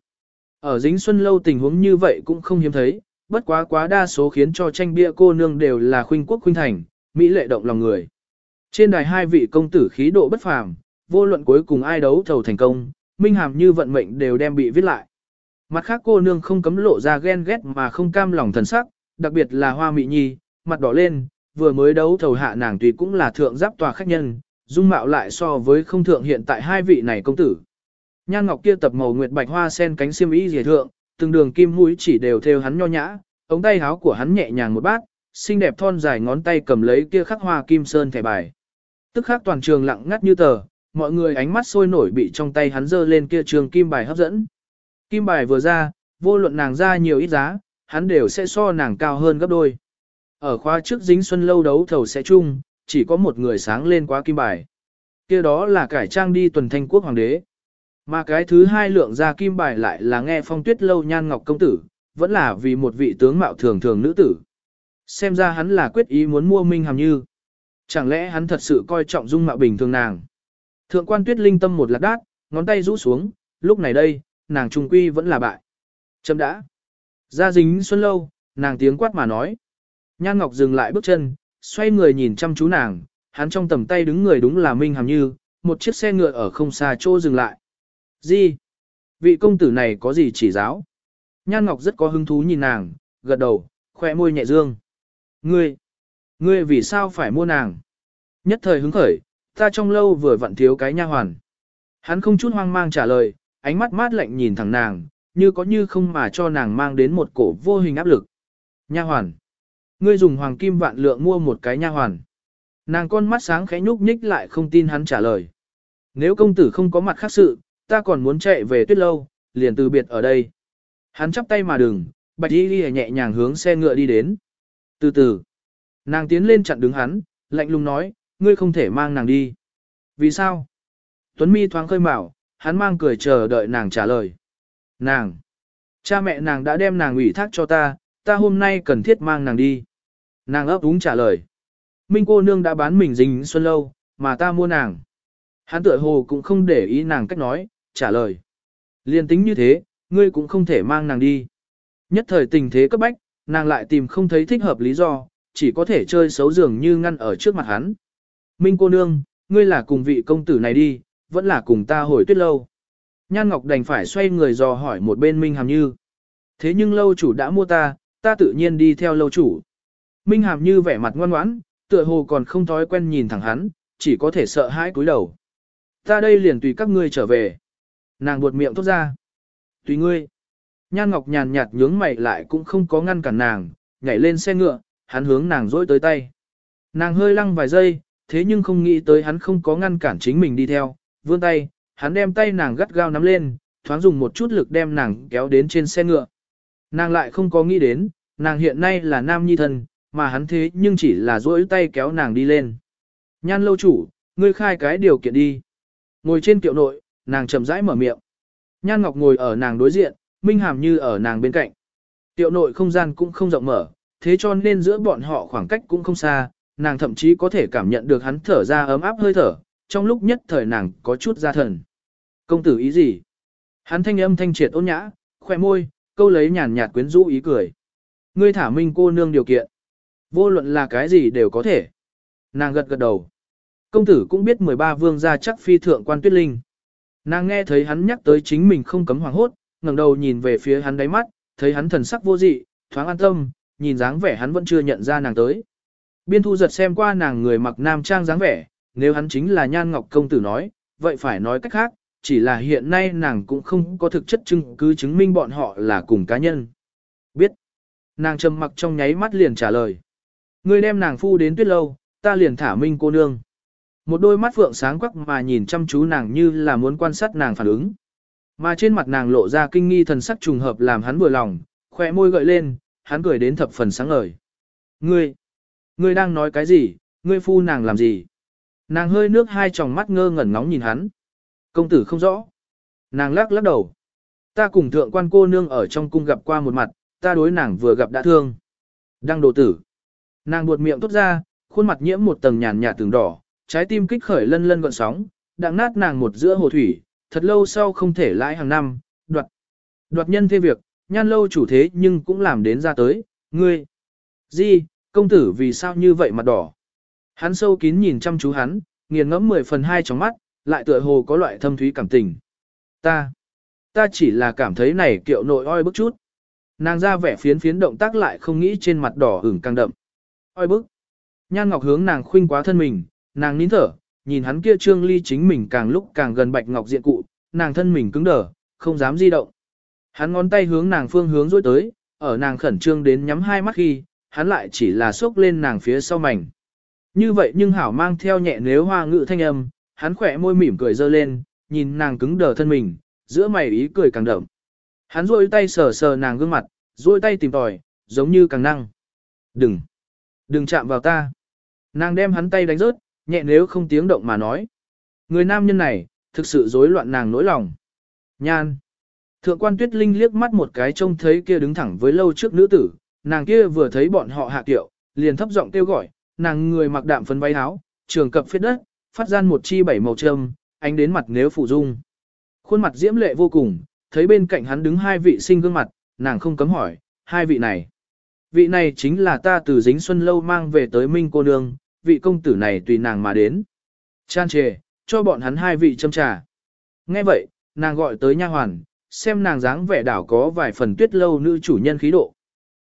Ở dính xuân lâu tình huống như vậy cũng không hiếm thấy, bất quá quá đa số khiến cho tranh bia cô nương đều là khuynh quốc khuynh thành, mỹ lệ động lòng người. Trên đài hai vị công tử khí độ bất phàm, vô luận cuối cùng ai đấu thầu thành công, minh hàm như vận mệnh đều đem bị viết lại. Mặt khác cô nương không cấm lộ ra ghen ghét mà không cam lòng thần sắc, đặc biệt là hoa mị nhi, mặt đỏ lên, vừa mới đấu thầu hạ nàng tùy cũng là thượng giáp tòa khách nhân, dung mạo lại so với không thượng hiện tại hai vị này công tử. Nhan ngọc kia tập màu nguyệt bạch hoa sen cánh xiêm y rìa thượng, từng đường kim mũi chỉ đều theo hắn nho nhã, ống tay áo của hắn nhẹ nhàng một bát, xinh đẹp thon dài ngón tay cầm lấy kia khắc hoa kim sơn thẻ bài. Tức khắc toàn trường lặng ngắt như tờ, mọi người ánh mắt sôi nổi bị trong tay hắn giơ lên kia trường kim bài hấp dẫn. Kim bài vừa ra, vô luận nàng ra nhiều ít giá, hắn đều sẽ so nàng cao hơn gấp đôi. Ở khoa trước dính xuân lâu đấu thầu sẽ chung, chỉ có một người sáng lên quá kim bài. kia đó là cải trang đi tuần thanh quốc hoàng đế. Mà cái thứ hai lượng ra kim bài lại là nghe phong tuyết lâu nhan ngọc công tử, vẫn là vì một vị tướng mạo thường thường nữ tử. Xem ra hắn là quyết ý muốn mua Minh Hàm Như. Chẳng lẽ hắn thật sự coi trọng dung mạo bình thường nàng. Thượng quan tuyết linh tâm một lạc đát, ngón tay rũ xuống, lúc này đây, nàng trung quy vẫn là bại. Chấm đã. Ra dính xuân lâu, nàng tiếng quát mà nói. Nhan Ngọc dừng lại bước chân, xoay người nhìn chăm chú nàng, hắn trong tầm tay đứng người đúng là Minh Hàm Như, một chiếc xe ngựa ở không xa chỗ dừng lại. Gì? Vị công tử này có gì chỉ giáo? Nhan Ngọc rất có hứng thú nhìn nàng, gật đầu, khoe môi nhẹ dương. Ngươi, ngươi vì sao phải mua nàng? Nhất thời hứng khởi, ta trong lâu vừa vặn thiếu cái nha hoàn. Hắn không chút hoang mang trả lời, ánh mắt mát lạnh nhìn thẳng nàng, như có như không mà cho nàng mang đến một cổ vô hình áp lực. Nha hoàn. Ngươi dùng hoàng kim vạn lượng mua một cái nha hoàn. Nàng con mắt sáng khẽ nhúc nhích lại không tin hắn trả lời. Nếu công tử không có mặt khác sự, ta còn muốn chạy về tuyết lâu, liền từ biệt ở đây. Hắn chắp tay mà đừng, bạch y ghi nhẹ nhàng hướng xe ngựa đi đến. Từ từ, nàng tiến lên chặn đứng hắn, lạnh lùng nói, ngươi không thể mang nàng đi. Vì sao? Tuấn mi thoáng khơi mào, hắn mang cười chờ đợi nàng trả lời. Nàng! Cha mẹ nàng đã đem nàng ủy thác cho ta, ta hôm nay cần thiết mang nàng đi. Nàng ấp úng trả lời. Minh cô nương đã bán mình dính xuân lâu, mà ta mua nàng. Hắn tựa hồ cũng không để ý nàng cách nói, trả lời. Liên tính như thế, ngươi cũng không thể mang nàng đi. Nhất thời tình thế cấp bách, nàng lại tìm không thấy thích hợp lý do, chỉ có thể chơi xấu dường như ngăn ở trước mặt hắn. Minh cô nương, ngươi là cùng vị công tử này đi, vẫn là cùng ta hồi tuyết lâu. Nhan Ngọc đành phải xoay người dò hỏi một bên Minh Hàm Như. Thế nhưng lâu chủ đã mua ta, ta tự nhiên đi theo lâu chủ. Minh Hàm Như vẻ mặt ngoan ngoãn, tựa hồ còn không thói quen nhìn thẳng hắn, chỉ có thể sợ hãi cúi đầu. Ta đây liền tùy các ngươi trở về. Nàng buột miệng tốt ra. Tùy ngươi. Nhan Ngọc nhàn nhạt nhướng mày lại cũng không có ngăn cản nàng, nhảy lên xe ngựa, hắn hướng nàng dỗi tới tay. Nàng hơi lăng vài giây, thế nhưng không nghĩ tới hắn không có ngăn cản chính mình đi theo, vươn tay, hắn đem tay nàng gắt gao nắm lên, thoáng dùng một chút lực đem nàng kéo đến trên xe ngựa. Nàng lại không có nghĩ đến, nàng hiện nay là nam nhi thân, mà hắn thế nhưng chỉ là duỗi tay kéo nàng đi lên. Nhan lâu chủ, ngươi khai cái điều kiện đi. Ngồi trên kiệu nội, nàng chậm rãi mở miệng. Nhan Ngọc ngồi ở nàng đối diện, Minh Hàm như ở nàng bên cạnh. Tiệu nội không gian cũng không rộng mở, thế cho nên giữa bọn họ khoảng cách cũng không xa, nàng thậm chí có thể cảm nhận được hắn thở ra ấm áp hơi thở, trong lúc nhất thời nàng có chút ra thần. Công tử ý gì? Hắn thanh âm thanh triệt ôn nhã, khoe môi, câu lấy nhàn nhạt quyến rũ ý cười. Ngươi thả minh cô nương điều kiện. Vô luận là cái gì đều có thể. Nàng gật gật đầu. Công tử cũng biết 13 vương gia chắc phi thượng quan tuyết linh. Nàng nghe thấy hắn nhắc tới chính mình không cấm hoàng hốt, ngẩng đầu nhìn về phía hắn đáy mắt, thấy hắn thần sắc vô dị, thoáng an tâm, nhìn dáng vẻ hắn vẫn chưa nhận ra nàng tới. Biên thu giật xem qua nàng người mặc nam trang dáng vẻ, nếu hắn chính là nhan ngọc công tử nói, vậy phải nói cách khác, chỉ là hiện nay nàng cũng không có thực chất chứng cứ chứng minh bọn họ là cùng cá nhân. Biết. Nàng trầm mặc trong nháy mắt liền trả lời. Ngươi đem nàng phu đến tuyết lâu, ta liền thả minh cô nương. Một đôi mắt phượng sáng quắc mà nhìn chăm chú nàng như là muốn quan sát nàng phản ứng. Mà trên mặt nàng lộ ra kinh nghi thần sắc trùng hợp làm hắn vừa lòng, khoe môi gợi lên, hắn cười đến thập phần sáng ngời. Ngươi, ngươi đang nói cái gì, ngươi phu nàng làm gì? Nàng hơi nước hai tròng mắt ngơ ngẩn ngóng nhìn hắn. Công tử không rõ. Nàng lắc lắc đầu. Ta cùng thượng quan cô nương ở trong cung gặp qua một mặt, ta đối nàng vừa gặp đã thương. Đăng đồ tử. Nàng buột miệng tốt ra, khuôn mặt nhiễm một tầng nhàn nhạt tường đỏ, trái tim kích khởi lân lân gọn sóng, đặng nát nàng một giữa hồ thủy, thật lâu sau không thể lãi hàng năm, đoạt. Đoạt nhân thế việc, nhan lâu chủ thế nhưng cũng làm đến ra tới, ngươi. Di, công tử vì sao như vậy mặt đỏ? Hắn sâu kín nhìn chăm chú hắn, nghiền ngẫm mười phần hai trong mắt, lại tựa hồ có loại thâm thúy cảm tình. Ta, ta chỉ là cảm thấy này kiệu nội oi bức chút. Nàng ra vẻ phiến phiến động tác lại không nghĩ trên mặt đỏ ửng căng đậm. Oi bức. Nhan Ngọc hướng nàng khuynh quá thân mình, nàng nín thở, nhìn hắn kia trương ly chính mình càng lúc càng gần bạch ngọc diện cụ, nàng thân mình cứng đờ, không dám di động. Hắn ngón tay hướng nàng phương hướng dối tới, ở nàng khẩn trương đến nhắm hai mắt khi, hắn lại chỉ là xốc lên nàng phía sau mảnh. Như vậy nhưng hảo mang theo nhẹ nếu hoa ngự thanh âm, hắn khỏe môi mỉm cười dơ lên, nhìn nàng cứng đờ thân mình, giữa mày ý cười càng đậm. Hắn rôi tay sờ sờ nàng gương mặt, rôi tay tìm tòi, giống như càng năng. Đừng, đừng chạm vào ta. Nàng đem hắn tay đánh rớt, nhẹ nếu không tiếng động mà nói. Người nam nhân này, thực sự rối loạn nàng nỗi lòng. Nhan. Thượng quan tuyết linh liếc mắt một cái trông thấy kia đứng thẳng với lâu trước nữ tử, nàng kia vừa thấy bọn họ hạ tiệu, liền thấp giọng kêu gọi, nàng người mặc đạm phấn váy áo, trường cập phết đất, phát gian một chi bảy màu trâm, ánh đến mặt nếu phủ dung. Khuôn mặt diễm lệ vô cùng, thấy bên cạnh hắn đứng hai vị sinh gương mặt, nàng không cấm hỏi, hai vị này. Vị này chính là ta từ dính xuân lâu mang về tới Minh cô nương, vị công tử này tùy nàng mà đến. Chan trề, cho bọn hắn hai vị châm trà. Nghe vậy, nàng gọi tới nha hoàn, xem nàng dáng vẻ đảo có vài phần tuyết lâu nữ chủ nhân khí độ.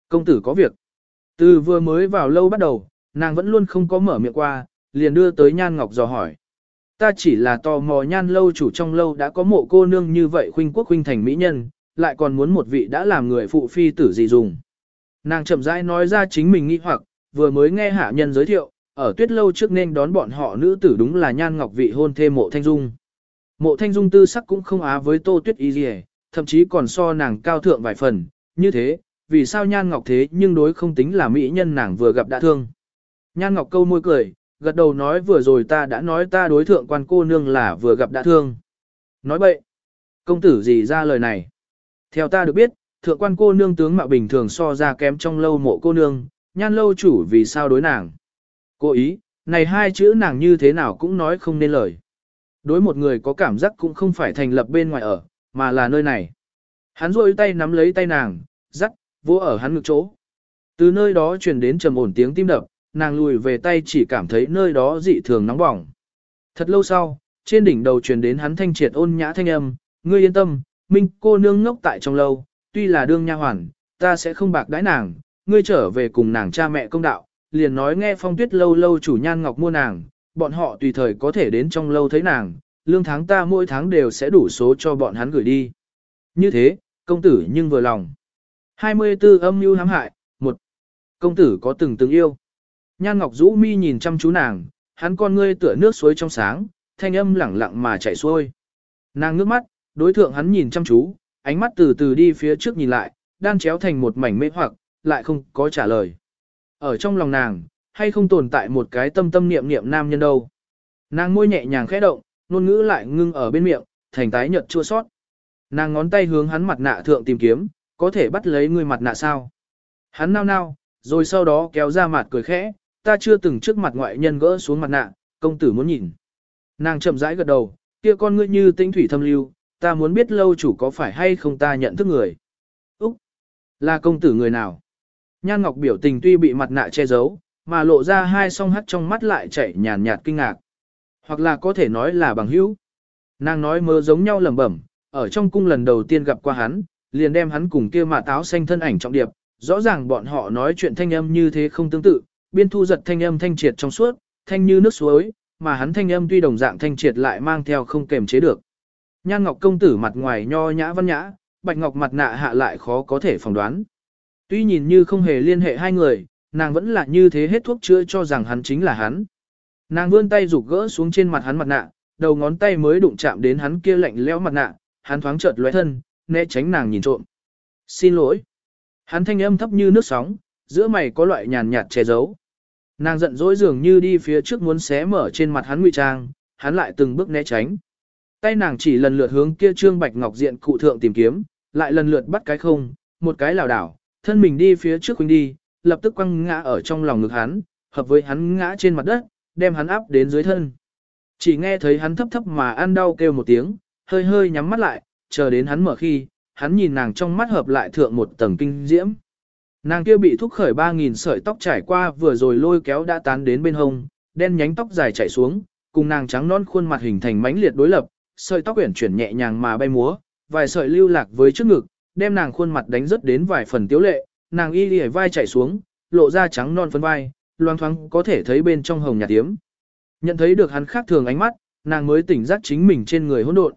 Công tử có việc. Từ vừa mới vào lâu bắt đầu, nàng vẫn luôn không có mở miệng qua, liền đưa tới Nhan Ngọc dò hỏi. Ta chỉ là tò mò Nhan lâu chủ trong lâu đã có mộ cô nương như vậy khuynh quốc khuynh thành mỹ nhân, lại còn muốn một vị đã làm người phụ phi tử gì dùng. Nàng chậm rãi nói ra chính mình nghi hoặc, vừa mới nghe hạ nhân giới thiệu, ở tuyết lâu trước nên đón bọn họ nữ tử đúng là Nhan Ngọc vị hôn thê mộ thanh dung. Mộ thanh dung tư sắc cũng không á với tô tuyết y gì thậm chí còn so nàng cao thượng vài phần, như thế, vì sao Nhan Ngọc thế nhưng đối không tính là mỹ nhân nàng vừa gặp đã thương. Nhan Ngọc câu môi cười, gật đầu nói vừa rồi ta đã nói ta đối thượng quan cô nương là vừa gặp đã thương. Nói bậy, công tử gì ra lời này. Theo ta được biết, thượng quan cô nương tướng mạo bình thường so ra kém trong lâu mộ cô nương, nhan lâu chủ vì sao đối nàng. Cô ý, này hai chữ nàng như thế nào cũng nói không nên lời. Đối một người có cảm giác cũng không phải thành lập bên ngoài ở, mà là nơi này. Hắn rôi tay nắm lấy tay nàng, dắt, vỗ ở hắn ngực chỗ. Từ nơi đó truyền đến trầm ổn tiếng tim đập, nàng lùi về tay chỉ cảm thấy nơi đó dị thường nóng bỏng. Thật lâu sau, trên đỉnh đầu truyền đến hắn thanh triệt ôn nhã thanh âm, ngươi yên tâm, minh cô nương ngốc tại trong lâu, tuy là đương nha hoàn, ta sẽ không bạc đãi nàng, ngươi trở về cùng nàng cha mẹ công đạo, liền nói nghe phong tuyết lâu lâu chủ nhan ngọc mua nàng, bọn họ tùy thời có thể đến trong lâu thấy nàng, lương tháng ta mỗi tháng đều sẽ đủ số cho bọn hắn gửi đi. Như thế, công tử nhưng vừa lòng. 24 âm mưu hãm hại, một Công tử có từng từng yêu. Nhan Ngọc rũ mi nhìn chăm chú nàng, hắn con ngươi tựa nước suối trong sáng, thanh âm lẳng lặng mà chảy xuôi. Nàng ngước mắt, đối thượng hắn nhìn chăm chú, ánh mắt từ từ đi phía trước nhìn lại, đan chéo thành một mảnh mê hoặc, lại không có trả lời. Ở trong lòng nàng, hay không tồn tại một cái tâm tâm niệm niệm nam nhân đâu. Nàng môi nhẹ nhàng khẽ động, ngôn ngữ lại ngưng ở bên miệng, thành tái nhợt chua sót. Nàng ngón tay hướng hắn mặt nạ thượng tìm kiếm, có thể bắt lấy người mặt nạ sao? Hắn nao nao, rồi sau đó kéo ra mặt cười khẽ, ta chưa từng trước mặt ngoại nhân gỡ xuống mặt nạ, công tử muốn nhìn. Nàng chậm rãi gật đầu, kia con ngươi như tinh thủy thâm lưu, ta muốn biết lâu chủ có phải hay không ta nhận thức người. Úc, là công tử người nào? Nhan Ngọc biểu tình tuy bị mặt nạ che giấu, mà lộ ra hai song hắt trong mắt lại chảy nhàn nhạt kinh ngạc. Hoặc là có thể nói là bằng hữu. Nàng nói mơ giống nhau lẩm bẩm, ở trong cung lần đầu tiên gặp qua hắn, liền đem hắn cùng kia mà táo xanh thân ảnh trọng điệp, rõ ràng bọn họ nói chuyện thanh âm như thế không tương tự, biên thu giật thanh âm thanh triệt trong suốt, thanh như nước suối, mà hắn thanh âm tuy đồng dạng thanh triệt lại mang theo không kềm chế được. Nhan Ngọc công tử mặt ngoài nho nhã văn nhã, Bạch Ngọc mặt nạ hạ lại khó có thể phỏng đoán. Tuy nhìn như không hề liên hệ hai người, nàng vẫn là như thế hết thuốc chữa cho rằng hắn chính là hắn. Nàng vươn tay rụt gỡ xuống trên mặt hắn mặt nạ, đầu ngón tay mới đụng chạm đến hắn kia lạnh lẽo mặt nạ, hắn thoáng chợt lóe thân, né tránh nàng nhìn trộm. Xin lỗi. Hắn thanh âm thấp như nước sóng, giữa mày có loại nhàn nhạt che giấu. Nàng giận dỗi dường như đi phía trước muốn xé mở trên mặt hắn ngụy trang, hắn lại từng bước né tránh. Tay nàng chỉ lần lượt hướng kia trương bạch ngọc diện cụ thượng tìm kiếm, lại lần lượt bắt cái không, một cái lảo đảo, thân mình đi phía trước huynh đi, lập tức quăng ngã ở trong lòng ngực hắn, hợp với hắn ngã trên mặt đất, đem hắn áp đến dưới thân. Chỉ nghe thấy hắn thấp thấp mà ăn đau kêu một tiếng, hơi hơi nhắm mắt lại, chờ đến hắn mở khi, hắn nhìn nàng trong mắt hợp lại thượng một tầng kinh diễm. Nàng kia bị thúc khởi 3.000 sợi tóc trải qua vừa rồi lôi kéo đã tán đến bên hông, đen nhánh tóc dài chảy xuống, cùng nàng trắng non khuôn mặt hình thành mãnh liệt đối lập, sợi tóc uyển chuyển nhẹ nhàng mà bay múa, vài sợi lưu lạc với trước ngực, đem nàng khuôn mặt đánh rất đến vài phần tiếu lệ, nàng y lìa vai chảy xuống, lộ ra trắng non phấn vai, loang thoáng có thể thấy bên trong hồng nhạt tiếm. Nhận thấy được hắn khác thường ánh mắt, nàng mới tỉnh giác chính mình trên người hỗn độn.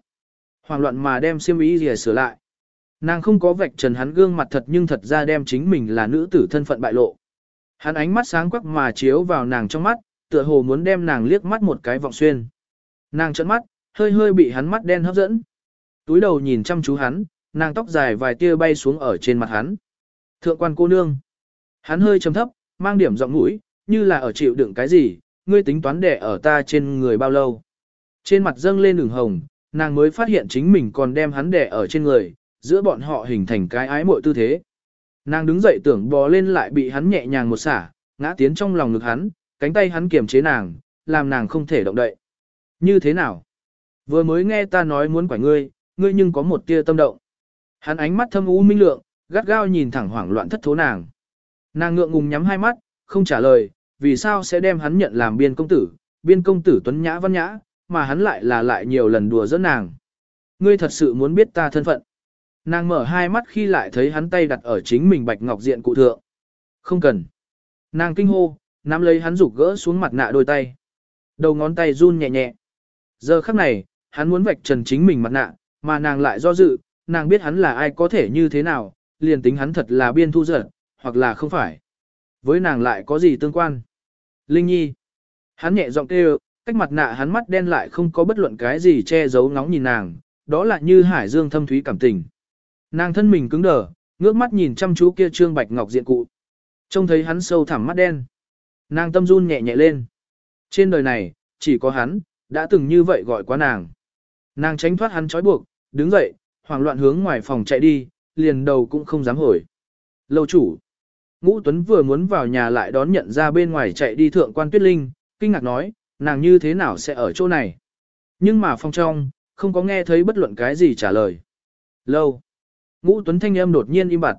Hoàng loạn mà đem xiêm y lìa sửa lại. Nàng không có vạch trần hắn gương mặt thật nhưng thật ra đem chính mình là nữ tử thân phận bại lộ. Hắn ánh mắt sáng quắc mà chiếu vào nàng trong mắt, tựa hồ muốn đem nàng liếc mắt một cái vọng xuyên. Nàng trợn mắt, hơi hơi bị hắn mắt đen hấp dẫn. Túi đầu nhìn chăm chú hắn, nàng tóc dài vài tia bay xuống ở trên mặt hắn. Thượng quan cô nương. Hắn hơi trầm thấp, mang điểm giọng mũi, như là ở chịu đựng cái gì, ngươi tính toán đẻ ở ta trên người bao lâu. Trên mặt dâng lên đường hồng, nàng mới phát hiện chính mình còn đem hắn đẻ ở trên người, giữa bọn họ hình thành cái ái mội tư thế. Nàng đứng dậy tưởng bò lên lại bị hắn nhẹ nhàng một xả, ngã tiến trong lòng ngực hắn, cánh tay hắn kiềm chế nàng, làm nàng không thể động đậy. Như thế nào? Vừa mới nghe ta nói muốn quải ngươi, ngươi nhưng có một tia tâm động. Hắn ánh mắt thâm u minh lượng, gắt gao nhìn thẳng hoảng loạn thất thố nàng. Nàng ngượng ngùng nhắm hai mắt, không trả lời, vì sao sẽ đem hắn nhận làm biên công tử, biên công tử tuấn nhã văn nhã, mà hắn lại là lại nhiều lần đùa giỡn nàng. Ngươi thật sự muốn biết ta thân phận. Nàng mở hai mắt khi lại thấy hắn tay đặt ở chính mình bạch ngọc diện cụ thượng. Không cần. Nàng kinh hô, nắm lấy hắn rục gỡ xuống mặt nạ đôi tay. Đầu ngón tay run nhẹ nhẹ. Giờ khắc này, hắn muốn vạch trần chính mình mặt nạ, mà nàng lại do dự, nàng biết hắn là ai có thể như thế nào, liền tính hắn thật là biên thu giật, hoặc là không phải. Với nàng lại có gì tương quan? Linh Nhi. Hắn nhẹ giọng kêu, cách mặt nạ hắn mắt đen lại không có bất luận cái gì che giấu ngóng nhìn nàng, đó là như hải dương thâm thúy cảm tình. Nàng thân mình cứng đờ, ngước mắt nhìn chăm chú kia trương bạch ngọc diện cụ. Trông thấy hắn sâu thẳm mắt đen. Nàng tâm run nhẹ nhẹ lên. Trên đời này, chỉ có hắn, đã từng như vậy gọi quá nàng. Nàng tránh thoát hắn trói buộc, đứng dậy, hoảng loạn hướng ngoài phòng chạy đi, liền đầu cũng không dám hồi. Lâu chủ. Ngũ Tuấn vừa muốn vào nhà lại đón nhận ra bên ngoài chạy đi thượng quan tuyết linh, kinh ngạc nói, nàng như thế nào sẽ ở chỗ này. Nhưng mà phòng trong, không có nghe thấy bất luận cái gì trả lời. Lâu. Ngũ Tuấn thanh âm đột nhiên im bặt.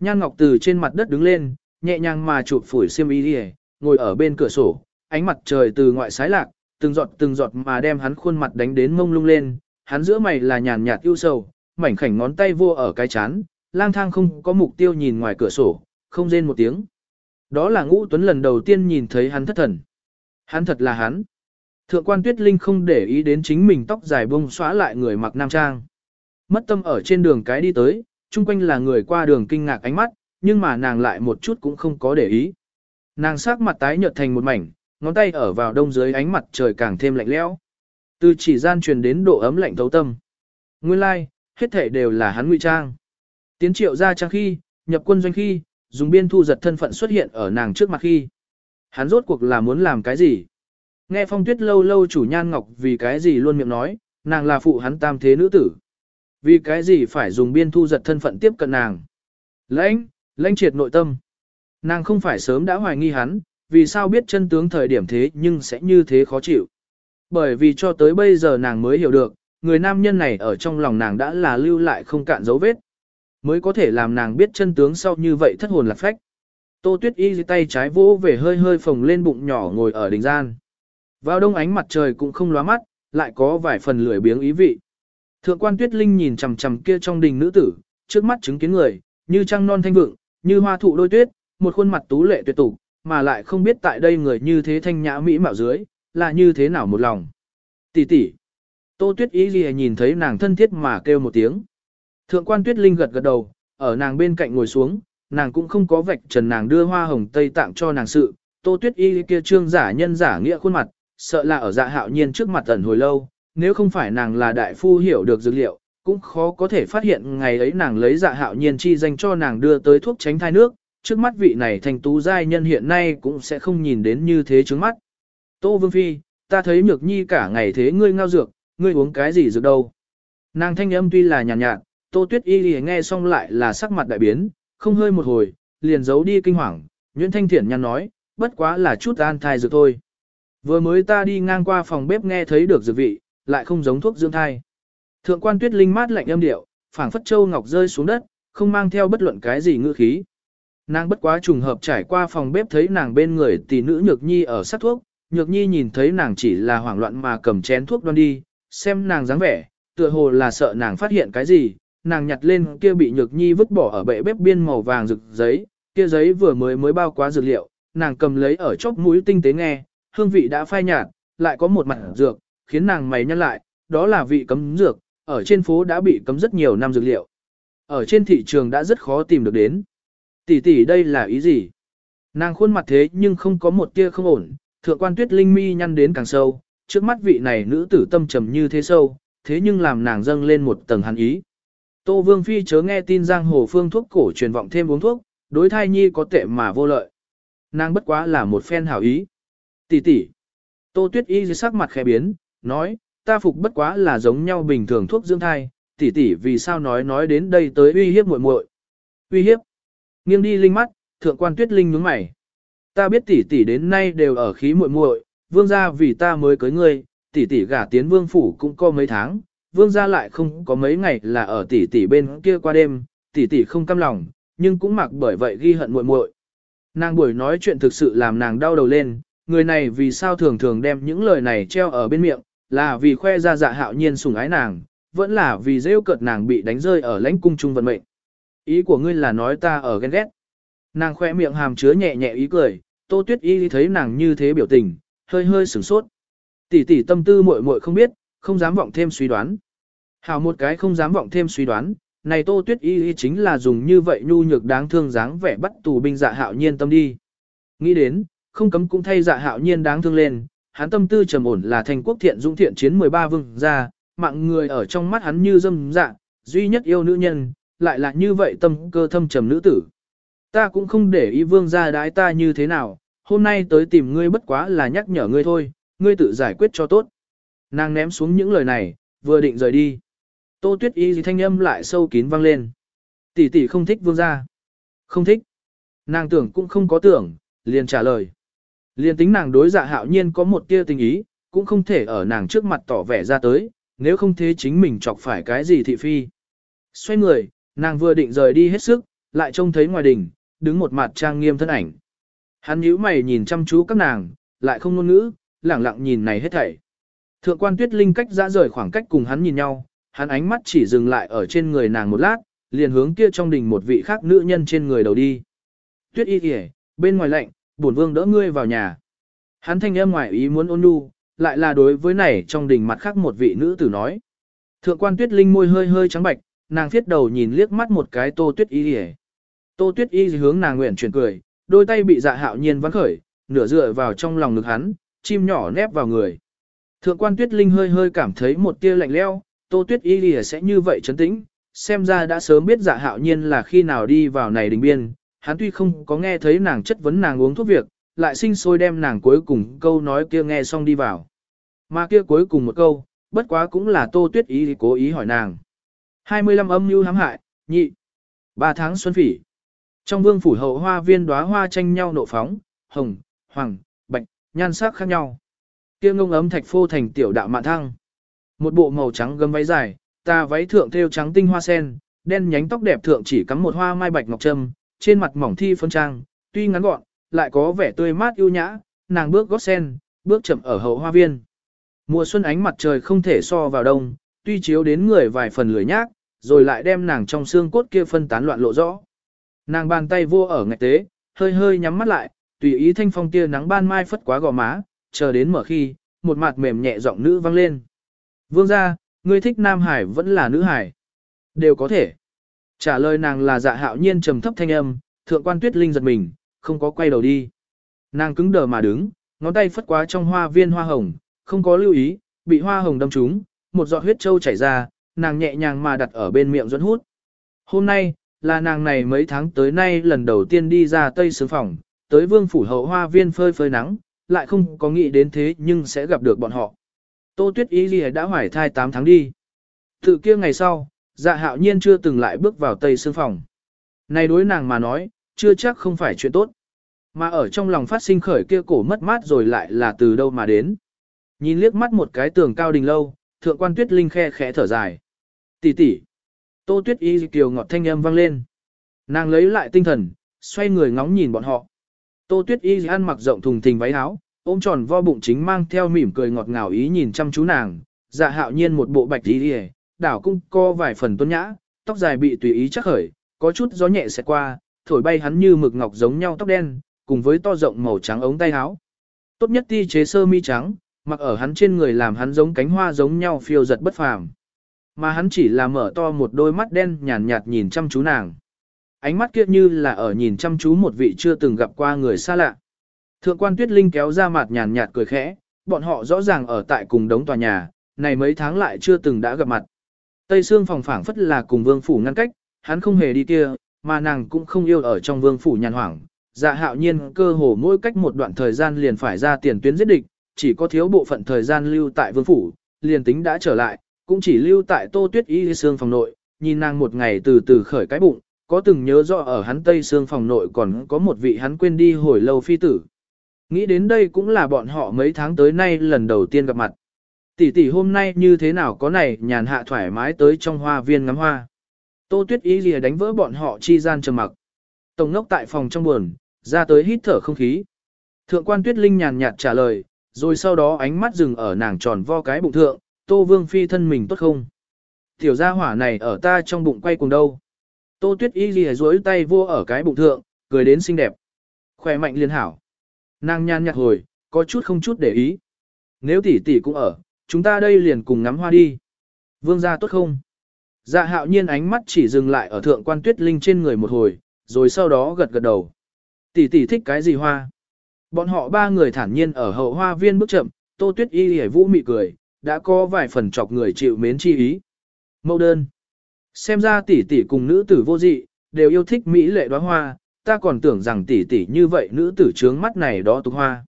Nhan Ngọc từ trên mặt đất đứng lên, nhẹ nhàng mà chụp phủi xiêm y đi, ngồi ở bên cửa sổ, ánh mặt trời từ ngoại sái lạc, từng giọt từng giọt mà đem hắn khuôn mặt đánh đến mông lung lên, hắn giữa mày là nhàn nhạt ưu sầu, mảnh khảnh ngón tay vô ở cái chán, lang thang không có mục tiêu nhìn ngoài cửa sổ, không rên một tiếng. Đó là Ngũ Tuấn lần đầu tiên nhìn thấy hắn thất thần. Hắn thật là hắn. Thượng quan Tuyết Linh không để ý đến chính mình tóc dài bông xóa lại người mặc nam trang. Mất tâm ở trên đường cái đi tới, chung quanh là người qua đường kinh ngạc ánh mắt, nhưng mà nàng lại một chút cũng không có để ý. Nàng sắc mặt tái nhợt thành một mảnh, ngón tay ở vào đông dưới ánh mặt trời càng thêm lạnh lẽo. Từ chỉ gian truyền đến độ ấm lạnh thấu tâm. Nguyên lai, like, hết thể đều là hắn ngụy trang. Tiến triệu ra trang khi, nhập quân doanh khi, dùng biên thu giật thân phận xuất hiện ở nàng trước mặt khi. Hắn rốt cuộc là muốn làm cái gì? Nghe phong tuyết lâu lâu chủ nhan ngọc vì cái gì luôn miệng nói, nàng là phụ hắn tam thế nữ tử. Vì cái gì phải dùng biên thu giật thân phận tiếp cận nàng? Lãnh, lãnh triệt nội tâm. Nàng không phải sớm đã hoài nghi hắn, vì sao biết chân tướng thời điểm thế nhưng sẽ như thế khó chịu. Bởi vì cho tới bây giờ nàng mới hiểu được, người nam nhân này ở trong lòng nàng đã là lưu lại không cạn dấu vết. Mới có thể làm nàng biết chân tướng sau như vậy thất hồn lạc phách. Tô tuyết y tay trái vỗ về hơi hơi phồng lên bụng nhỏ ngồi ở đỉnh gian. Vào đông ánh mặt trời cũng không lóa mắt, lại có vài phần lười biếng ý vị. Thượng quan tuyết linh nhìn chằm chằm kia trong đình nữ tử, trước mắt chứng kiến người, như trăng non thanh vượng, như hoa thụ đôi tuyết, một khuôn mặt tú lệ tuyệt tục, mà lại không biết tại đây người như thế thanh nhã mỹ mạo dưới, là như thế nào một lòng. Tỷ tỷ. Tô tuyết ý gì nhìn thấy nàng thân thiết mà kêu một tiếng. Thượng quan tuyết linh gật gật đầu, ở nàng bên cạnh ngồi xuống, nàng cũng không có vạch trần nàng đưa hoa hồng tây tặng cho nàng sự. Tô tuyết y kia trương giả nhân giả nghĩa khuôn mặt, sợ là ở dạ hạo nhiên trước mặt ẩn hồi lâu, nếu không phải nàng là đại phu hiểu được dược liệu, cũng khó có thể phát hiện ngày ấy nàng lấy dạ hạo nhiên chi danh cho nàng đưa tới thuốc tránh thai nước, trước mắt vị này thành tú giai nhân hiện nay cũng sẽ không nhìn đến như thế trước mắt. Tô Vương Phi, ta thấy nhược nhi cả ngày thế ngươi ngao dược, ngươi uống cái gì dược đâu. Nàng thanh âm tuy là nhàn nhạt, nhạt, Tô Tuyết Y lìa nghe xong lại là sắc mặt đại biến, không hơi một hồi, liền giấu đi kinh hoàng, Nguyễn Thanh Thiển nhăn nói, bất quá là chút an thai dược thôi. Vừa mới ta đi ngang qua phòng bếp nghe thấy được dược vị, lại không giống thuốc dưỡng thai. Thượng quan Tuyết Linh mát lạnh âm điệu, phảng phất châu ngọc rơi xuống đất, không mang theo bất luận cái gì ngữ khí. Nàng bất quá trùng hợp trải qua phòng bếp thấy nàng bên người tỷ nữ Nhược Nhi ở sát thuốc, Nhược Nhi nhìn thấy nàng chỉ là hoảng loạn mà cầm chén thuốc đoan đi, xem nàng dáng vẻ, tựa hồ là sợ nàng phát hiện cái gì, nàng nhặt lên kia bị Nhược Nhi vứt bỏ ở bệ bếp biên màu vàng rực giấy, kia giấy vừa mới mới bao quá dược liệu, nàng cầm lấy ở chóp mũi tinh tế nghe, hương vị đã phai nhạt, lại có một mặt dược, khiến nàng mày nhăn lại, đó là vị cấm dược, ở trên phố đã bị cấm rất nhiều năm dược liệu. Ở trên thị trường đã rất khó tìm được đến. Tỷ tỷ đây là ý gì? Nàng khuôn mặt thế nhưng không có một tia không ổn, thượng quan tuyết linh mi nhăn đến càng sâu, trước mắt vị này nữ tử tâm trầm như thế sâu, thế nhưng làm nàng dâng lên một tầng hàn ý. Tô Vương Phi chớ nghe tin giang hồ phương thuốc cổ truyền vọng thêm uống thuốc, đối thai nhi có tệ mà vô lợi. Nàng bất quá là một phen hảo ý. Tỷ tỷ. Tô Tuyết Y dưới sắc mặt khẽ biến, nói, ta phục bất quá là giống nhau bình thường thuốc dưỡng thai, tỷ tỷ vì sao nói nói đến đây tới uy hiếp muội muội. Uy hiếp. Nghiêng đi linh mắt, thượng quan Tuyết Linh nhướng mày. Ta biết tỷ tỷ đến nay đều ở khí muội muội, vương gia vì ta mới cưới ngươi, tỷ tỷ gả tiến vương phủ cũng có mấy tháng, vương gia lại không có mấy ngày là ở tỷ tỷ bên kia qua đêm, tỷ tỷ không căm lòng, nhưng cũng mặc bởi vậy ghi hận muội muội. Nàng buổi nói chuyện thực sự làm nàng đau đầu lên, người này vì sao thường thường đem những lời này treo ở bên miệng, là vì khoe ra dạ hạo nhiên sủng ái nàng, vẫn là vì rêu cợt nàng bị đánh rơi ở lãnh cung trung vận mệnh. Ý của ngươi là nói ta ở ghen ghét. Nàng khoe miệng hàm chứa nhẹ nhẹ ý cười, tô tuyết y thấy nàng như thế biểu tình, hơi hơi sửng sốt. Tỷ tỷ tâm tư muội muội không biết, không dám vọng thêm suy đoán. Hảo một cái không dám vọng thêm suy đoán, này Tô Tuyết Y chính là dùng như vậy nhu nhược đáng thương dáng vẻ bắt tù binh dạ hạo nhiên tâm đi. Nghĩ đến, không cấm cũng thay dạ hạo nhiên đáng thương lên, hắn tâm tư trầm ổn là thành quốc thiện dũng thiện chiến 13 vương ra, mạng người ở trong mắt hắn như dâm dạ, duy nhất yêu nữ nhân, lại là như vậy tâm cơ thâm trầm nữ tử. Ta cũng không để ý vương gia đái ta như thế nào, hôm nay tới tìm ngươi bất quá là nhắc nhở ngươi thôi, ngươi tự giải quyết cho tốt. Nàng ném xuống những lời này, vừa định rời đi. Tô Tuyết Y gì thanh âm lại sâu kín vang lên. Tỷ tỷ không thích vương gia. Không thích. Nàng tưởng cũng không có tưởng, liền trả lời. Liền tính nàng đối dạ hạo nhiên có một tia tình ý, cũng không thể ở nàng trước mặt tỏ vẻ ra tới, nếu không thế chính mình chọc phải cái gì thị phi. Xoay người, nàng vừa định rời đi hết sức, lại trông thấy ngoài đình, đứng một mặt trang nghiêm thân ảnh. Hắn nhíu mày nhìn chăm chú các nàng, lại không ngôn ngữ, lẳng lặng nhìn này hết thảy. Thượng quan tuyết linh cách ra rời khoảng cách cùng hắn nhìn nhau, hắn ánh mắt chỉ dừng lại ở trên người nàng một lát, liền hướng kia trong đình một vị khác nữ nhân trên người đầu đi. Tuyết y kìa, bên ngoài lạnh, bổn vương đỡ ngươi vào nhà. Hắn thanh âm ngoài ý muốn ôn nhu, lại là đối với này trong đình mặt khác một vị nữ tử nói. Thượng quan tuyết linh môi hơi hơi trắng bạch, nàng thiết đầu nhìn liếc mắt một cái tô tuyết y hề. Tô tuyết y hướng nàng nguyện chuyển cười, đôi tay bị dạ hạo nhiên vắng khởi, nửa dựa vào trong lòng ngực hắn, chim nhỏ nép vào người. Thượng quan tuyết linh hơi hơi cảm thấy một tia lạnh leo, Tô Tuyết Y lìa sẽ như vậy chấn tĩnh, xem ra đã sớm biết dạ hạo nhiên là khi nào đi vào này đình biên, hắn tuy không có nghe thấy nàng chất vấn nàng uống thuốc việc, lại sinh sôi đem nàng cuối cùng câu nói kia nghe xong đi vào. Mà kia cuối cùng một câu, bất quá cũng là Tô Tuyết Y cố ý hỏi nàng. 25 âm mưu hãm hại, nhị. 3 tháng xuân phỉ. Trong vương phủ hậu hoa viên đóa hoa tranh nhau nộ phóng, hồng, hoàng, bạch, nhan sắc khác nhau. Kia ngông ấm thạch phô thành tiểu đạo mạn thăng. Một bộ màu trắng gấm váy dài, ta váy thượng thêu trắng tinh hoa sen, đen nhánh tóc đẹp thượng chỉ cắm một hoa mai bạch ngọc trâm, trên mặt mỏng thi phân trang, tuy ngắn gọn, lại có vẻ tươi mát ưu nhã, nàng bước gót sen, bước chậm ở hậu hoa viên. Mùa xuân ánh mặt trời không thể so vào đông, tuy chiếu đến người vài phần lười nhác, rồi lại đem nàng trong xương cốt kia phân tán loạn lộ rõ. Nàng bàn tay vô ở ngạch tế, hơi hơi nhắm mắt lại, tùy ý thanh phong tia nắng ban mai phất quá gò má, chờ đến mở khi, một mặt mềm nhẹ giọng nữ vang lên. Vương gia, ngươi thích Nam Hải vẫn là nữ Hải? Đều có thể. Trả lời nàng là dạ hạo nhiên trầm thấp thanh âm, thượng quan tuyết linh giật mình, không có quay đầu đi. Nàng cứng đờ mà đứng, ngón tay phất quá trong hoa viên hoa hồng, không có lưu ý, bị hoa hồng đâm trúng, một giọt huyết trâu chảy ra, nàng nhẹ nhàng mà đặt ở bên miệng dẫn hút. Hôm nay, là nàng này mấy tháng tới nay lần đầu tiên đi ra tây sướng phòng, tới vương phủ hậu hoa viên phơi phơi nắng, lại không có nghĩ đến thế nhưng sẽ gặp được bọn họ. Tô Tuyết Y Ghi đã hoài thai 8 tháng đi. Tự kia ngày sau, dạ hạo nhiên chưa từng lại bước vào tây Sướng phòng. Này đối nàng mà nói, chưa chắc không phải chuyện tốt. Mà ở trong lòng phát sinh khởi kia cổ mất mát rồi lại là từ đâu mà đến. Nhìn liếc mắt một cái tường cao đình lâu, thượng quan tuyết linh khe khẽ thở dài. Tỷ tỷ. Tô tuyết y kiều ngọt thanh âm vang lên. Nàng lấy lại tinh thần, xoay người ngóng nhìn bọn họ. Tô tuyết y ăn mặc rộng thùng thình váy áo, ôm tròn vo bụng chính mang theo mỉm cười ngọt ngào ý nhìn chăm chú nàng. Dạ hạo nhiên một bộ bạch y đi đảo cung co vài phần tôn nhã, tóc dài bị tùy ý chắc khởi, có chút gió nhẹ sẽ qua, thổi bay hắn như mực ngọc giống nhau tóc đen, cùng với to rộng màu trắng ống tay áo. Tốt nhất ti chế sơ mi trắng, mặc ở hắn trên người làm hắn giống cánh hoa giống nhau phiêu giật bất phàm. Mà hắn chỉ là mở to một đôi mắt đen nhàn nhạt, nhìn chăm chú nàng. Ánh mắt kia như là ở nhìn chăm chú một vị chưa từng gặp qua người xa lạ. Thượng quan Tuyết Linh kéo ra mặt nhàn nhạt cười khẽ, bọn họ rõ ràng ở tại cùng đống tòa nhà, này mấy tháng lại chưa từng đã gặp mặt. Tây Sương phòng phảng phất là cùng vương phủ ngăn cách, hắn không hề đi kia, mà nàng cũng không yêu ở trong vương phủ nhàn hoảng. Dạ hạo nhiên cơ hồ mỗi cách một đoạn thời gian liền phải ra tiền tuyến giết địch, chỉ có thiếu bộ phận thời gian lưu tại vương phủ, liền tính đã trở lại, cũng chỉ lưu tại tô tuyết y xương phòng nội, nhìn nàng một ngày từ từ khởi cái bụng, có từng nhớ rõ ở hắn tây xương phòng nội còn có một vị hắn quên đi hồi lâu phi tử. Nghĩ đến đây cũng là bọn họ mấy tháng tới nay lần đầu tiên gặp mặt. Tỷ tỷ hôm nay như thế nào có này nhàn hạ thoải mái tới trong hoa viên ngắm hoa. Tô tuyết ý lìa đánh vỡ bọn họ chi gian trầm mặc. Tổng ngốc tại phòng trong buồn, ra tới hít thở không khí. Thượng quan tuyết linh nhàn nhạt trả lời, rồi sau đó ánh mắt dừng ở nàng tròn vo cái bụng thượng, tô vương phi thân mình tốt không? Tiểu gia hỏa này ở ta trong bụng quay cùng đâu? Tô tuyết y ghi rối tay vua ở cái bụng thượng, cười đến xinh đẹp. Khỏe mạnh liên hảo. Nàng nhan nhạt hồi, có chút không chút để ý. Nếu tỷ tỷ cũng ở, chúng ta đây liền cùng ngắm hoa đi. Vương gia tốt không? Dạ hạo nhiên ánh mắt chỉ dừng lại ở thượng quan tuyết linh trên người một hồi, rồi sau đó gật gật đầu. Tỷ tỷ thích cái gì hoa? Bọn họ ba người thản nhiên ở hậu hoa viên bước chậm, tô tuyết y hề vũ mị cười, đã có vài phần chọc người chịu mến chi ý. Mẫu đơn. Xem ra tỷ tỷ cùng nữ tử vô dị, đều yêu thích mỹ lệ đóa hoa, ta còn tưởng rằng tỷ tỷ như vậy nữ tử trướng mắt này đó tục hoa.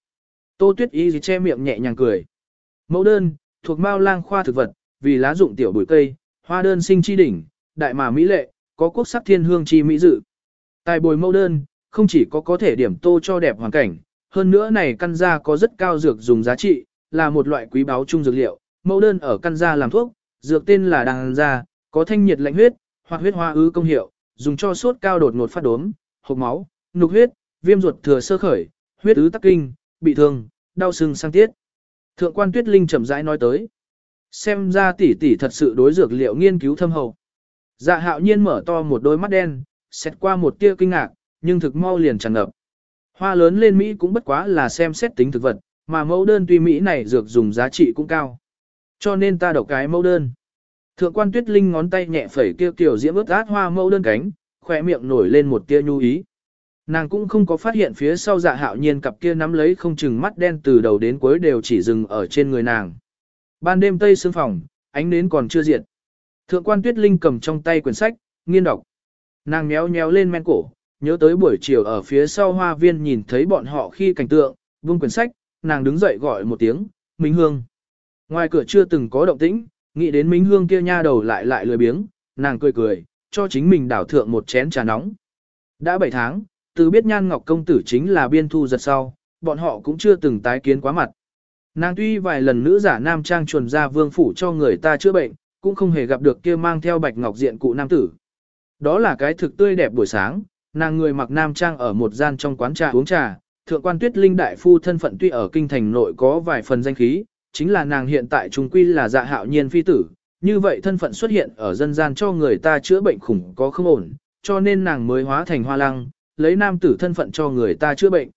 Tô tuyết y che miệng nhẹ nhàng cười. Mẫu đơn, thuộc mao lang khoa thực vật, vì lá dụng tiểu bụi cây, hoa đơn sinh chi đỉnh, đại mà mỹ lệ, có quốc sắc thiên hương chi mỹ dự. Tài bồi mẫu đơn, không chỉ có có thể điểm tô cho đẹp hoàn cảnh, hơn nữa này căn gia có rất cao dược dùng giá trị, là một loại quý báu trung dược liệu, mẫu đơn ở căn gia làm thuốc, dược tên là đằng gia, có thanh nhiệt lạnh huyết, hoặc huyết hoa ứ công hiệu, dùng cho sốt cao đột ngột phát đốm, hộc máu, nục huyết, viêm ruột thừa sơ khởi, huyết ứ tắc kinh, bị thương, đau sưng sang tiết. Thượng quan Tuyết Linh chậm rãi nói tới. Xem ra tỷ tỷ thật sự đối dược liệu nghiên cứu thâm hậu. Dạ hạo nhiên mở to một đôi mắt đen, xét qua một tia kinh ngạc, nhưng thực mau liền tràn ngập. Hoa lớn lên Mỹ cũng bất quá là xem xét tính thực vật, mà mẫu đơn tuy Mỹ này dược dùng giá trị cũng cao. Cho nên ta độc cái mẫu đơn. Thượng quan tuyết linh ngón tay nhẹ phẩy kêu tiểu diễm ướt át hoa mẫu đơn cánh, khỏe miệng nổi lên một tia nhu ý. Nàng cũng không có phát hiện phía sau dạ hạo nhiên cặp kia nắm lấy không chừng mắt đen từ đầu đến cuối đều chỉ dừng ở trên người nàng. Ban đêm tây sương phòng, ánh nến còn chưa diệt. Thượng quan tuyết linh cầm trong tay quyển sách, nghiên đọc. Nàng méo méo lên men cổ, nhớ tới buổi chiều ở phía sau hoa viên nhìn thấy bọn họ khi cảnh tượng, vương quyển sách, nàng đứng dậy gọi một tiếng, Minh Hương. Ngoài cửa chưa từng có động tĩnh, nghĩ đến Minh Hương kia nha đầu lại lại lười biếng, nàng cười cười, cho chính mình đảo thượng một chén trà nóng. Đã 7 tháng, từ biết Nhan Ngọc Công Tử chính là biên thu giật sau, bọn họ cũng chưa từng tái kiến quá mặt. Nàng tuy vài lần nữ giả nam trang chuẩn ra vương phủ cho người ta chữa bệnh, cũng không hề gặp được kia mang theo bạch ngọc diện cụ nam tử. Đó là cái thực tươi đẹp buổi sáng, nàng người mặc nam trang ở một gian trong quán trà uống trà, thượng quan tuyết linh đại phu thân phận tuy ở kinh thành nội có vài phần danh khí, chính là nàng hiện tại trung quy là dạ hạo nhiên phi tử, như vậy thân phận xuất hiện ở dân gian cho người ta chữa bệnh khủng có không ổn, cho nên nàng mới hóa thành hoa lăng, lấy nam tử thân phận cho người ta chữa bệnh.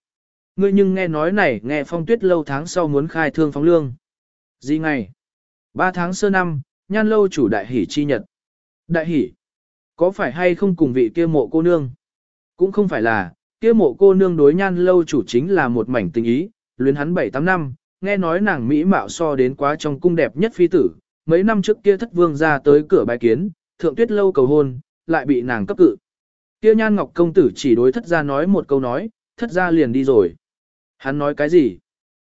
Ngươi nhưng nghe nói này, nghe phong tuyết lâu tháng sau muốn khai thương phóng lương. Gì ngày? Ba tháng sơ năm, nhan lâu chủ đại hỷ chi nhật. Đại hỷ? Có phải hay không cùng vị kia mộ cô nương? Cũng không phải là, kia mộ cô nương đối nhan lâu chủ chính là một mảnh tình ý, luyến hắn 7-8 năm, nghe nói nàng mỹ mạo so đến quá trong cung đẹp nhất phi tử, mấy năm trước kia thất vương ra tới cửa bài kiến, thượng tuyết lâu cầu hôn, lại bị nàng cấp cự. Kia nhan ngọc công tử chỉ đối thất gia nói một câu nói, thất gia liền đi rồi. Hắn nói cái gì?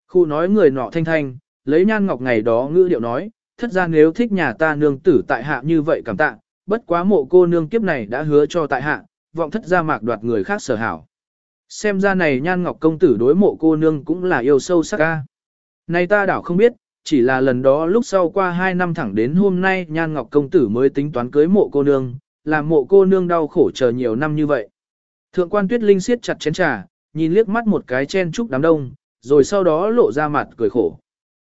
Khu nói người nọ thanh thanh, lấy nhan ngọc ngày đó ngữ điệu nói, thất gia nếu thích nhà ta nương tử tại hạ như vậy cảm tạ, bất quá mộ cô nương kiếp này đã hứa cho tại hạ, vọng thất gia mạc đoạt người khác sở hảo. Xem ra này nhan ngọc công tử đối mộ cô nương cũng là yêu sâu sắc ca. Này ta đảo không biết, chỉ là lần đó lúc sau qua 2 năm thẳng đến hôm nay nhan ngọc công tử mới tính toán cưới mộ cô nương, làm mộ cô nương đau khổ chờ nhiều năm như vậy. Thượng quan tuyết linh siết chặt chén trà, nhìn liếc mắt một cái chen trúc đám đông, rồi sau đó lộ ra mặt cười khổ.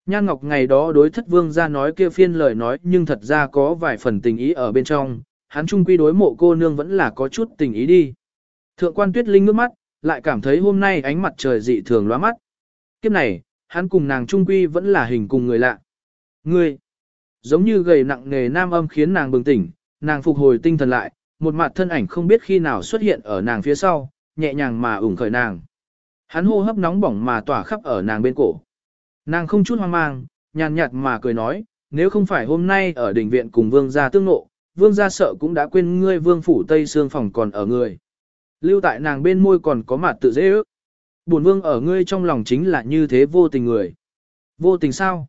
Nhan Ngọc ngày đó đối thất vương ra nói kia phiên lời nói nhưng thật ra có vài phần tình ý ở bên trong, hắn trung quy đối mộ cô nương vẫn là có chút tình ý đi. Thượng quan tuyết linh ngước mắt, lại cảm thấy hôm nay ánh mặt trời dị thường lóa mắt. Kiếp này, hắn cùng nàng trung quy vẫn là hình cùng người lạ. Ngươi, giống như gầy nặng nghề nam âm khiến nàng bừng tỉnh, nàng phục hồi tinh thần lại, một mặt thân ảnh không biết khi nào xuất hiện ở nàng phía sau, nhẹ nhàng mà ủng khởi nàng. Hắn hô hấp nóng bỏng mà tỏa khắp ở nàng bên cổ. Nàng không chút hoang mang, nhàn nhạt mà cười nói, nếu không phải hôm nay ở đỉnh viện cùng vương gia tương nộ, vương gia sợ cũng đã quên ngươi vương phủ tây xương phòng còn ở người. Lưu tại nàng bên môi còn có mặt tự dễ ước. Bổn vương ở ngươi trong lòng chính là như thế vô tình người. Vô tình sao?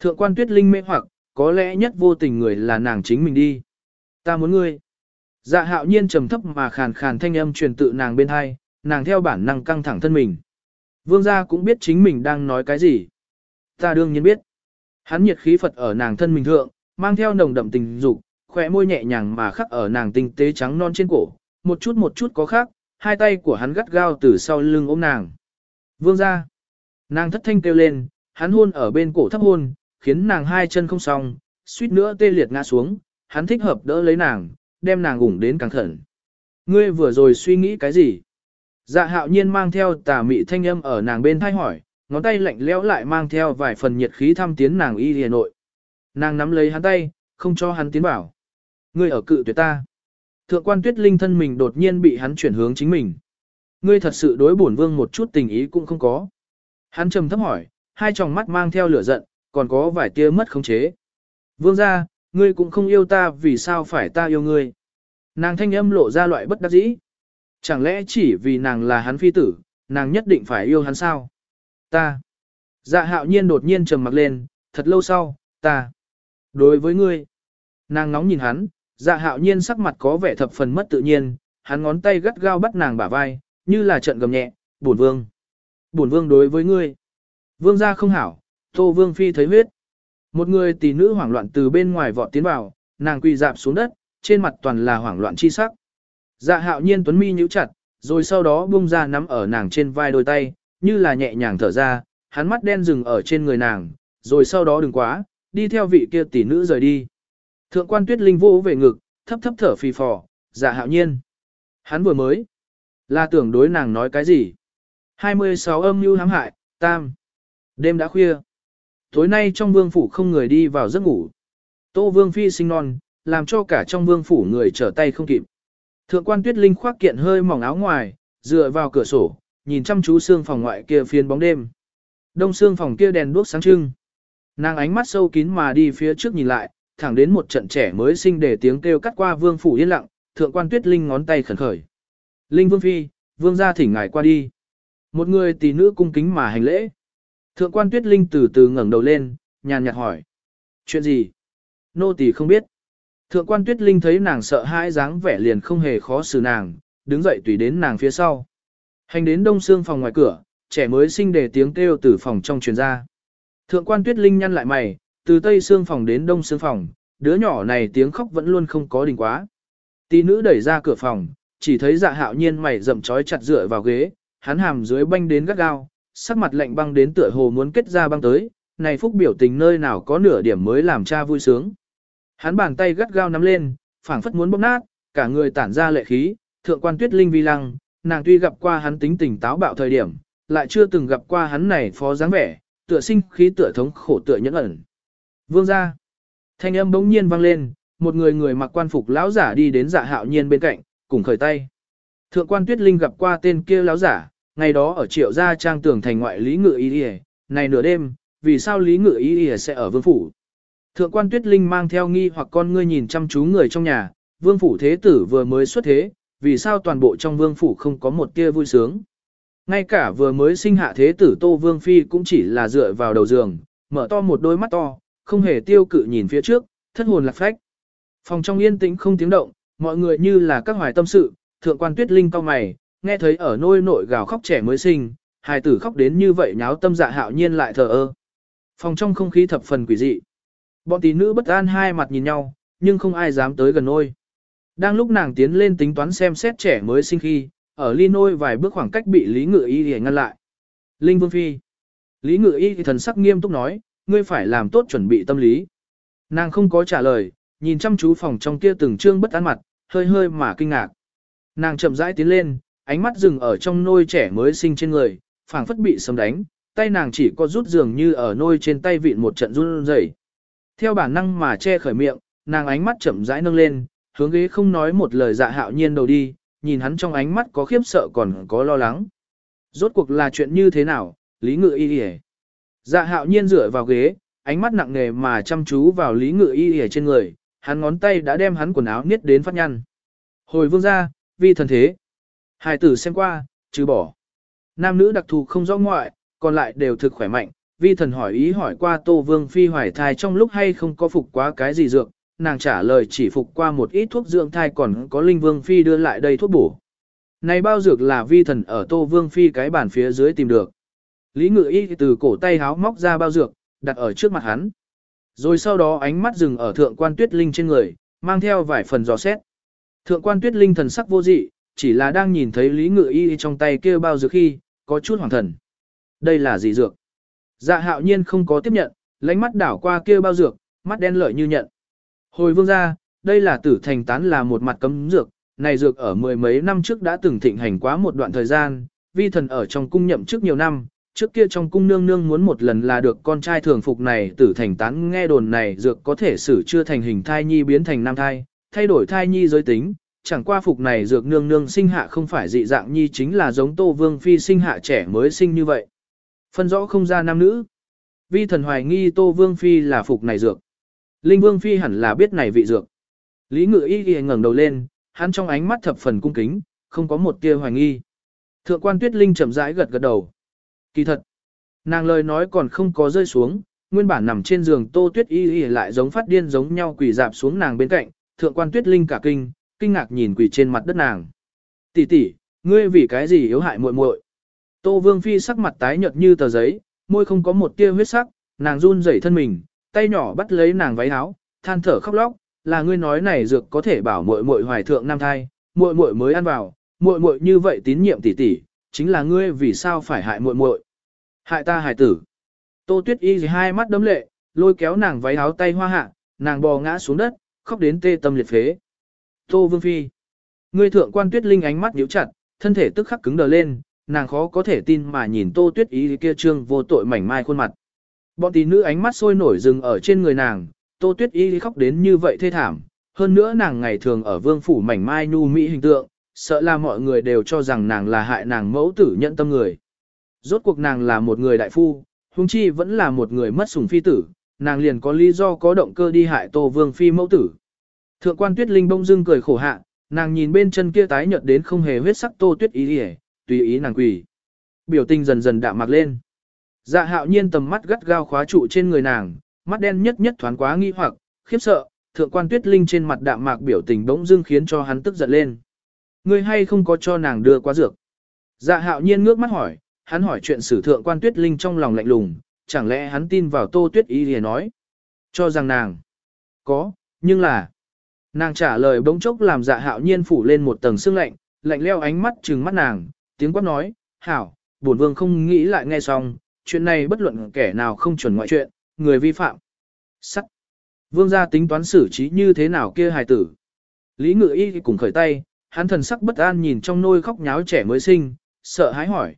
Thượng quan tuyết linh mê hoặc, có lẽ nhất vô tình người là nàng chính mình đi. Ta muốn ngươi. Dạ hạo nhiên trầm thấp mà khàn khàn thanh âm truyền tự nàng bên hai, nàng theo bản năng căng thẳng thân mình. Vương gia cũng biết chính mình đang nói cái gì. Ta đương nhiên biết. Hắn nhiệt khí Phật ở nàng thân mình thượng, mang theo nồng đậm tình dục, khỏe môi nhẹ nhàng mà khắc ở nàng tinh tế trắng non trên cổ, một chút một chút có khác, hai tay của hắn gắt gao từ sau lưng ôm nàng. Vương ra. Nàng thất thanh kêu lên, hắn hôn ở bên cổ thấp hôn, khiến nàng hai chân không xong, suýt nữa tê liệt ngã xuống, hắn thích hợp đỡ lấy nàng, đem nàng ủng đến càng thận. Ngươi vừa rồi suy nghĩ cái gì? Dạ hạo nhiên mang theo tà mị thanh âm ở nàng bên thay hỏi, ngón tay lạnh lẽo lại mang theo vài phần nhiệt khí thăm tiến nàng y hề nội. Nàng nắm lấy hắn tay, không cho hắn tiến bảo. Ngươi ở cự tuyệt ta. Thượng quan tuyết linh thân mình đột nhiên bị hắn chuyển hướng chính mình. Ngươi thật sự đối bổn vương một chút tình ý cũng không có. Hắn trầm thấp hỏi, hai tròng mắt mang theo lửa giận, còn có vài tia mất khống chế. Vương gia, ngươi cũng không yêu ta vì sao phải ta yêu ngươi. Nàng thanh âm lộ ra loại bất đắc dĩ. Chẳng lẽ chỉ vì nàng là hắn phi tử, nàng nhất định phải yêu hắn sao? Ta. Dạ hạo nhiên đột nhiên trầm mặc lên, thật lâu sau, ta. Đối với ngươi. Nàng nóng nhìn hắn, dạ hạo nhiên sắc mặt có vẻ thập phần mất tự nhiên, hắn ngón tay gắt gao bắt nàng bả vai, như là trận gầm nhẹ, bổn vương. Bổn vương đối với ngươi. Vương gia không hảo, tô vương phi thấy huyết. Một người tỷ nữ hoảng loạn từ bên ngoài vọt tiến vào, nàng quỳ dạp xuống đất, trên mặt toàn là hoảng loạn chi sắc. Dạ hạo nhiên tuấn mi nhíu chặt, rồi sau đó bung ra nắm ở nàng trên vai đôi tay, như là nhẹ nhàng thở ra, hắn mắt đen dừng ở trên người nàng, rồi sau đó đừng quá, đi theo vị kia tỷ nữ rời đi. Thượng quan tuyết linh vô về ngực, thấp thấp thở phì phò, dạ hạo nhiên. Hắn vừa mới, là tưởng đối nàng nói cái gì? 26 âm mưu hãm hại, tam. Đêm đã khuya. Tối nay trong vương phủ không người đi vào giấc ngủ. Tô vương phi sinh non, làm cho cả trong vương phủ người trở tay không kịp. Thượng quan tuyết linh khoác kiện hơi mỏng áo ngoài, dựa vào cửa sổ, nhìn chăm chú xương phòng ngoại kia phiên bóng đêm. Đông xương phòng kia đèn đuốc sáng trưng. Nàng ánh mắt sâu kín mà đi phía trước nhìn lại, thẳng đến một trận trẻ mới sinh để tiếng kêu cắt qua vương phủ yên lặng, thượng quan tuyết linh ngón tay khẩn khởi. Linh vương phi, vương gia thỉnh ngài qua đi. Một người tỷ nữ cung kính mà hành lễ. Thượng quan tuyết linh từ từ ngẩng đầu lên, nhàn nhạt hỏi. Chuyện gì? Nô tỳ không biết. Thượng quan tuyết linh thấy nàng sợ hãi dáng vẻ liền không hề khó xử nàng, đứng dậy tùy đến nàng phía sau. Hành đến đông xương phòng ngoài cửa, trẻ mới sinh để tiếng kêu từ phòng trong truyền ra. Thượng quan tuyết linh nhăn lại mày, từ tây xương phòng đến đông xương phòng, đứa nhỏ này tiếng khóc vẫn luôn không có đình quá. Tỷ nữ đẩy ra cửa phòng, chỉ thấy dạ hạo nhiên mày rậm trói chặt dựa vào ghế, hắn hàm dưới banh đến gắt gao, sắc mặt lạnh băng đến tựa hồ muốn kết ra băng tới, này phúc biểu tình nơi nào có nửa điểm mới làm cha vui sướng. Hắn bàn tay gắt gao nắm lên, phảng phất muốn bóp nát, cả người tản ra lệ khí, thượng quan tuyết linh vi lăng, nàng tuy gặp qua hắn tính tình táo bạo thời điểm, lại chưa từng gặp qua hắn này phó dáng vẻ, tựa sinh khí tựa thống khổ tựa nhẫn ẩn. Vương ra. Thanh âm bỗng nhiên vang lên, một người người mặc quan phục lão giả đi đến dạ hạo nhiên bên cạnh, cùng khởi tay. Thượng quan tuyết linh gặp qua tên kia lão giả, ngày đó ở triệu gia trang tưởng thành ngoại lý ngự y y, này nửa đêm, vì sao lý ngự y y sẽ ở vương phủ? Thượng quan Tuyết Linh mang theo nghi hoặc con ngươi nhìn chăm chú người trong nhà, vương phủ thế tử vừa mới xuất thế, vì sao toàn bộ trong vương phủ không có một tia vui sướng. Ngay cả vừa mới sinh hạ thế tử Tô Vương Phi cũng chỉ là dựa vào đầu giường, mở to một đôi mắt to, không hề tiêu cự nhìn phía trước, thất hồn lạc phách. Phòng trong yên tĩnh không tiếng động, mọi người như là các hoài tâm sự, thượng quan tuyết linh cao mày, nghe thấy ở nôi nội gào khóc trẻ mới sinh, hài tử khóc đến như vậy nháo tâm dạ hạo nhiên lại thờ ơ. Phòng trong không khí thập phần quỷ dị. Bọn tỷ nữ bất an hai mặt nhìn nhau, nhưng không ai dám tới gần nôi. Đang lúc nàng tiến lên tính toán xem xét trẻ mới sinh khi, ở ly nôi vài bước khoảng cách bị Lý Ngự Y để ngăn lại. Linh Vương Phi. Lý Ngự Y thần sắc nghiêm túc nói, ngươi phải làm tốt chuẩn bị tâm lý. Nàng không có trả lời, nhìn chăm chú phòng trong kia từng trương bất an mặt, hơi hơi mà kinh ngạc. Nàng chậm rãi tiến lên, ánh mắt dừng ở trong nôi trẻ mới sinh trên người, phảng phất bị sấm đánh, tay nàng chỉ có rút dường như ở nôi trên tay vịn một trận run rẩy. Theo bản năng mà che khởi miệng, nàng ánh mắt chậm rãi nâng lên, hướng ghế không nói một lời dạ hạo nhiên đầu đi, nhìn hắn trong ánh mắt có khiếp sợ còn có lo lắng. Rốt cuộc là chuyện như thế nào, Lý Ngự Y Y Dạ hạo nhiên dựa vào ghế, ánh mắt nặng nề mà chăm chú vào Lý Ngự Y ở trên người, hắn ngón tay đã đem hắn quần áo niết đến phát nhăn. Hồi vương ra, vi thần thế. Hải tử xem qua, chứ bỏ. Nam nữ đặc thù không rõ ngoại, còn lại đều thực khỏe mạnh. Vi thần hỏi ý hỏi qua Tô Vương Phi hoài thai trong lúc hay không có phục quá cái gì dược, nàng trả lời chỉ phục qua một ít thuốc dưỡng thai còn có Linh Vương Phi đưa lại đây thuốc bổ. Này bao dược là vi thần ở Tô Vương Phi cái bàn phía dưới tìm được. Lý Ngự Y từ cổ tay háo móc ra bao dược, đặt ở trước mặt hắn. Rồi sau đó ánh mắt dừng ở thượng quan tuyết linh trên người, mang theo vài phần dò xét. Thượng quan tuyết linh thần sắc vô dị, chỉ là đang nhìn thấy Lý Ngự Y trong tay kia bao dược khi, có chút hoàng thần. Đây là gì dược? Dạ hạo nhiên không có tiếp nhận, lánh mắt đảo qua kia bao dược, mắt đen lợi như nhận. Hồi vương ra, đây là tử thành tán là một mặt cấm dược, này dược ở mười mấy năm trước đã từng thịnh hành quá một đoạn thời gian, vi thần ở trong cung nhậm trước nhiều năm, trước kia trong cung nương nương muốn một lần là được con trai thường phục này tử thành tán nghe đồn này dược có thể xử chưa thành hình thai nhi biến thành nam thai, thay đổi thai nhi giới tính, chẳng qua phục này dược nương nương sinh hạ không phải dị dạng nhi chính là giống tô vương phi sinh hạ trẻ mới sinh như vậy. Phân rõ không ra nam nữ. Vi thần hoài nghi tô vương phi là phục này dược. Linh vương phi hẳn là biết này vị dược. Lý ngự y ghi ngẩng đầu lên, hắn trong ánh mắt thập phần cung kính, không có một tia hoài nghi. Thượng quan tuyết linh chậm rãi gật gật đầu. Kỳ thật, nàng lời nói còn không có rơi xuống, nguyên bản nằm trên giường tô tuyết y y lại giống phát điên giống nhau quỳ dạp xuống nàng bên cạnh, thượng quan tuyết linh cả kinh, kinh ngạc nhìn quỳ trên mặt đất nàng. Tỷ tỷ, ngươi vì cái gì yếu hại muội muội? Tô vương phi sắc mặt tái nhợt như tờ giấy, môi không có một tia huyết sắc, nàng run rẩy thân mình, tay nhỏ bắt lấy nàng váy áo, than thở khóc lóc, là ngươi nói này dược có thể bảo muội muội hoài thượng nam thai, muội muội mới ăn vào, muội muội như vậy tín nhiệm tỷ tỷ, chính là ngươi vì sao phải hại muội muội? Hại ta hại tử. Tô Tuyết Y hai mắt đấm lệ, lôi kéo nàng váy áo tay hoa hạ, nàng bò ngã xuống đất, khóc đến tê tâm liệt phế. Tô Vương Phi. Ngươi thượng quan Tuyết Linh ánh mắt nhíu chặt, thân thể tức khắc cứng đờ lên, nàng khó có thể tin mà nhìn Tô Tuyết Y kia trương vô tội mảnh mai khuôn mặt. Bọn tỷ nữ ánh mắt sôi nổi dừng ở trên người nàng, Tô Tuyết Y khóc đến như vậy thê thảm, hơn nữa nàng ngày thường ở vương phủ mảnh mai nhu mỹ hình tượng, sợ là mọi người đều cho rằng nàng là hại nàng mẫu tử nhận tâm người. Rốt cuộc nàng là một người đại phu, huống chi vẫn là một người mất sủng phi tử, nàng liền có lý do có động cơ đi hại Tô Vương phi mẫu tử. Thượng quan Tuyết Linh bông dưng cười khổ hạ, nàng nhìn bên chân kia tái nhợt đến không hề huyết sắc Tô Tuyết ý liễu, tùy ý nàng quỳ. Biểu tình dần dần đạm mạc lên. Dạ hạo nhiên tầm mắt gắt gao khóa trụ trên người nàng, mắt đen nhất nhất thoáng quá nghi hoặc, khiếp sợ, thượng quan tuyết linh trên mặt đạm mạc biểu tình bỗng dưng khiến cho hắn tức giận lên. Ngươi hay không có cho nàng đưa quá dược? Dạ hạo nhiên ngước mắt hỏi, hắn hỏi chuyện sử thượng quan tuyết linh trong lòng lạnh lùng, chẳng lẽ hắn tin vào tô tuyết ý thì nói. Cho rằng nàng, có, nhưng là, nàng trả lời bỗng chốc làm dạ hạo nhiên phủ lên một tầng sương lạnh, lạnh leo ánh mắt trừng mắt nàng, tiếng quát nói, hảo, bổn vương không nghĩ lại nghe xong, chuyện này bất luận kẻ nào không chuẩn ngoại chuyện, người vi phạm. Sắc. Vương gia tính toán xử trí như thế nào kia hài tử. Lý ngự y cùng khởi tay, hắn thần sắc bất an nhìn trong nôi khóc nháo trẻ mới sinh, sợ hãi hỏi.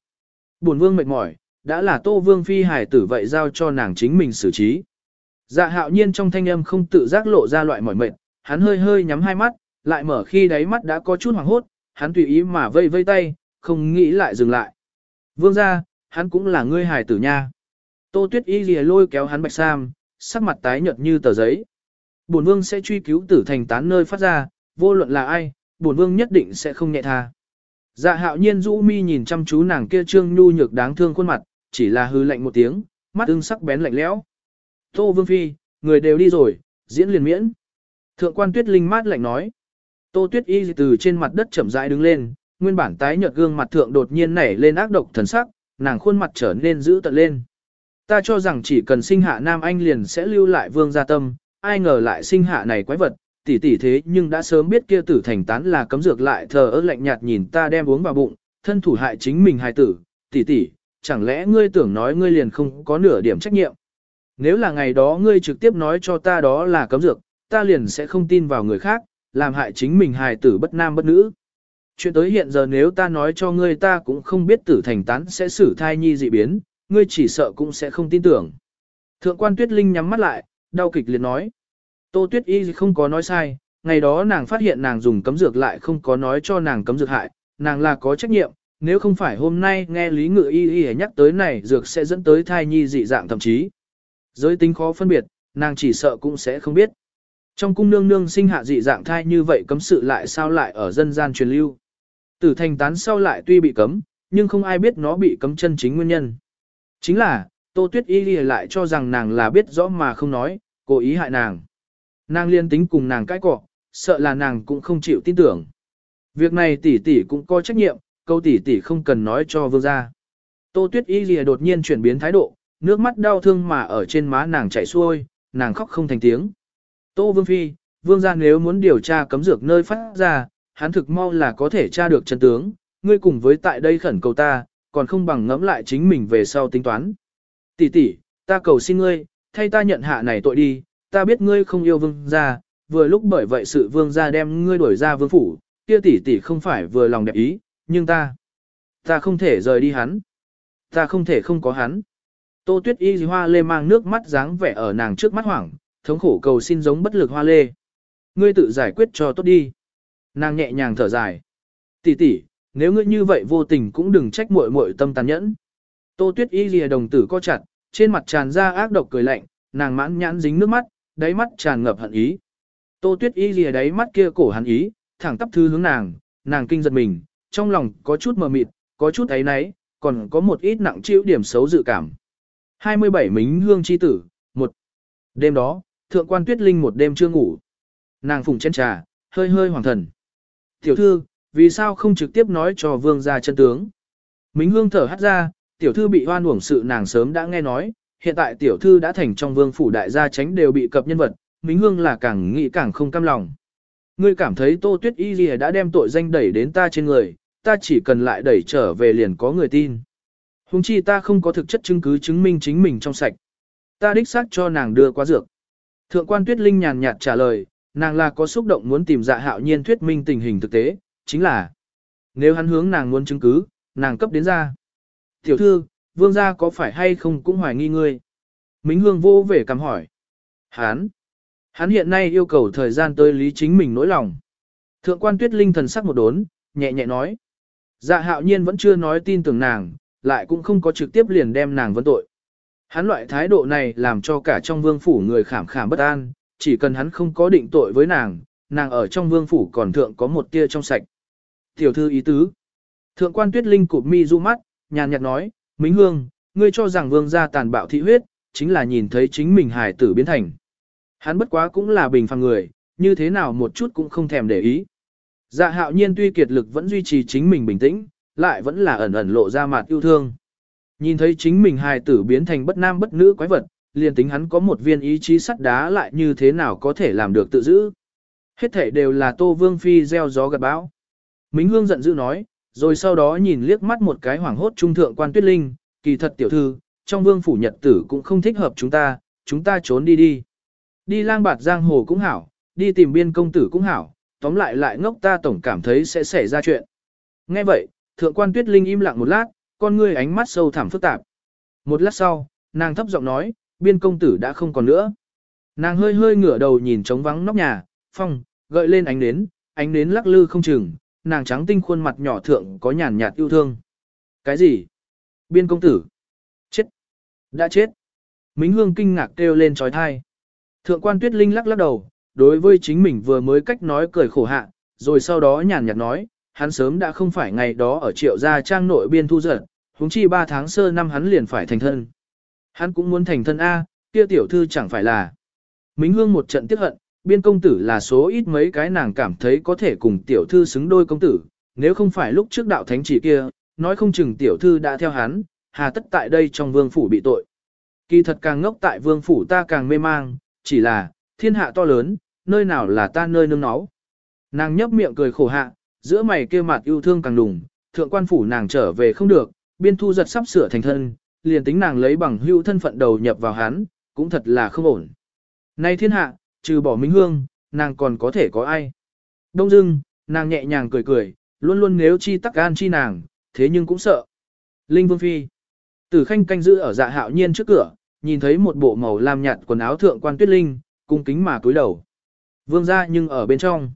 Bổn vương mệt mỏi, đã là tô vương phi hài tử vậy giao cho nàng chính mình xử trí. Dạ hạo nhiên trong thanh âm không tự giác lộ ra loại mỏi mệt, hắn hơi hơi nhắm hai mắt, lại mở khi đáy mắt đã có chút hoảng hốt, hắn tùy ý mà vây vây tay, không nghĩ lại dừng lại. Vương gia, hắn cũng là ngươi hài tử nha. Tô Tuyết Y lìa lôi kéo hắn bạch sam, sắc mặt tái nhợt như tờ giấy. Bổn vương sẽ truy cứu tử thành tán nơi phát ra, vô luận là ai, bổn vương nhất định sẽ không nhẹ tha. Dạ hạo nhiên rũ mi nhìn chăm chú nàng kia trương nhu nhược đáng thương khuôn mặt, chỉ là hư lạnh một tiếng, mắt ưng sắc bén lạnh lẽo. Tô vương phi, người đều đi rồi, diễn liền miễn. Thượng quan tuyết linh mát lạnh nói. Tô tuyết y từ trên mặt đất chậm rãi đứng lên, nguyên bản tái nhợt gương mặt thượng đột nhiên nảy lên ác độc thần sắc, nàng khuôn mặt trở nên dữ tợn lên. Ta cho rằng chỉ cần sinh hạ nam anh liền sẽ lưu lại vương gia tâm, ai ngờ lại sinh hạ này quái vật, tỷ tỷ thế nhưng đã sớm biết kia tử thành tán là cấm dược lại thờ ơ lạnh nhạt nhìn ta đem uống vào bụng, thân thủ hại chính mình hài tử, tỷ tỷ, chẳng lẽ ngươi tưởng nói ngươi liền không có nửa điểm trách nhiệm. Nếu là ngày đó ngươi trực tiếp nói cho ta đó là cấm dược, ta liền sẽ không tin vào người khác, làm hại chính mình hài tử bất nam bất nữ. Chuyện tới hiện giờ nếu ta nói cho ngươi ta cũng không biết tử thành tán sẽ xử thai nhi dị biến, ngươi chỉ sợ cũng sẽ không tin tưởng. Thượng quan tuyết linh nhắm mắt lại, đau kịch liền nói. Tô tuyết y không có nói sai, ngày đó nàng phát hiện nàng dùng cấm dược lại không có nói cho nàng cấm dược hại, nàng là có trách nhiệm, nếu không phải hôm nay nghe Lý Ngự Y Y nhắc tới này dược sẽ dẫn tới thai nhi dị dạng thậm chí. Giới tính khó phân biệt, nàng chỉ sợ cũng sẽ không biết. Trong cung nương nương sinh hạ dị dạng thai như vậy cấm sự lại sao lại ở dân gian truyền lưu. Tử thành tán sau lại tuy bị cấm, nhưng không ai biết nó bị cấm chân chính nguyên nhân. Chính là, Tô Tuyết Y Y lại cho rằng nàng là biết rõ mà không nói, cố ý hại nàng. Nàng liên tính cùng nàng cãi cọ, sợ là nàng cũng không chịu tin tưởng. Việc này tỷ tỷ cũng có trách nhiệm, câu tỷ tỷ không cần nói cho vương gia. Tô Tuyết Y lìa đột nhiên chuyển biến thái độ, nước mắt đau thương mà ở trên má nàng chảy xuôi, nàng khóc không thành tiếng. Tô Vương Phi, vương gia nếu muốn điều tra cấm dược nơi phát ra, hắn thực mau là có thể tra được chân tướng, ngươi cùng với tại đây khẩn cầu ta, còn không bằng ngẫm lại chính mình về sau tính toán. Tỷ tỷ, ta cầu xin ngươi, thay ta nhận hạ này tội đi, ta biết ngươi không yêu vương gia, vừa lúc bởi vậy sự vương gia đem ngươi đuổi ra vương phủ, kia tỷ tỷ không phải vừa lòng đẹp ý, nhưng ta, ta không thể rời đi hắn. Ta không thể không có hắn. Tô tuyết y hoa lê mang nước mắt dáng vẻ ở nàng trước mắt hoảng, thống khổ cầu xin giống bất lực hoa lê. Ngươi tự giải quyết cho tốt đi. Nàng nhẹ nhàng thở dài. Tỷ tỷ, nếu ngươi như vậy vô tình cũng đừng trách muội muội tâm tàn nhẫn. Tô tuyết y lìa đồng tử co chặt, trên mặt tràn ra ác độc cười lạnh, nàng mãn nhãn dính nước mắt, đáy mắt tràn ngập hận ý. Tô tuyết y lìa đáy mắt kia cổ hắn ý, thẳng tắp thư hướng nàng, nàng kinh giật mình, trong lòng có chút mờ mịt, có chút ấy náy, còn có một ít nặng chịu điểm xấu dự cảm. 27 Mính Hương Chi Tử, một Đêm đó, Thượng quan Tuyết Linh một đêm chưa ngủ. Nàng phùng chén trà, hơi hơi hoàng thần. Tiểu thư, vì sao không trực tiếp nói cho vương gia chân tướng? Mính Hương thở hắt ra, tiểu thư bị hoan uổng sự nàng sớm đã nghe nói, hiện tại tiểu thư đã thành trong vương phủ đại gia tránh đều bị cập nhân vật, Mính Hương là càng nghĩ càng không cam lòng. Ngươi cảm thấy Tô Tuyết Y Lìa đã đem tội danh đẩy đến ta trên người, ta chỉ cần lại đẩy trở về liền có người tin. Hùng chi ta không có thực chất chứng cứ chứng minh chính mình trong sạch. Ta đích xác cho nàng đưa quá dược. Thượng quan Tuyết Linh nhàn nhạt trả lời, nàng là có xúc động muốn tìm dạ hạo nhiên thuyết minh tình hình thực tế, chính là nếu hắn hướng nàng muốn chứng cứ, nàng cấp đến ra. Tiểu thư, vương gia có phải hay không cũng hoài nghi ngươi. Mính hương vô về cầm hỏi. Hán, hắn hiện nay yêu cầu thời gian tới lý chính mình nỗi lòng. Thượng quan tuyết linh thần sắc một đốn, nhẹ nhẹ nói. Dạ hạo nhiên vẫn chưa nói tin tưởng nàng, lại cũng không có trực tiếp liền đem nàng vấn tội. Hắn loại thái độ này làm cho cả trong vương phủ người khảm khảm bất an, chỉ cần hắn không có định tội với nàng, nàng ở trong vương phủ còn thượng có một tia trong sạch. Tiểu thư ý tứ. Thượng quan tuyết linh cụp mi du mắt, nhàn nhạt nói, Mính Hương, ngươi cho rằng vương gia tàn bạo thị huyết, chính là nhìn thấy chính mình hài tử biến thành. Hắn bất quá cũng là bình phàm người, như thế nào một chút cũng không thèm để ý. Dạ hạo nhiên tuy kiệt lực vẫn duy trì chính mình bình tĩnh, lại vẫn là ẩn ẩn lộ ra mặt yêu thương. Nhìn thấy chính mình hài tử biến thành bất nam bất nữ quái vật, liền tính hắn có một viên ý chí sắt đá lại như thế nào có thể làm được tự giữ. Hết thể đều là Tô Vương Phi gieo gió gặt bão. Mính Hương giận dữ nói, rồi sau đó nhìn liếc mắt một cái hoảng hốt trung thượng quan tuyết linh, kỳ thật tiểu thư, trong vương phủ nhật tử cũng không thích hợp chúng ta, chúng ta trốn đi đi. Đi lang bạt giang hồ cũng hảo, đi tìm biên công tử cũng hảo, tóm lại lại ngốc ta tổng cảm thấy sẽ xảy ra chuyện. Nghe vậy, thượng quan tuyết linh im lặng một lát, con ngươi ánh mắt sâu thẳm phức tạp. Một lát sau, nàng thấp giọng nói, biên công tử đã không còn nữa. Nàng hơi hơi ngửa đầu nhìn trống vắng nóc nhà, phong, gợi lên ánh nến, ánh nến lắc lư không chừng, nàng trắng tinh khuôn mặt nhỏ thượng có nhàn nhạt yêu thương. Cái gì? Biên công tử. Chết. Đã chết. Mính Hương kinh ngạc kêu lên trói thai. Thượng quan Tuyết Linh lắc lắc đầu, đối với chính mình vừa mới cách nói cười khổ hạ, rồi sau đó nhàn nhạt nói, hắn sớm đã không phải ngày đó ở triệu gia trang nội biên thu giật, huống chi 3 tháng sơ năm hắn liền phải thành thân. Hắn cũng muốn thành thân A, kia tiểu thư chẳng phải là. Mính Hương một trận tiếc hận, biên công tử là số ít mấy cái nàng cảm thấy có thể cùng tiểu thư xứng đôi công tử, nếu không phải lúc trước đạo thánh chỉ kia, nói không chừng tiểu thư đã theo hắn, hà tất tại đây trong vương phủ bị tội. Kỳ thật càng ngốc tại vương phủ ta càng mê mang, chỉ là, thiên hạ to lớn, nơi nào là ta nơi nương náu. Nàng nhấp miệng cười khổ hạ, giữa mày kia mặt yêu thương càng đùng, thượng quan phủ nàng trở về không được, biên thu giật sắp sửa thành thân, liền tính nàng lấy bằng hưu thân phận đầu nhập vào hắn, cũng thật là không ổn. Nay thiên hạ, trừ bỏ Minh Hương, nàng còn có thể có ai. Đông dưng, nàng nhẹ nhàng cười cười, luôn luôn nếu chi tắc gan chi nàng, thế nhưng cũng sợ. Linh Vương Phi. Tử khanh canh giữ ở dạ hạo nhiên trước cửa, nhìn thấy một bộ màu lam nhạt quần áo thượng quan tuyết linh, cung kính mà cúi đầu. Vương ra nhưng ở bên trong.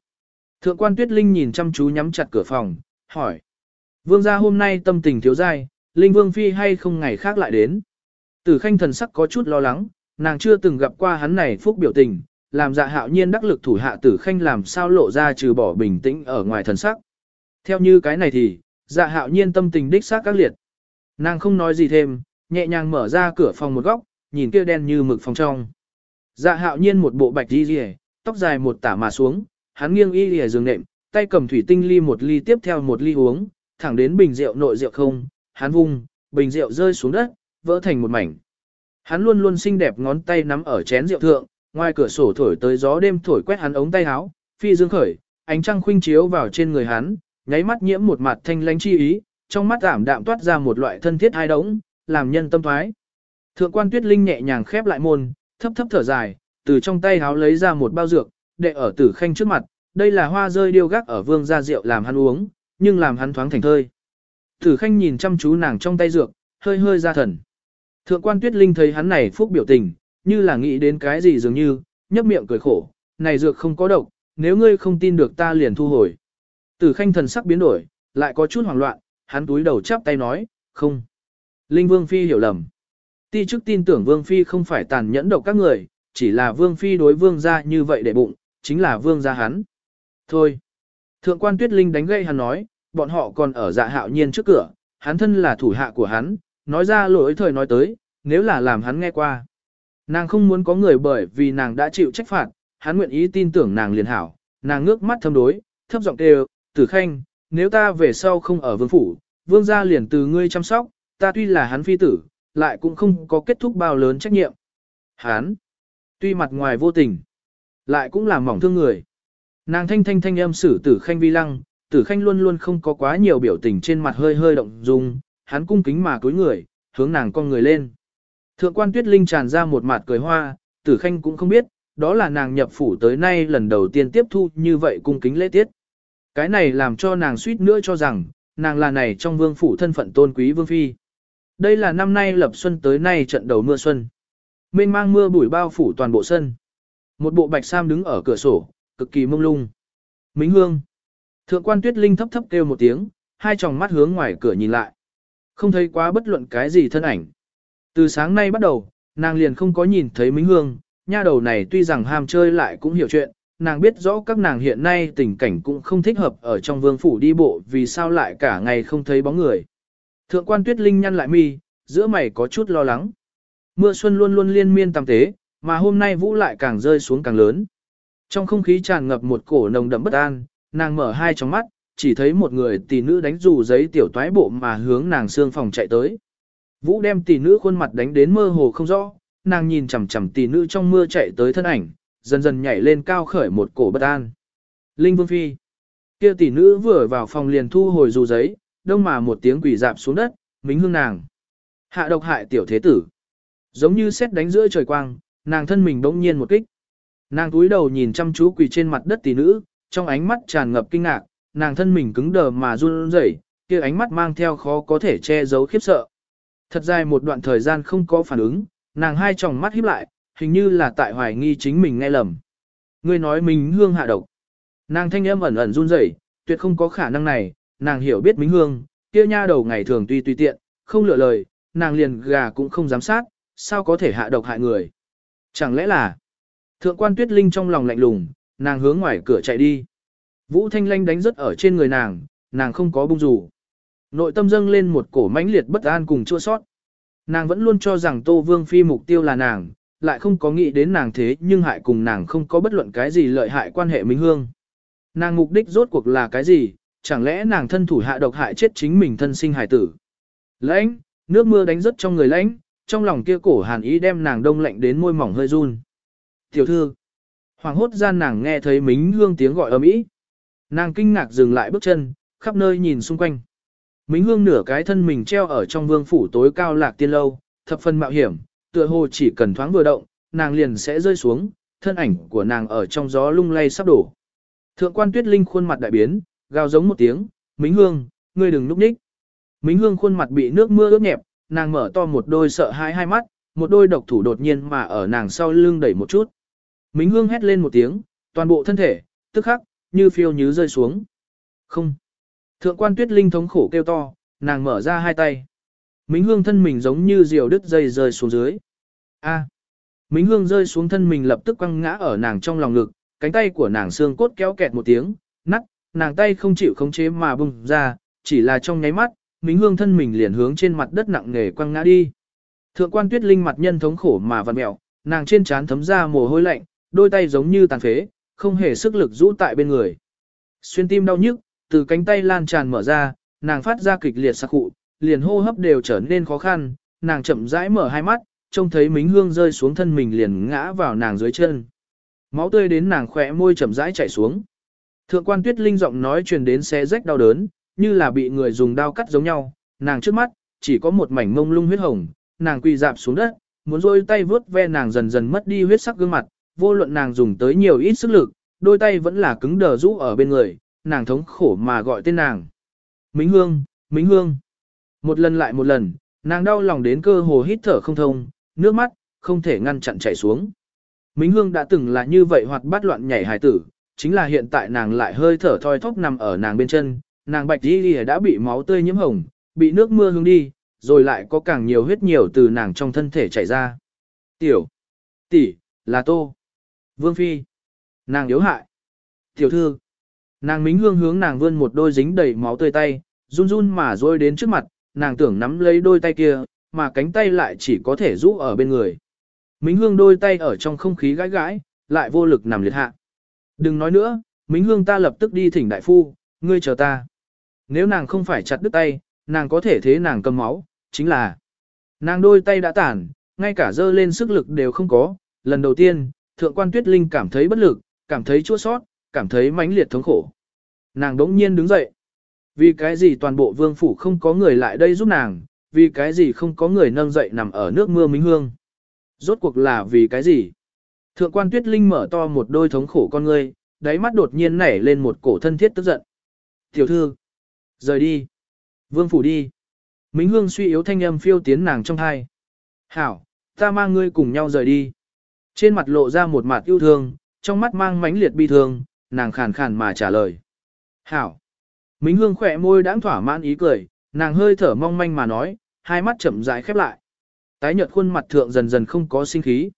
Thượng quan tuyết linh nhìn chăm chú nhắm chặt cửa phòng, hỏi. Vương gia hôm nay tâm tình thiếu dai, Linh Vương Phi hay không ngày khác lại đến. Tử khanh thần sắc có chút lo lắng, nàng chưa từng gặp qua hắn này phúc biểu tình, làm dạ hạo nhiên đắc lực thủ hạ tử khanh làm sao lộ ra trừ bỏ bình tĩnh ở ngoài thần sắc. Theo như cái này thì, dạ hạo nhiên tâm tình đích xác các liệt. Nàng không nói gì thêm, nhẹ nhàng mở ra cửa phòng một góc, nhìn kia đen như mực phòng trong. Dạ hạo nhiên một bộ bạch đi rìa, tóc dài một tả mà xuống, hắn nghiêng y rìa giường nệm, tay cầm thủy tinh ly một ly tiếp theo một ly uống, thẳng đến bình rượu nội rượu không, hắn vung, bình rượu rơi xuống đất, vỡ thành một mảnh. Hắn luôn luôn xinh đẹp ngón tay nắm ở chén rượu thượng, ngoài cửa sổ thổi tới gió đêm thổi quét hắn ống tay áo, phi dương khởi, ánh trăng khuynh chiếu vào trên người hắn, nháy mắt nhiễm một mặt thanh lãnh chi ý, trong mắt giảm đạm toát ra một loại thân thiết hai đống, làm nhân tâm thoái. Thượng quan Tuyết Linh nhẹ nhàng khép lại môn, thấp thấp thở dài, từ trong tay áo lấy ra một bao dược, đệ ở Tử Khanh trước mặt, đây là hoa rơi điêu gác ở vương gia rượu làm hắn uống, nhưng làm hắn thoáng thành thơi. Tử Khanh nhìn chăm chú nàng trong tay dược, hơi hơi ra thần. Thượng quan Tuyết Linh thấy hắn này phúc biểu tình, như là nghĩ đến cái gì dường như, nhấp miệng cười khổ, này dược không có độc, nếu ngươi không tin được ta liền thu hồi. Tử Khanh thần sắc biến đổi, lại có chút hoảng loạn, hắn túi đầu chắp tay nói, không. Linh Vương Phi hiểu lầm. Ti chức tin tưởng Vương Phi không phải tàn nhẫn độc các người, chỉ là Vương Phi đối Vương gia như vậy để bụng, chính là Vương gia hắn. Thôi. Thượng quan Tuyết Linh đánh gây hắn nói, bọn họ còn ở dạ hạo nhiên trước cửa, hắn thân là thủ hạ của hắn, nói ra lỗi thời nói tới, nếu là làm hắn nghe qua. Nàng không muốn có người bởi vì nàng đã chịu trách phạt, hắn nguyện ý tin tưởng nàng liền hảo, nàng ngước mắt thâm đối, thấp giọng kêu, tử khanh, nếu ta về sau không ở vương phủ, vương gia liền từ ngươi chăm sóc, ta tuy là hắn phi tử, lại cũng không có kết thúc bao lớn trách nhiệm. Hắn, tuy mặt ngoài vô tình, lại cũng làm mỏng thương người. Nàng thanh thanh thanh âm xử tử khanh vi lăng, tử khanh luôn luôn không có quá nhiều biểu tình trên mặt hơi hơi động dung, hắn cung kính mà cúi người, hướng nàng con người lên. Thượng quan tuyết linh tràn ra một mặt cười hoa, tử khanh cũng không biết, đó là nàng nhập phủ tới nay lần đầu tiên tiếp thu như vậy cung kính lễ tiết. Cái này làm cho nàng suýt nữa cho rằng, nàng là này trong vương phủ thân phận tôn quý vương phi. Đây là năm nay lập xuân tới nay trận đầu mưa xuân. Mênh mang mưa bụi bao phủ toàn bộ sân. Một bộ bạch sam đứng ở cửa sổ, cực kỳ mông lung. Mính hương. Thượng quan tuyết linh thấp thấp kêu một tiếng, hai tròng mắt hướng ngoài cửa nhìn lại. Không thấy quá bất luận cái gì thân ảnh. Từ sáng nay bắt đầu, nàng liền không có nhìn thấy Minh Hương, nha đầu này tuy rằng ham chơi lại cũng hiểu chuyện, nàng biết rõ các nàng hiện nay tình cảnh cũng không thích hợp ở trong vương phủ đi bộ vì sao lại cả ngày không thấy bóng người. Thượng quan tuyết linh nhăn lại mi, giữa mày có chút lo lắng. Mưa xuân luôn luôn liên miên tam tế, mà hôm nay vũ lại càng rơi xuống càng lớn. Trong không khí tràn ngập một cổ nồng đậm bất an, nàng mở hai tròng mắt, chỉ thấy một người tỷ nữ đánh dù giấy tiểu toái bộ mà hướng nàng xương phòng chạy tới. Vũ đem tỷ nữ khuôn mặt đánh đến mơ hồ không rõ, nàng nhìn chằm chằm tỷ nữ trong mưa chạy tới thân ảnh, dần dần nhảy lên cao khởi một cổ bất an. Linh Vương Phi. Kia tỷ nữ vừa vào phòng liền thu hồi dù giấy, đông mà một tiếng quỷ dạp xuống đất, mính hương nàng. Hạ độc hại tiểu thế tử. Giống như xét đánh giữa trời quang, nàng thân mình bỗng nhiên một kích. Nàng túi đầu nhìn chăm chú quỳ trên mặt đất tỷ nữ, trong ánh mắt tràn ngập kinh ngạc, nàng thân mình cứng đờ mà run rẩy, kia ánh mắt mang theo khó có thể che giấu khiếp sợ. Thật dài một đoạn thời gian không có phản ứng, nàng hai tròng mắt híp lại, hình như là tại hoài nghi chính mình nghe lầm. Ngươi nói mình hương hạ độc. Nàng thanh âm ẩn ẩn run rẩy, tuyệt không có khả năng này, nàng hiểu biết Minh Hương, kia nha đầu ngày thường tuy tùy tiện, không lựa lời, nàng liền gà cũng không dám sát, sao có thể hạ độc hại người? Chẳng lẽ là... Thượng quan tuyết linh trong lòng lạnh lùng, nàng hướng ngoài cửa chạy đi. Vũ Thanh Lanh đánh rất ở trên người nàng, nàng không có bung rủ. Nội tâm dâng lên một cổ mãnh liệt bất an cùng chua sót. Nàng vẫn luôn cho rằng Tô Vương Phi mục tiêu là nàng, lại không có nghĩ đến nàng thế nhưng hại cùng nàng không có bất luận cái gì lợi hại quan hệ Minh Hương. Nàng mục đích rốt cuộc là cái gì, chẳng lẽ nàng thân thủ hạ độc hại chết chính mình thân sinh hải tử. Lãnh, nước mưa đánh rất trong người lãnh, trong lòng kia cổ hàn ý đem nàng đông lạnh đến môi mỏng hơi run. Tiểu thư, hoàng hốt gian nàng nghe thấy Mính Hương tiếng gọi ầm ĩ. Nàng kinh ngạc dừng lại bước chân, khắp nơi nhìn xung quanh. Mính Hương nửa cái thân mình treo ở trong vương phủ tối cao lạc tiên lâu, thập phần mạo hiểm, tựa hồ chỉ cần thoáng vừa động, nàng liền sẽ rơi xuống, thân ảnh của nàng ở trong gió lung lay sắp đổ. Thượng quan tuyết linh khuôn mặt đại biến, gào giống một tiếng, Mính Hương, ngươi đừng núp nhích. Mính Hương khuôn mặt bị nước mưa ướt nhẹp, nàng mở to một đôi sợ hãi hai mắt, một đôi độc thủ đột nhiên mà ở nàng sau lưng đẩy một chút. Mính Hương hét lên một tiếng, toàn bộ thân thể, tức khắc, như phiêu như rơi xuống. Không. Thượng quan tuyết linh thống khổ kêu to, nàng mở ra hai tay. Mính Hương thân mình giống như diều đứt dây rơi xuống dưới. A. Mính Hương rơi xuống thân mình lập tức quăng ngã ở nàng trong lòng ngực, cánh tay của nàng xương cốt kéo kẹt một tiếng, nắt, nàng tay không chịu khống chế mà bung ra, chỉ là trong nháy mắt, Mính Hương thân mình liền hướng trên mặt đất nặng nề quăng ngã đi. Thượng quan Tuyết Linh mặt nhân thống khổ mà vặn mẹo, nàng trên trán thấm ra mồ hôi lạnh, đôi tay giống như tàn phế, không hề sức lực rũ tại bên người. Xuyên tim đau nhức, từ cánh tay lan tràn mở ra, nàng phát ra kịch liệt sặc cụ, liền hô hấp đều trở nên khó khăn, nàng chậm rãi mở hai mắt, trông thấy Mính Hương rơi xuống thân mình liền ngã vào nàng dưới chân. Máu tươi đến nàng khỏe môi chậm rãi chảy xuống. Thượng quan Tuyết Linh giọng nói truyền đến xé rách đau đớn, như là bị người dùng dao cắt giống nhau, nàng trước mắt chỉ có một mảnh mông lung huyết hồng, nàng quỳ dạp xuống đất, muốn rôi tay vướt ve nàng dần dần mất đi huyết sắc gương mặt, vô luận nàng dùng tới nhiều ít sức lực, đôi tay vẫn là cứng đờ rũ ở bên người, nàng thống khổ mà gọi tên nàng. Mính Hương, Mính Hương. Một lần lại một lần, nàng đau lòng đến cơ hồ hít thở không thông, nước mắt, không thể ngăn chặn chảy xuống. Mính Hương đã từng là như vậy hoặc bát loạn nhảy hài tử, chính là hiện tại nàng lại hơi thở thoi thóp nằm ở nàng bên chân, nàng bạch đi đã bị máu tươi nhiễm hồng, bị nước mưa hướng đi, rồi lại có càng nhiều huyết nhiều từ nàng trong thân thể chảy ra. Tiểu, tỷ, là tô, vương phi, nàng yếu hại, tiểu thư, nàng mính hương hướng nàng vươn một đôi dính đầy máu tươi tay, run run mà rôi đến trước mặt, nàng tưởng nắm lấy đôi tay kia, mà cánh tay lại chỉ có thể rũ ở bên người. Mính hương đôi tay ở trong không khí gãi gãi, lại vô lực nằm liệt hạ. Đừng nói nữa, Mính hương ta lập tức đi thỉnh đại phu, ngươi chờ ta. Nếu nàng không phải chặt đứt tay, nàng có thể thế nàng cầm máu, chính là nàng đôi tay đã tàn, ngay cả dơ lên sức lực đều không có. Lần đầu tiên, thượng quan tuyết linh cảm thấy bất lực, cảm thấy chua sót, cảm thấy mãnh liệt thống khổ. Nàng đống nhiên đứng dậy. Vì cái gì toàn bộ vương phủ không có người lại đây giúp nàng, vì cái gì không có người nâng dậy nằm ở nước mưa minh hương. Rốt cuộc là vì cái gì? Thượng quan tuyết linh mở to một đôi thống khổ con ngươi, đáy mắt đột nhiên nảy lên một cổ thân thiết tức giận. Tiểu thư, rời đi. Vương phủ đi. minh hương suy yếu thanh âm phiêu tiến nàng trong thai. Hảo, ta mang ngươi cùng nhau rời đi. Trên mặt lộ ra một mặt yêu thương, trong mắt mang mãnh liệt bi thương, nàng khàn khàn mà trả lời. Hảo. Mính hương khỏe môi đãng thỏa mãn ý cười, nàng hơi thở mong manh mà nói, hai mắt chậm rãi khép lại. Tái nhợt khuôn mặt thượng dần dần không có sinh khí.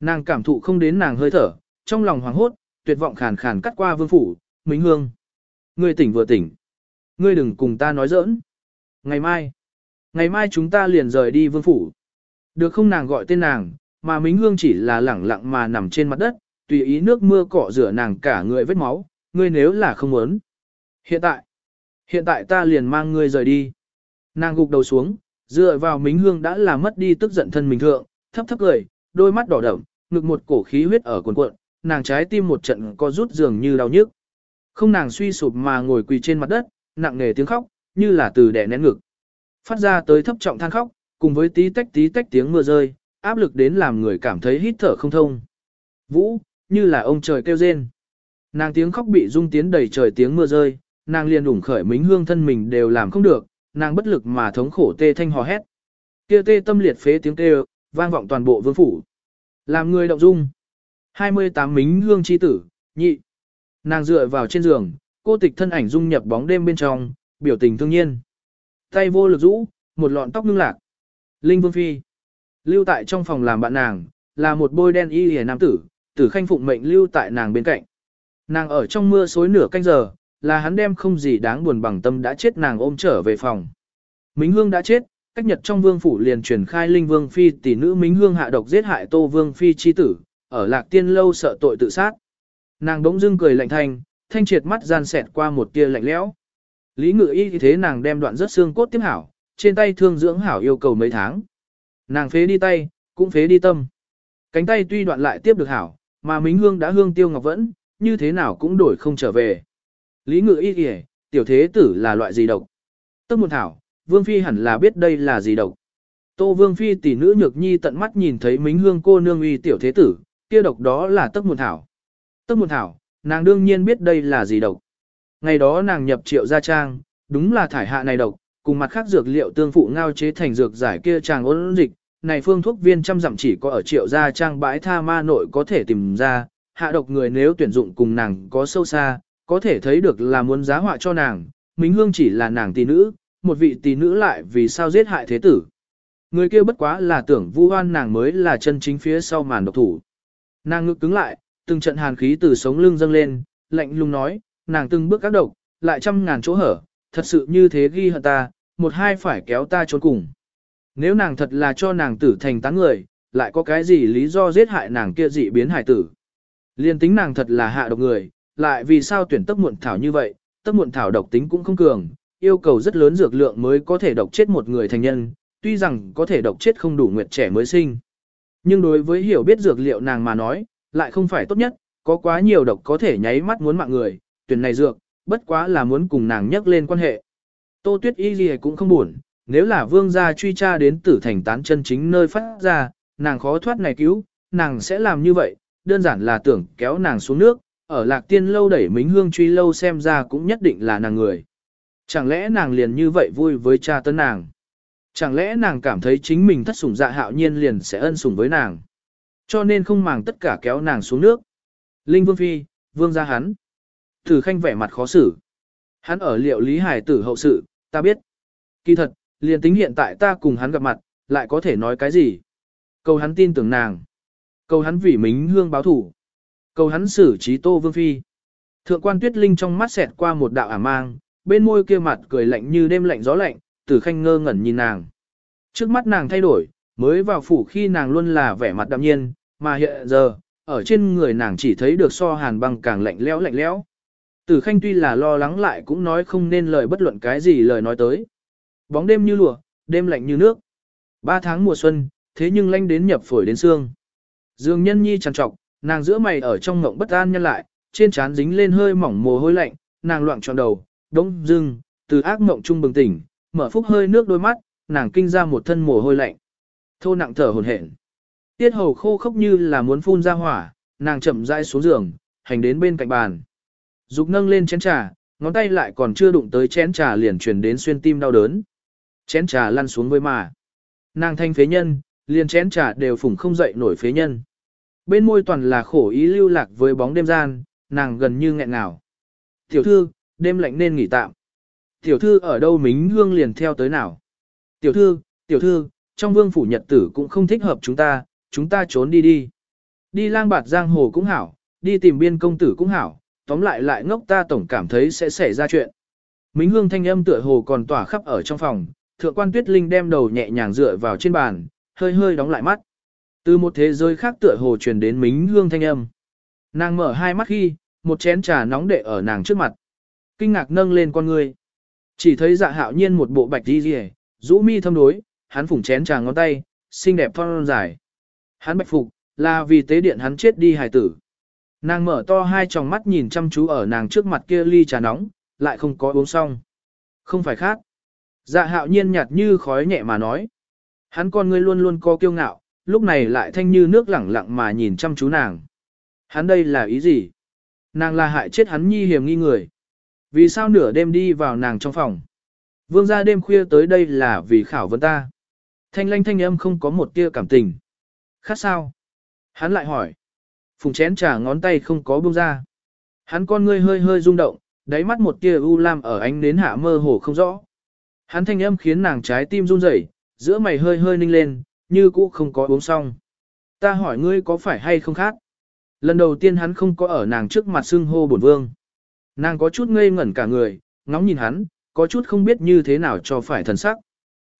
Nàng cảm thụ không đến nàng hơi thở, trong lòng hoảng hốt, tuyệt vọng khàn khàn cắt qua vương phủ, Mính hương. Ngươi tỉnh vừa tỉnh. Ngươi đừng cùng ta nói giỡn. Ngày mai. Ngày mai chúng ta liền rời đi vương phủ. Được không nàng gọi tên nàng, mà Mính Hương chỉ là lẳng lặng mà nằm trên mặt đất, tùy ý nước mưa cọ rửa nàng cả người vết máu, ngươi nếu là không muốn. Hiện tại, hiện tại ta liền mang ngươi rời đi. Nàng gục đầu xuống, dựa vào Mính Hương đã làm mất đi tức giận thân mình thượng, thấp thấp cười, đôi mắt đỏ đậm, ngực một cổ khí huyết ở cuồn cuộn, nàng trái tim một trận co rút dường như đau nhức. Không nàng suy sụp mà ngồi quỳ trên mặt đất, nặng nề tiếng khóc, như là từ đè nén ngực. Phát ra tới thấp trọng than khóc, cùng với tí tách tí tách tiếng mưa rơi, áp lực đến làm người cảm thấy hít thở không thông. Vũ, như là ông trời kêu rên. Nàng tiếng khóc bị rung tiến đầy trời tiếng mưa rơi, nàng liền ủng khởi mính hương thân mình đều làm không được, nàng bất lực mà thống khổ tê thanh hò hét. Kia tê tâm liệt phế tiếng kêu, vang vọng toàn bộ vương phủ. Làm người động dung. 28 mính hương chi tử, nhị. Nàng dựa vào trên giường, cô tịch thân ảnh dung nhập bóng đêm bên trong, biểu tình thương nhiên. Tay vô lực rũ, một lọn tóc ngưng lạc. Linh Vương Phi. Lưu tại trong phòng làm bạn nàng, là một bôi đen y hề nam tử, tử khanh phụng mệnh lưu tại nàng bên cạnh. Nàng ở trong mưa xối nửa canh giờ, là hắn đem không gì đáng buồn bằng tâm đã chết nàng ôm trở về phòng. Mính Hương đã chết, cách nhật trong vương phủ liền truyền khai linh vương phi tỷ nữ Mính Hương hạ độc giết hại Tô Vương phi chi tử, ở Lạc Tiên lâu sợ tội tự sát. Nàng đống dưng cười lạnh thanh, thanh triệt mắt gian xẹt qua một tia lạnh lẽo. Lý Ngự Y thế nàng đem đoạn rất xương cốt tiếp hảo, trên tay thương dưỡng hảo yêu cầu mấy tháng. Nàng phế đi tay, cũng phế đi tâm. Cánh tay tuy đoạn lại tiếp được hảo, mà Mính Hương đã hương tiêu ngọc vẫn, như thế nào cũng đổi không trở về. Lý ngự y kìa, tiểu thế tử là loại gì độc? Tức một thảo, Vương Phi hẳn là biết đây là gì độc. Tô Vương Phi tỷ nữ nhược nhi tận mắt nhìn thấy Mính Hương cô nương uy tiểu thế tử, kia độc đó là tức một thảo. Tức một thảo, nàng đương nhiên biết đây là gì độc. Ngày đó nàng nhập triệu gia trang, đúng là thải hạ này độc, cùng mặt khác dược liệu tương phụ ngao chế thành dược giải kia chàng ôn dịch, này phương thuốc viên trăm dặm chỉ có ở triệu gia trang bãi tha ma nội có thể tìm ra, hạ độc người nếu tuyển dụng cùng nàng có sâu xa, có thể thấy được là muốn giá họa cho nàng, Minh Hương chỉ là nàng tỷ nữ, một vị tỷ nữ lại vì sao giết hại thế tử. Người kia bất quá là tưởng vu hoan nàng mới là chân chính phía sau màn độc thủ. Nàng ngực cứng lại, từng trận hàn khí từ sống lưng dâng lên, lạnh lùng nói, nàng từng bước các độc, lại trăm ngàn chỗ hở, thật sự như thế ghi hận ta, một hai phải kéo ta trốn cùng. Nếu nàng thật là cho nàng tử thành tán người, lại có cái gì lý do giết hại nàng kia dị biến hải tử. Liên tính nàng thật là hạ độc người, lại vì sao tuyển tấp muộn thảo như vậy, tấp muộn thảo độc tính cũng không cường, yêu cầu rất lớn dược lượng mới có thể độc chết một người thành nhân, tuy rằng có thể độc chết không đủ nguyệt trẻ mới sinh. Nhưng đối với hiểu biết dược liệu nàng mà nói, lại không phải tốt nhất, có quá nhiều độc có thể nháy mắt muốn mạng người, tuyển này dược, bất quá là muốn cùng nàng nhắc lên quan hệ. Tô Tuyết Y gì cũng không buồn, nếu là vương gia truy tra đến tử thành tán chân chính nơi phát ra, nàng khó thoát này cứu, nàng sẽ làm như vậy, đơn giản là tưởng kéo nàng xuống nước, ở lạc tiên lâu đẩy mính hương truy lâu xem ra cũng nhất định là nàng người. Chẳng lẽ nàng liền như vậy vui với cha tấn nàng? Chẳng lẽ nàng cảm thấy chính mình thất sủng dạ hạo nhiên liền sẽ ân sủng với nàng? Cho nên không màng tất cả kéo nàng xuống nước. Linh Vương Phi, Vương gia hắn. Tử Khanh vẻ mặt khó xử. Hắn ở liệu Lý Hải tử hậu sự, ta biết. Kỳ thật, liền tính hiện tại ta cùng hắn gặp mặt, lại có thể nói cái gì? Cầu hắn tin tưởng nàng. Cầu hắn vì mính hương báo thủ. Cầu hắn xử trí Tô Vương Phi. Thượng quan Tuyết Linh trong mắt xẹt qua một đạo ả mang, bên môi kia mặt cười lạnh như đêm lạnh gió lạnh, Tử Khanh ngơ ngẩn nhìn nàng. Trước mắt nàng thay đổi, mới vào phủ khi nàng luôn là vẻ mặt đạm nhiên, mà hiện giờ, ở trên người nàng chỉ thấy được so hàn băng càng lạnh lẽo lạnh lẽo. Tử Khanh tuy là lo lắng lại cũng nói không nên lời bất luận cái gì lời nói tới. Bóng đêm như lụa, đêm lạnh như nước. Ba tháng mùa xuân, thế nhưng lanh đến nhập phổi đến xương. Dương nhân nhi trằn trọc, nàng giữa mày ở trong ngộng bất an nhân lại, trên trán dính lên hơi mỏng mồ hôi lạnh, nàng loạn tròn đầu, đống dưng, từ ác mộng trung bừng tỉnh, mở phúc hơi nước đôi mắt, nàng kinh ra một thân mồ hôi lạnh. Thô nặng thở hồn hển. Tiết hầu khô khốc như là muốn phun ra hỏa, nàng chậm rãi xuống giường, hành đến bên cạnh bàn. Dục nâng lên chén trà, ngón tay lại còn chưa đụng tới chén trà liền truyền đến xuyên tim đau đớn. Chén trà lăn xuống với mà. Nàng thanh phế nhân, liền chén trà đều phủng không dậy nổi phế nhân. Bên môi toàn là khổ ý lưu lạc với bóng đêm gian, nàng gần như nghẹn ngào. Tiểu thư, đêm lạnh nên nghỉ tạm. Tiểu thư ở đâu mính hương liền theo tới nào. Tiểu thư, tiểu thư, trong vương phủ nhật tử cũng không thích hợp chúng ta, chúng ta trốn đi đi. Đi lang bạt giang hồ cũng hảo, đi tìm biên công tử cũng hảo, tóm lại lại ngốc ta tổng cảm thấy sẽ xảy ra chuyện. Mính hương thanh âm tựa hồ còn tỏa khắp ở trong phòng, thượng quan tuyết linh đem đầu nhẹ nhàng dựa vào trên bàn, hơi hơi đóng lại mắt. Từ một thế giới khác tựa hồ truyền đến mính hương thanh âm. Nàng mở hai mắt khi, một chén trà nóng đệ ở nàng trước mặt. Kinh ngạc nâng lên con người, Chỉ thấy dạ hạo nhiên một bộ bạch đi rìa, rũ mi thâm đối, hắn phủng chén trà ngón tay, xinh đẹp thon dài. Hắn bạch phục, là vì tế điện hắn chết đi hài tử. Nàng mở to hai tròng mắt nhìn chăm chú ở nàng trước mặt kia ly trà nóng, lại không có uống xong. Không phải khác. Dạ hạo nhiên nhạt như khói nhẹ mà nói. Hắn con ngươi luôn luôn có kiêu ngạo, lúc này lại thanh như nước lẳng lặng mà nhìn chăm chú nàng. Hắn đây là ý gì? Nàng là hại chết hắn nhi hiểm nghi người. Vì sao nửa đêm đi vào nàng trong phòng? Vương gia đêm khuya tới đây là vì khảo vấn ta. Thanh lanh thanh âm không có một tia cảm tình. Khác sao? Hắn lại hỏi. Phùng chén trà ngón tay không có buông ra. Hắn con ngươi hơi hơi rung động, đáy mắt một tia u lam ở ánh nến hạ mơ hồ không rõ. Hắn thanh âm khiến nàng trái tim run rẩy, giữa mày hơi hơi ninh lên, như cũ không có uống xong. Ta hỏi ngươi có phải hay không khác? Lần đầu tiên hắn không có ở nàng trước mặt xưng hô bổn vương. Nàng có chút ngây ngẩn cả người, ngóng nhìn hắn, có chút không biết như thế nào cho phải thần sắc.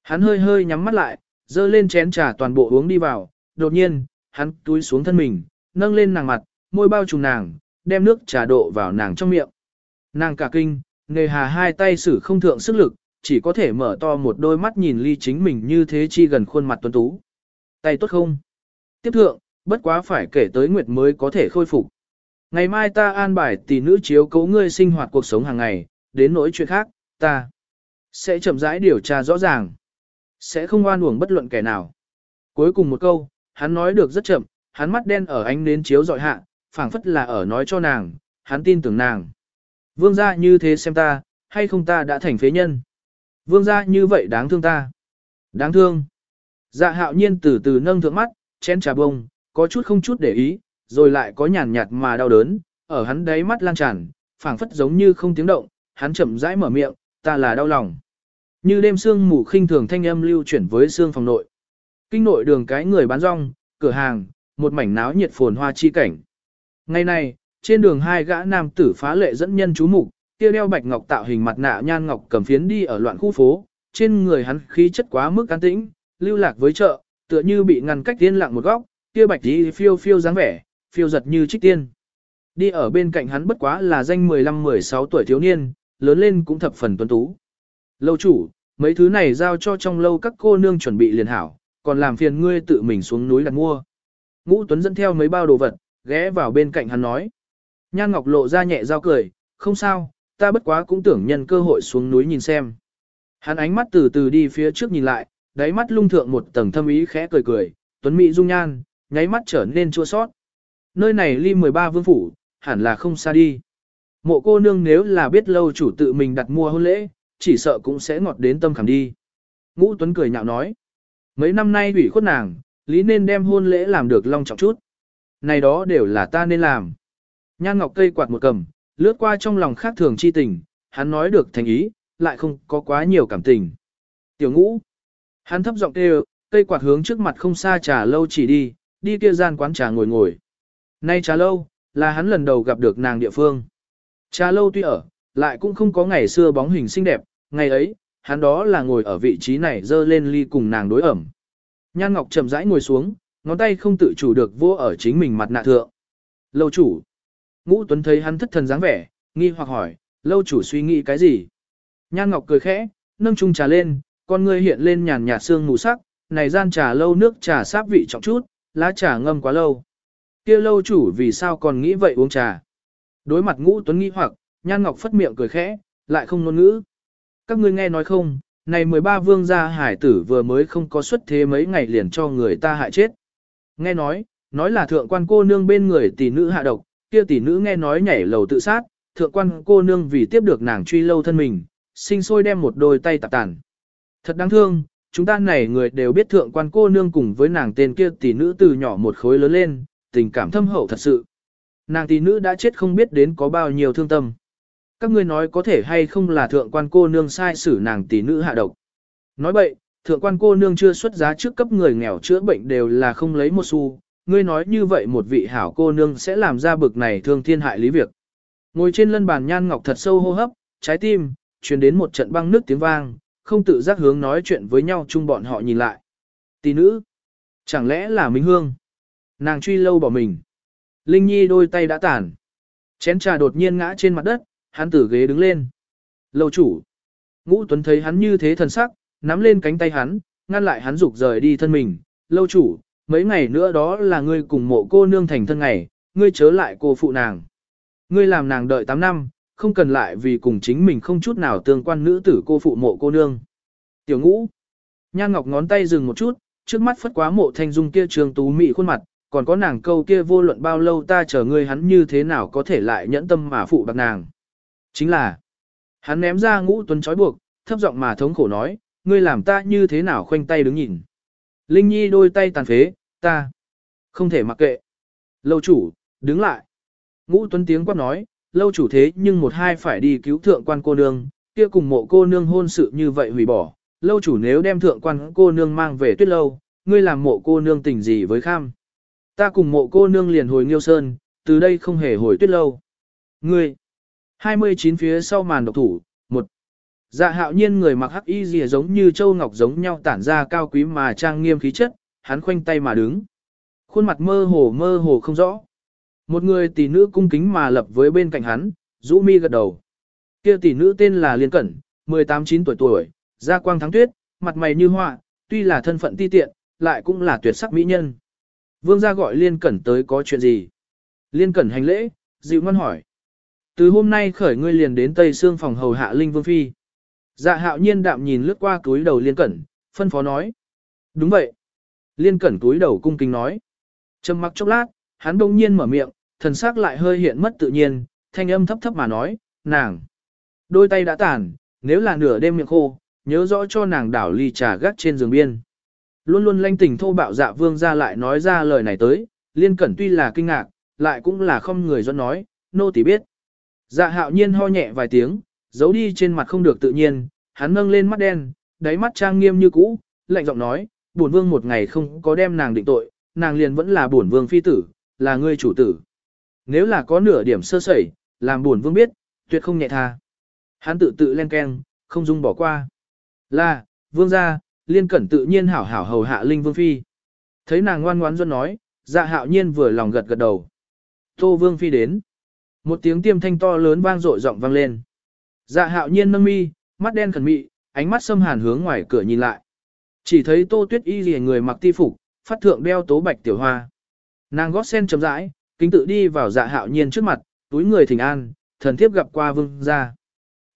Hắn hơi hơi nhắm mắt lại, dơ lên chén trà toàn bộ uống đi vào, đột nhiên, hắn túi xuống thân mình, nâng lên nàng mặt, môi bao trùm nàng, đem nước trà độ vào nàng trong miệng. Nàng cả kinh, nghề hà hai tay sử không thượng sức lực, chỉ có thể mở to một đôi mắt nhìn ly chính mình như thế chi gần khuôn mặt tuấn tú. Tay tốt không? Tiếp thượng, bất quá phải kể tới nguyệt mới có thể khôi phục. Ngày mai ta an bài tỷ nữ chiếu cố ngươi sinh hoạt cuộc sống hàng ngày, đến nỗi chuyện khác, ta sẽ chậm rãi điều tra rõ ràng. Sẽ không oan uổng bất luận kẻ nào. Cuối cùng một câu, hắn nói được rất chậm, hắn mắt đen ở ánh nến chiếu dọi hạ, phảng phất là ở nói cho nàng, hắn tin tưởng nàng. Vương gia như thế xem ta, hay không ta đã thành phế nhân. Vương gia như vậy đáng thương ta. Đáng thương. Dạ hạo nhiên từ từ nâng thượng mắt, chén trà bông, có chút không chút để ý, rồi lại có nhàn nhạt mà đau đớn, ở hắn đáy mắt lan tràn, phảng phất giống như không tiếng động, hắn chậm rãi mở miệng, ta là đau lòng. Như đêm sương mù khinh thường thanh âm lưu chuyển với sương phòng nội. Kinh nội đường cái người bán rong, cửa hàng, một mảnh náo nhiệt phồn hoa chi cảnh. Ngày nay trên đường hai gã nam tử phá lệ dẫn nhân chú mục, kia đeo bạch ngọc tạo hình mặt nạ nhan ngọc cầm phiến đi ở loạn khu phố, trên người hắn khí chất quá mức an tĩnh, lưu lạc với chợ, tựa như bị ngăn cách tiên lặng một góc, kia bạch đi phiêu phiêu dáng vẻ, phiêu giật như trích tiên. Đi ở bên cạnh hắn bất quá là danh 15-16 tuổi thiếu niên, lớn lên cũng thập phần tuấn tú. Lâu chủ, mấy thứ này giao cho trong lâu các cô nương chuẩn bị liền hảo, còn làm phiền ngươi tự mình xuống núi đặt mua. Ngũ Tuấn dẫn theo mấy bao đồ vật, ghé vào bên cạnh hắn nói. Nhan Ngọc lộ ra nhẹ giao cười, không sao, ta bất quá cũng tưởng nhân cơ hội xuống núi nhìn xem. Hắn ánh mắt từ từ đi phía trước nhìn lại, đáy mắt lung thượng một tầng thâm ý khẽ cười cười, Tuấn Mỹ dung nhan, nháy mắt trở nên chua sót. Nơi này ly 13 vương phủ, hẳn là không xa đi. Mộ cô nương nếu là biết lâu chủ tự mình đặt mua hôn lễ, chỉ sợ cũng sẽ ngọt đến tâm khảm đi. Ngũ Tuấn cười nhạo nói. Mấy năm nay ủy khuất nàng, lý nên đem hôn lễ làm được long trọng chút. Này đó đều là ta nên làm. Nhan Ngọc cây quạt một cầm, lướt qua trong lòng khác thường chi tình, hắn nói được thành ý, lại không có quá nhiều cảm tình. Tiểu ngũ. Hắn thấp giọng kêu, cây quạt hướng trước mặt không xa trà lâu chỉ đi, đi kia gian quán trà ngồi ngồi. Nay trà lâu, là hắn lần đầu gặp được nàng địa phương. Trà lâu tuy ở, lại cũng không có ngày xưa bóng hình xinh đẹp, ngày ấy, hắn đó là ngồi ở vị trí này dơ lên ly cùng nàng đối ẩm. Nhan Ngọc chậm rãi ngồi xuống, ngón tay không tự chủ được vô ở chính mình mặt nạ thượng. Lâu chủ. Ngũ Tuấn thấy hắn thất thần dáng vẻ, nghi hoặc hỏi, lâu chủ suy nghĩ cái gì? Nhan Ngọc cười khẽ, nâng chung trà lên, con ngươi hiện lên nhàn nhạt sương mù sắc, này gian trà lâu nước trà sáp vị trọng chút, lá trà ngâm quá lâu. kia lâu chủ vì sao còn nghĩ vậy uống trà? Đối mặt Ngũ Tuấn nghi hoặc, Nhan Ngọc phất miệng cười khẽ, lại không ngôn ngữ. Các ngươi nghe nói không, này 13 vương gia hải tử vừa mới không có xuất thế mấy ngày liền cho người ta hại chết. Nghe nói, nói là thượng quan cô nương bên người tỷ nữ hạ độc, kia tỷ nữ nghe nói nhảy lầu tự sát, thượng quan cô nương vì tiếp được nàng truy lâu thân mình, sinh sôi đem một đôi tay tạp tàn. Thật đáng thương, chúng ta này người đều biết thượng quan cô nương cùng với nàng tên kia tỷ nữ từ nhỏ một khối lớn lên, tình cảm thâm hậu thật sự. Nàng tỷ nữ đã chết không biết đến có bao nhiêu thương tâm các ngươi nói có thể hay không là thượng quan cô nương sai xử nàng tỷ nữ hạ độc. Nói vậy, thượng quan cô nương chưa xuất giá trước cấp người nghèo chữa bệnh đều là không lấy một xu, ngươi nói như vậy một vị hảo cô nương sẽ làm ra bực này thương thiên hại lý việc. Ngồi trên lân bàn nhan ngọc thật sâu hô hấp, trái tim, truyền đến một trận băng nước tiếng vang, không tự giác hướng nói chuyện với nhau chung bọn họ nhìn lại. Tỷ nữ, chẳng lẽ là Minh Hương? Nàng truy lâu bỏ mình. Linh Nhi đôi tay đã tàn. Chén trà đột nhiên ngã trên mặt đất, hắn từ ghế đứng lên. Lâu chủ. Ngũ Tuấn thấy hắn như thế thần sắc, nắm lên cánh tay hắn, ngăn lại hắn rục rời đi thân mình. Lâu chủ, mấy ngày nữa đó là ngươi cùng mộ cô nương thành thân ngày, ngươi chớ lại cô phụ nàng. Ngươi làm nàng đợi 8 năm, không cần lại vì cùng chính mình không chút nào tương quan nữ tử cô phụ mộ cô nương. Tiểu ngũ. Nhan Ngọc ngón tay dừng một chút, trước mắt phất quá mộ thanh dung kia trường tú mị khuôn mặt, còn có nàng câu kia vô luận bao lâu ta chờ ngươi hắn như thế nào có thể lại nhẫn tâm mà phụ bạc nàng. Chính là, hắn ném ra ngũ tuấn trói buộc, thấp giọng mà thống khổ nói, ngươi làm ta như thế nào khoanh tay đứng nhìn. Linh Nhi đôi tay tàn phế, ta không thể mặc kệ. Lâu chủ, đứng lại. Ngũ tuấn tiếng quát nói, lâu chủ thế nhưng một hai phải đi cứu thượng quan cô nương, kia cùng mộ cô nương hôn sự như vậy hủy bỏ. Lâu chủ nếu đem thượng quan cô nương mang về tuyết lâu, ngươi làm mộ cô nương tình gì với kham. Ta cùng mộ cô nương liền hồi Nghiêu Sơn, từ đây không hề hồi tuyết lâu. Ngươi, 29 phía sau màn độc thủ, một Dạ hạo nhiên người mặc hắc y rìa giống như châu ngọc giống nhau tản ra cao quý mà trang nghiêm khí chất, hắn khoanh tay mà đứng. Khuôn mặt mơ hồ mơ hồ không rõ. Một người tỷ nữ cung kính mà lập với bên cạnh hắn, rũ mi gật đầu. Kia tỷ nữ tên là Liên Cẩn, 18-9 tuổi tuổi, da quang thắng tuyết, mặt mày như họa, tuy là thân phận ti tiện, lại cũng là tuyệt sắc mỹ nhân. Vương gia gọi Liên Cẩn tới có chuyện gì? Liên Cẩn hành lễ, dịu ngoan hỏi. Từ hôm nay khởi ngươi liền đến Tây Sương phòng hầu hạ Linh Vương Phi. Dạ hạo nhiên đạm nhìn lướt qua túi đầu Liên Cẩn, phân phó nói. Đúng vậy. Liên Cẩn túi đầu cung kính nói. Trầm mặc chốc lát, hắn đông nhiên mở miệng, thần sắc lại hơi hiện mất tự nhiên, thanh âm thấp thấp mà nói, nàng. Đôi tay đã tàn, nếu là nửa đêm miệng khô, nhớ rõ cho nàng đảo ly trà gắt trên giường biên. Luôn luôn lanh tỉnh thô bạo dạ vương ra lại nói ra lời này tới, liên cẩn tuy là kinh ngạc, lại cũng là không người do nói, nô tỳ biết. Dạ hạo nhiên ho nhẹ vài tiếng, giấu đi trên mặt không được tự nhiên, hắn nâng lên mắt đen, đáy mắt trang nghiêm như cũ, lạnh giọng nói, bổn vương một ngày không có đem nàng định tội, nàng liền vẫn là bổn vương phi tử, là ngươi chủ tử. Nếu là có nửa điểm sơ sẩy, làm bổn vương biết, tuyệt không nhẹ tha. Hắn tự tự len keng, không dung bỏ qua. Là, vương gia, liên cẩn tự nhiên hảo hảo hầu hạ linh vương phi. Thấy nàng ngoan ngoãn doan nói, dạ hạo nhiên vừa lòng gật gật đầu. Tô vương phi đến. Một tiếng tiêm thanh to lớn vang dội rộng vang lên. Dạ hạo nhiên nâng mi, mắt đen khẩn mị, ánh mắt xâm hàn hướng ngoài cửa nhìn lại. Chỉ thấy tô tuyết y rìa người mặc ti phục, phát thượng đeo tố bạch tiểu hoa. Nàng gót sen chấm rãi, kính tự đi vào dạ hạo nhiên trước mặt, túi người thỉnh an, thần thiếp gặp qua vương gia.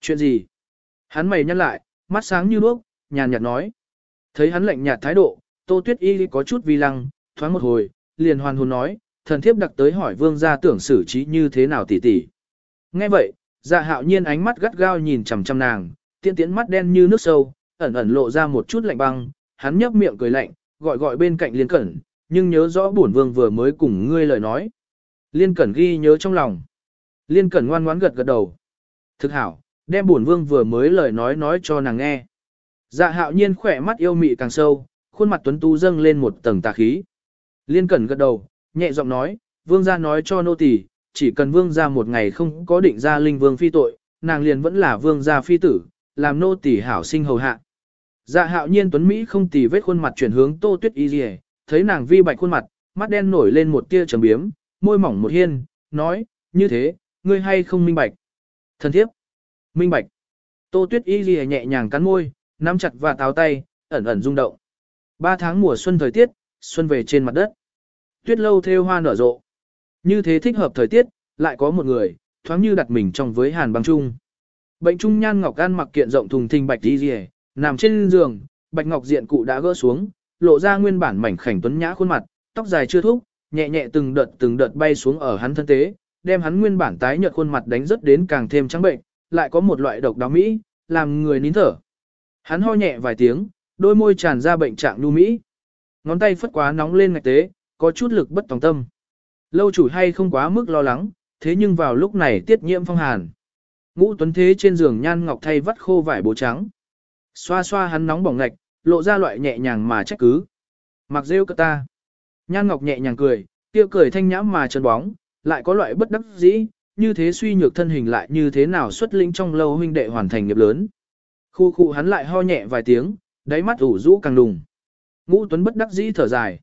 Chuyện gì? Hắn mày nhăn lại, mắt sáng như đuốc, nhàn nhạt nói. Thấy hắn lạnh nhạt thái độ, Tô Tuyết Y có chút vi lăng, thoáng một hồi, liền hoàn hồn nói, thần thiếp đặc tới hỏi vương gia tưởng xử trí như thế nào tỉ tỉ. Nghe vậy, dạ hạo nhiên ánh mắt gắt gao nhìn chằm chằm nàng, tiên tiến mắt đen như nước sâu, ẩn ẩn lộ ra một chút lạnh băng, hắn nhấp miệng cười lạnh, gọi gọi bên cạnh liên cẩn, nhưng nhớ rõ bổn vương vừa mới cùng ngươi lời nói. Liên cẩn ghi nhớ trong lòng. Liên cẩn ngoan ngoãn gật gật đầu. Thực hảo, đem bổn vương vừa mới lời nói nói cho nàng nghe. Dạ hạo nhiên khỏe mắt yêu mị càng sâu, khuôn mặt tuấn tu dâng lên một tầng tà khí. Liên cẩn gật đầu, nhẹ giọng nói, vương gia nói cho nô tỳ, chỉ cần vương gia một ngày không có định ra linh vương phi tội, nàng liền vẫn là vương gia phi tử, làm nô tỳ hảo sinh hầu hạ. Dạ hạo nhiên tuấn Mỹ không tì vết khuôn mặt chuyển hướng tô tuyết y gì thấy nàng vi bạch khuôn mặt, mắt đen nổi lên một tia trầm biếm, môi mỏng một hiên, nói, như thế, ngươi hay không minh bạch. Thần thiếp, minh bạch. Tô tuyết y gì nhẹ nhàng cắn môi, nắm chặt và táo tay, ẩn ẩn rung động. Ba tháng mùa xuân thời tiết, xuân về trên mặt đất. Tuyết lâu theo hoa nở rộ. Như thế thích hợp thời tiết, lại có một người, thoáng như đặt mình trong với hàn băng trung. Bệnh trung nhan ngọc gan mặc kiện rộng thùng thình bạch đi rìa, nằm trên giường, bạch ngọc diện cụ đã gỡ xuống, lộ ra nguyên bản mảnh khảnh tuấn nhã khuôn mặt, tóc dài chưa thúc, nhẹ nhẹ từng đợt từng đợt bay xuống ở hắn thân tế, đem hắn nguyên bản tái nhợt khuôn mặt đánh rất đến càng thêm trắng bệnh, lại có một loại độc đáo mỹ, làm người nín thở. Hắn ho nhẹ vài tiếng, đôi môi tràn ra bệnh trạng nhu mỹ. Ngón tay phất quá nóng lên ngạch tế, có chút lực bất tòng tâm. Lâu chủ hay không quá mức lo lắng, thế nhưng vào lúc này tiết nhiễm phong hàn. Ngũ tuấn thế trên giường nhan ngọc thay vắt khô vải bố trắng. Xoa xoa hắn nóng bỏng ngạch, lộ ra loại nhẹ nhàng mà trách cứ. Mặc rêu cơ ta. Nhan ngọc nhẹ nhàng cười, tiêu cười thanh nhãm mà trơn bóng, lại có loại bất đắc dĩ, như thế suy nhược thân hình lại như thế nào xuất linh trong lâu huynh đệ hoàn thành nghiệp lớn. Khu khu hắn lại ho nhẹ vài tiếng, đáy mắt ủ rũ càng đùng. Ngũ Tuấn bất đắc dĩ thở dài.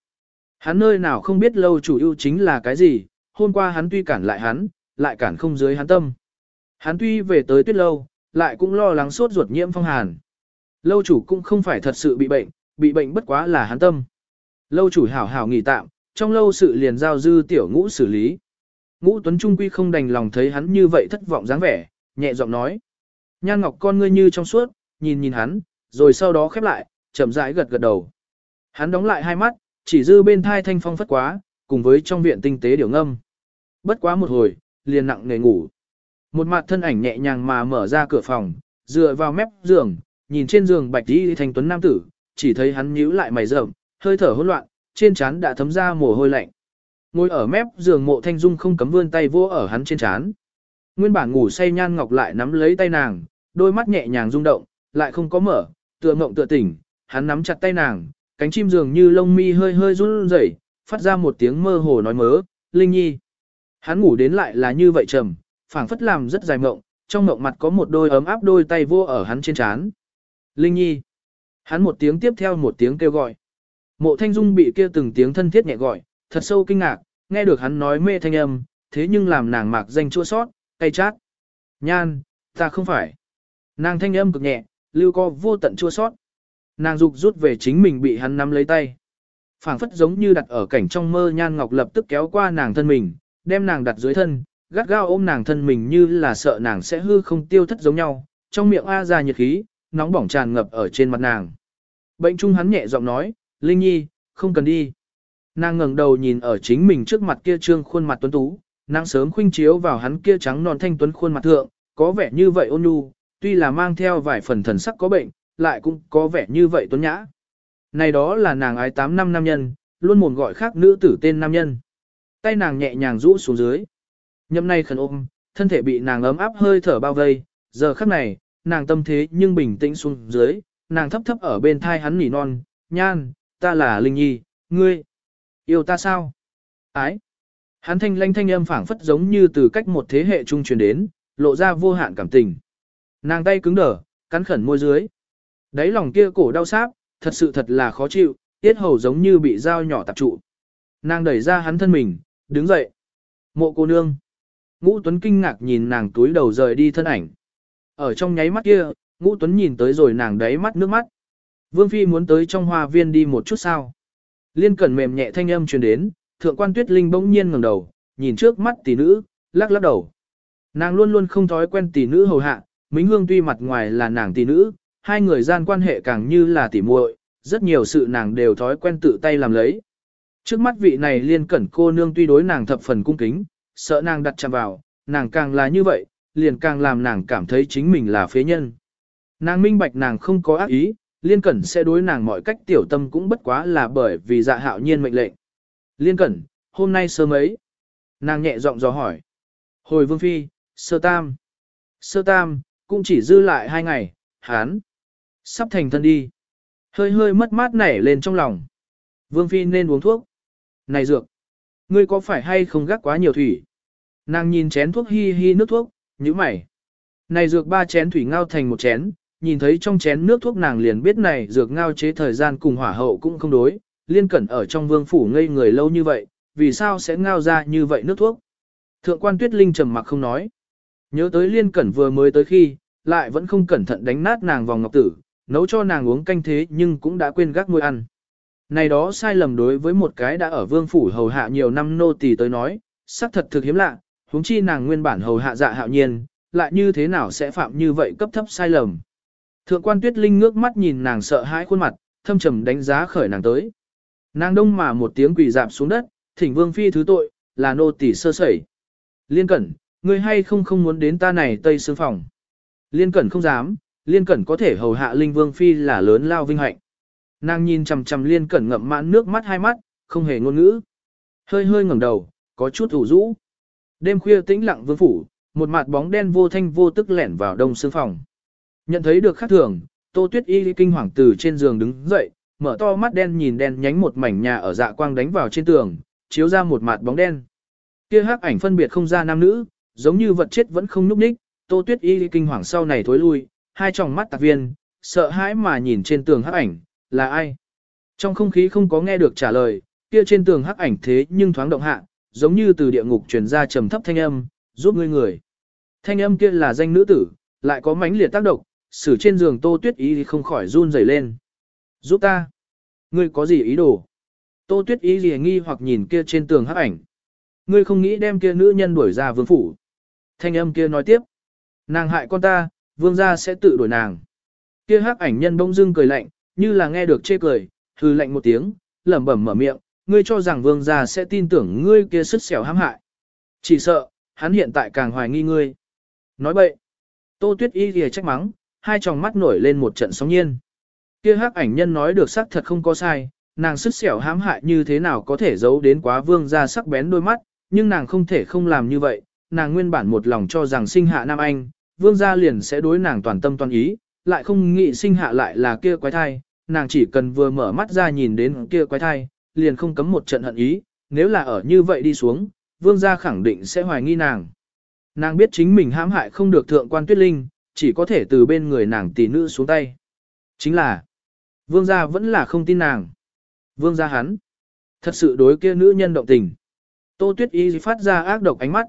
Hắn nơi nào không biết lâu chủ ưu chính là cái gì, hôm qua hắn tuy cản lại hắn, lại cản không dưới hắn tâm. Hắn tuy về tới tuyết lâu, lại cũng lo lắng sốt ruột nhiễm phong hàn. Lâu chủ cũng không phải thật sự bị bệnh, bị bệnh bất quá là hắn tâm. Lâu chủ hảo hảo nghỉ tạm, trong lâu sự liền giao dư tiểu ngũ xử lý. Ngũ Tuấn Trung Quy không đành lòng thấy hắn như vậy thất vọng dáng vẻ, nhẹ giọng nói. Nhan Ngọc con ngươi như trong suốt, nhìn nhìn hắn, rồi sau đó khép lại, chậm rãi gật gật đầu. Hắn đóng lại hai mắt, chỉ dư bên thai thanh phong phất quá, cùng với trong viện tinh tế điều ngâm. Bất quá một hồi, liền nặng nề ngủ. Một mặt thân ảnh nhẹ nhàng mà mở ra cửa phòng, dựa vào mép giường, nhìn trên giường bạch đi thanh tuấn nam tử, chỉ thấy hắn nhíu lại mày rậm, hơi thở hỗn loạn, trên trán đã thấm ra mồ hôi lạnh. Ngồi ở mép giường mộ thanh dung không cấm vươn tay vô ở hắn trên trán. Nguyên bản ngủ say nhan ngọc lại nắm lấy tay nàng, đôi mắt nhẹ nhàng rung động, lại không có mở, tựa mộng tựa tỉnh, hắn nắm chặt tay nàng, cánh chim dường như lông mi hơi hơi run rẩy, phát ra một tiếng mơ hồ nói mớ, Linh Nhi. Hắn ngủ đến lại là như vậy trầm, phảng phất làm rất dài mộng, trong mộng mặt có một đôi ấm áp đôi tay vô ở hắn trên trán. Linh Nhi. Hắn một tiếng tiếp theo một tiếng kêu gọi. Mộ Thanh Dung bị kia từng tiếng thân thiết nhẹ gọi, thật sâu kinh ngạc, nghe được hắn nói mê thanh âm, thế nhưng làm nàng mạc danh chua sót, cay chát. Nhan, ta không phải. Nàng thanh âm cực nhẹ, lưu co vô tận chua sót. Nàng dục rút về chính mình bị hắn nắm lấy tay. phảng phất giống như đặt ở cảnh trong mơ nhan ngọc lập tức kéo qua nàng thân mình, đem nàng đặt dưới thân, gắt gao ôm nàng thân mình như là sợ nàng sẽ hư không tiêu thất giống nhau, trong miệng A ra nhiệt khí, nóng bỏng tràn ngập ở trên mặt nàng. Bệnh trung hắn nhẹ giọng nói, Linh Nhi, không cần đi. Nàng ngẩng đầu nhìn ở chính mình trước mặt kia trương khuôn mặt tuấn tú, nàng sớm khuynh chiếu vào hắn kia trắng non thanh tuấn khuôn mặt thượng, có vẻ như vậy ôn nhu, tuy là mang theo vài phần thần sắc có bệnh, lại cũng có vẻ như vậy tuấn nhã. Này đó là nàng ái 8 năm nam nhân, luôn mồm gọi khác nữ tử tên nam nhân. Tay nàng nhẹ nhàng rũ xuống dưới. Nhậm này khẩn ôm, thân thể bị nàng ấm áp hơi thở bao vây, giờ khắc này, nàng tâm thế nhưng bình tĩnh xuống dưới, nàng thấp thấp ở bên thai hắn nỉ non, nhan, ta là Linh Nhi, ngươi, yêu ta sao? Ái. Hắn thanh lanh thanh âm phảng phất giống như từ cách một thế hệ trung truyền đến, lộ ra vô hạn cảm tình. Nàng tay cứng đờ, cắn khẩn môi dưới. Đấy lòng kia cổ đau sáp, thật sự thật là khó chịu, tiết hầu giống như bị dao nhỏ tập trụ. Nàng đẩy ra hắn thân mình, đứng dậy. Mộ cô nương. Ngũ Tuấn kinh ngạc nhìn nàng túi đầu rời đi thân ảnh. Ở trong nháy mắt kia, Ngũ Tuấn nhìn tới rồi nàng đáy mắt nước mắt. Vương Phi muốn tới trong hoa viên đi một chút sao. Liên cẩn mềm nhẹ thanh âm truyền đến, thượng quan tuyết linh bỗng nhiên ngẩng đầu, nhìn trước mắt tỷ nữ, lắc lắc đầu. Nàng luôn luôn không thói quen tỷ nữ hầu hạ, Mính Hương tuy mặt ngoài là nàng tỷ nữ, hai người gian quan hệ càng như là tỷ muội, rất nhiều sự nàng đều thói quen tự tay làm lấy. Trước mắt vị này liên cẩn cô nương tuy đối nàng thập phần cung kính, sợ nàng đặt chạm vào, nàng càng là như vậy, liền càng làm nàng cảm thấy chính mình là phế nhân. Nàng minh bạch nàng không có ác ý, liên cẩn sẽ đối nàng mọi cách tiểu tâm cũng bất quá là bởi vì dạ hạo nhiên mệnh lệnh. Liên cẩn, hôm nay sớm ấy. Nàng nhẹ giọng dò hỏi. Hồi vương phi, sơ tam. Sơ tam, cũng chỉ dư lại hai ngày, hán. Sắp thành thân đi. Hơi hơi mất mát nảy lên trong lòng. Vương phi nên uống thuốc. Này dược. Ngươi có phải hay không gác quá nhiều thủy? Nàng nhìn chén thuốc hi hi nước thuốc, như mày. Này dược ba chén thủy ngao thành một chén, nhìn thấy trong chén nước thuốc nàng liền biết này dược ngao chế thời gian cùng hỏa hậu cũng không đối, liên cẩn ở trong vương phủ ngây người lâu như vậy, vì sao sẽ ngao ra như vậy nước thuốc. Thượng quan tuyết linh trầm mặc không nói. Nhớ tới liên cẩn vừa mới tới khi, lại vẫn không cẩn thận đánh nát nàng vòng ngọc tử, nấu cho nàng uống canh thế nhưng cũng đã quên gác nuôi ăn. Này đó sai lầm đối với một cái đã ở vương phủ hầu hạ nhiều năm nô tỳ tới nói, xác thật thực hiếm lạ, huống chi nàng nguyên bản hầu hạ dạ hạo nhiên, lại như thế nào sẽ phạm như vậy cấp thấp sai lầm. Thượng quan tuyết linh ngước mắt nhìn nàng sợ hãi khuôn mặt, thâm trầm đánh giá khởi nàng tới. Nàng đông mà một tiếng quỳ dạp xuống đất, thỉnh vương phi thứ tội, là nô tỳ sơ sẩy. Liên cẩn, ngươi hay không không muốn đến ta này tây xương phòng. Liên cẩn không dám, liên cẩn có thể hầu hạ linh vương phi là lớn lao vinh hạnh. Nàng nhìn chằm chằm liên cẩn ngậm mãn nước mắt hai mắt, không hề ngôn ngữ. Hơi hơi ngẩng đầu, có chút ủ rũ. Đêm khuya tĩnh lặng vương phủ, một mặt bóng đen vô thanh vô tức lẻn vào đông sương phòng. Nhận thấy được khác thường, Tô Tuyết Y kinh hoàng từ trên giường đứng dậy, mở to mắt đen nhìn đen nhánh một mảnh nhà ở dạ quang đánh vào trên tường, chiếu ra một mặt bóng đen. Kia hắc ảnh phân biệt không ra nam nữ, giống như vật chết vẫn không nhúc nhích, Tô Tuyết Y kinh hoàng sau này thối lui, hai tròng mắt tạc viên, sợ hãi mà nhìn trên tường hắc ảnh, là ai? Trong không khí không có nghe được trả lời, kia trên tường hắc ảnh thế nhưng thoáng động hạ, giống như từ địa ngục truyền ra trầm thấp thanh âm, giúp ngươi người. Thanh âm kia là danh nữ tử, lại có mãnh liệt tác động, xử trên giường Tô Tuyết ý thì không khỏi run rẩy lên. Giúp ta. Ngươi có gì ý đồ? Tô Tuyết Ý gì nghi hoặc nhìn kia trên tường hắc ảnh. Ngươi không nghĩ đem kia nữ nhân đuổi ra vương phủ. Thanh âm kia nói tiếp. Nàng hại con ta, vương gia sẽ tự đuổi nàng. Kia hắc ảnh nhân bỗng dưng cười lạnh, như là nghe được chê cười, hư lạnh một tiếng, lẩm bẩm mở miệng, ngươi cho rằng vương gia sẽ tin tưởng ngươi kia sức xẻo hãm hại. Chỉ sợ, hắn hiện tại càng hoài nghi ngươi. Nói bậy. Tô Tuyết Y lìa trách mắng, hai tròng mắt nổi lên một trận sóng nhiên. Kia hắc ảnh nhân nói được xác thật không có sai, nàng sức xẻo hãm hại như thế nào có thể giấu đến quá vương gia sắc bén đôi mắt, nhưng nàng không thể không làm như vậy, nàng nguyên bản một lòng cho rằng sinh hạ Nam Anh, vương gia liền sẽ đối nàng toàn tâm toàn ý, lại không nghĩ sinh hạ lại là kia quái thai, nàng chỉ cần vừa mở mắt ra nhìn đến kia quái thai, liền không cấm một trận hận ý, nếu là ở như vậy đi xuống, vương gia khẳng định sẽ hoài nghi nàng. Nàng biết chính mình hãm hại không được thượng quan tuyết linh, chỉ có thể từ bên người nàng tỷ nữ xuống tay. Chính là, vương gia vẫn là không tin nàng. Vương gia hắn, thật sự đối kia nữ nhân động tình. Tô tuyết y phát ra ác độc ánh mắt.